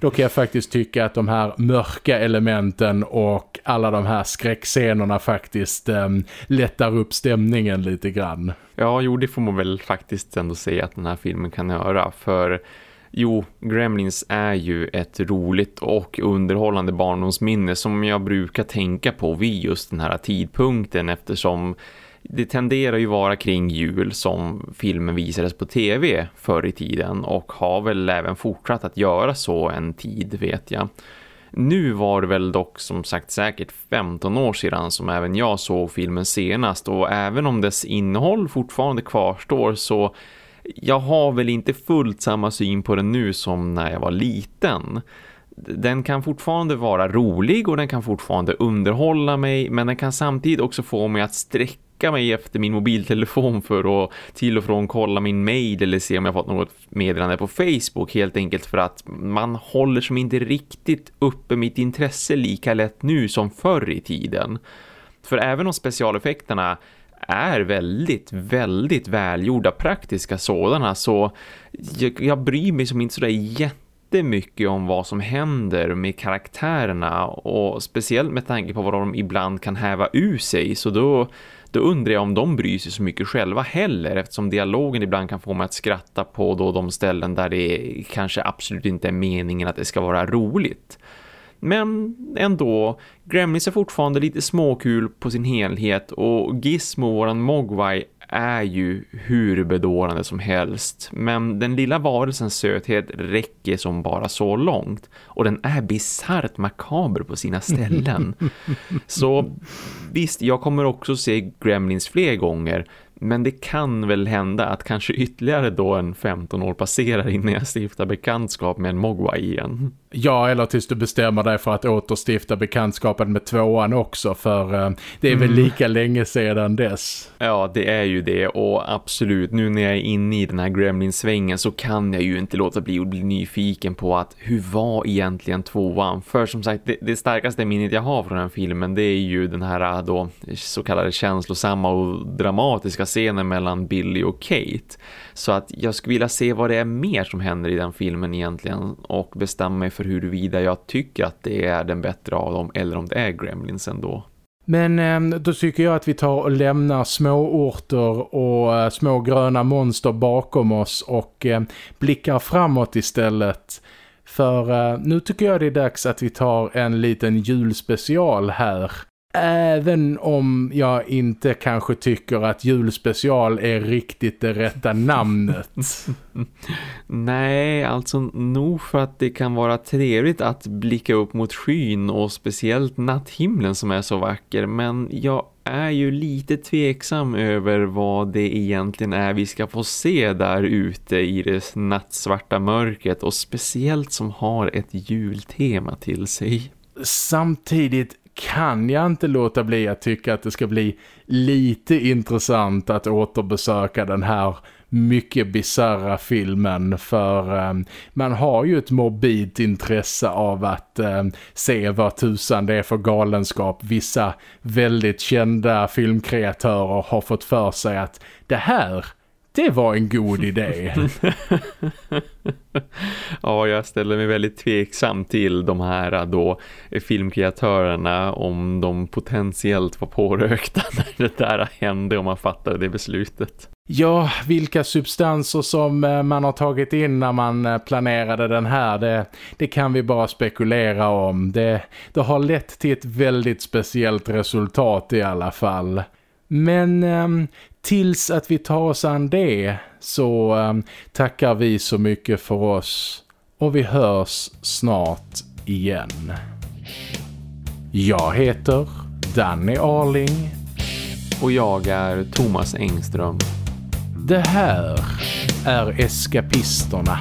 Då kan jag faktiskt tycka att de här mörka elementen och alla de här skräckscenerna faktiskt eh, lättar upp stämningen lite grann. Ja, jo det får man väl faktiskt ändå säga att den här filmen kan göra. För Jo, Gremlins är ju ett roligt och underhållande barndomsminne som jag brukar tänka på vid just den här tidpunkten eftersom det tenderar ju vara kring jul som filmen visades på tv förr i tiden och har väl även fortsatt att göra så en tid vet jag. Nu var det väl dock som sagt säkert 15 år sedan som även jag såg filmen senast och även om dess innehåll fortfarande kvarstår så jag har väl inte fullt samma syn på den nu som när jag var liten. Den kan fortfarande vara rolig och den kan fortfarande underhålla mig men den kan samtidigt också få mig att sträcka klicka mig efter min mobiltelefon för att till och från kolla min mail eller se om jag fått något meddelande på Facebook helt enkelt för att man håller som inte riktigt uppe mitt intresse lika lätt nu som förr i tiden. För även om specialeffekterna är väldigt, väldigt välgjorda praktiska sådana så jag, jag bryr mig som inte sådär jättemycket om vad som händer med karaktärerna och speciellt med tanke på vad de ibland kan häva ur sig så då då undrar jag om de bryr sig så mycket själva heller eftersom dialogen ibland kan få mig att skratta på då de ställen där det kanske absolut inte är meningen att det ska vara roligt. Men ändå, Gremlins är fortfarande lite småkul på sin helhet och Gizmo, våran Mogwai, är ju hur bedårande som helst. Men den lilla varelsens söthet räcker som bara så långt. Och den är bizarrt makaber på sina ställen. så visst, jag kommer också se Gremlins fler gånger. Men det kan väl hända att kanske ytterligare då en 15 år passerar innan jag stiftar bekantskap med en Mogwai igen. Ja, eller tills du bestämmer dig för att återstifta bekantskapen med tvåan också för uh, det är väl mm. lika länge sedan dess. Ja, det är ju det och absolut, nu när jag är inne i den här Gremlin-svängen så kan jag ju inte låta bli att bli nyfiken på att hur var egentligen tvåan? För som sagt, det, det starkaste minnet jag har från den filmen det är ju den här då så kallade känslosamma och dramatiska scenen mellan Billy och Kate. Så att jag skulle vilja se vad det är mer som händer i den filmen egentligen och bestämma mig för huruvida jag tycker att det är den bättre av dem eller om det är Gremlins ändå. Men ehm, då tycker jag att vi tar och lämnar små orter och eh, små gröna monster bakom oss och ehm, blickar framåt istället. För eh, nu tycker jag det är dags att vi tar en liten julspecial här. Även om jag inte kanske tycker att julspecial är riktigt det rätta namnet. Nej, alltså nog för att det kan vara trevligt att blicka upp mot skyn och speciellt natthimlen som är så vacker. Men jag är ju lite tveksam över vad det egentligen är vi ska få se där ute i det nattsvarta mörkret och speciellt som har ett jultema till sig. Samtidigt kan jag inte låta bli att tycka att det ska bli lite intressant att återbesöka den här mycket bizarra filmen. För eh, man har ju ett morbid intresse av att eh, se vad tusan det är för galenskap vissa väldigt kända filmkreatörer har fått för sig att det här det var en god idé. ja, jag ställer mig väldigt tveksam till de här då filmkreatörerna om de potentiellt var pårökta när det där hände om man fattade det beslutet. Ja, vilka substanser som eh, man har tagit in när man eh, planerade den här, det, det kan vi bara spekulera om. Det, det har lett till ett väldigt speciellt resultat i alla fall. Men eh, tills att vi tar oss an det så eh, tackar vi så mycket för oss och vi hörs snart igen. Jag heter Danny Arling. Och jag är Thomas Engström. Det här är Eskapisterna.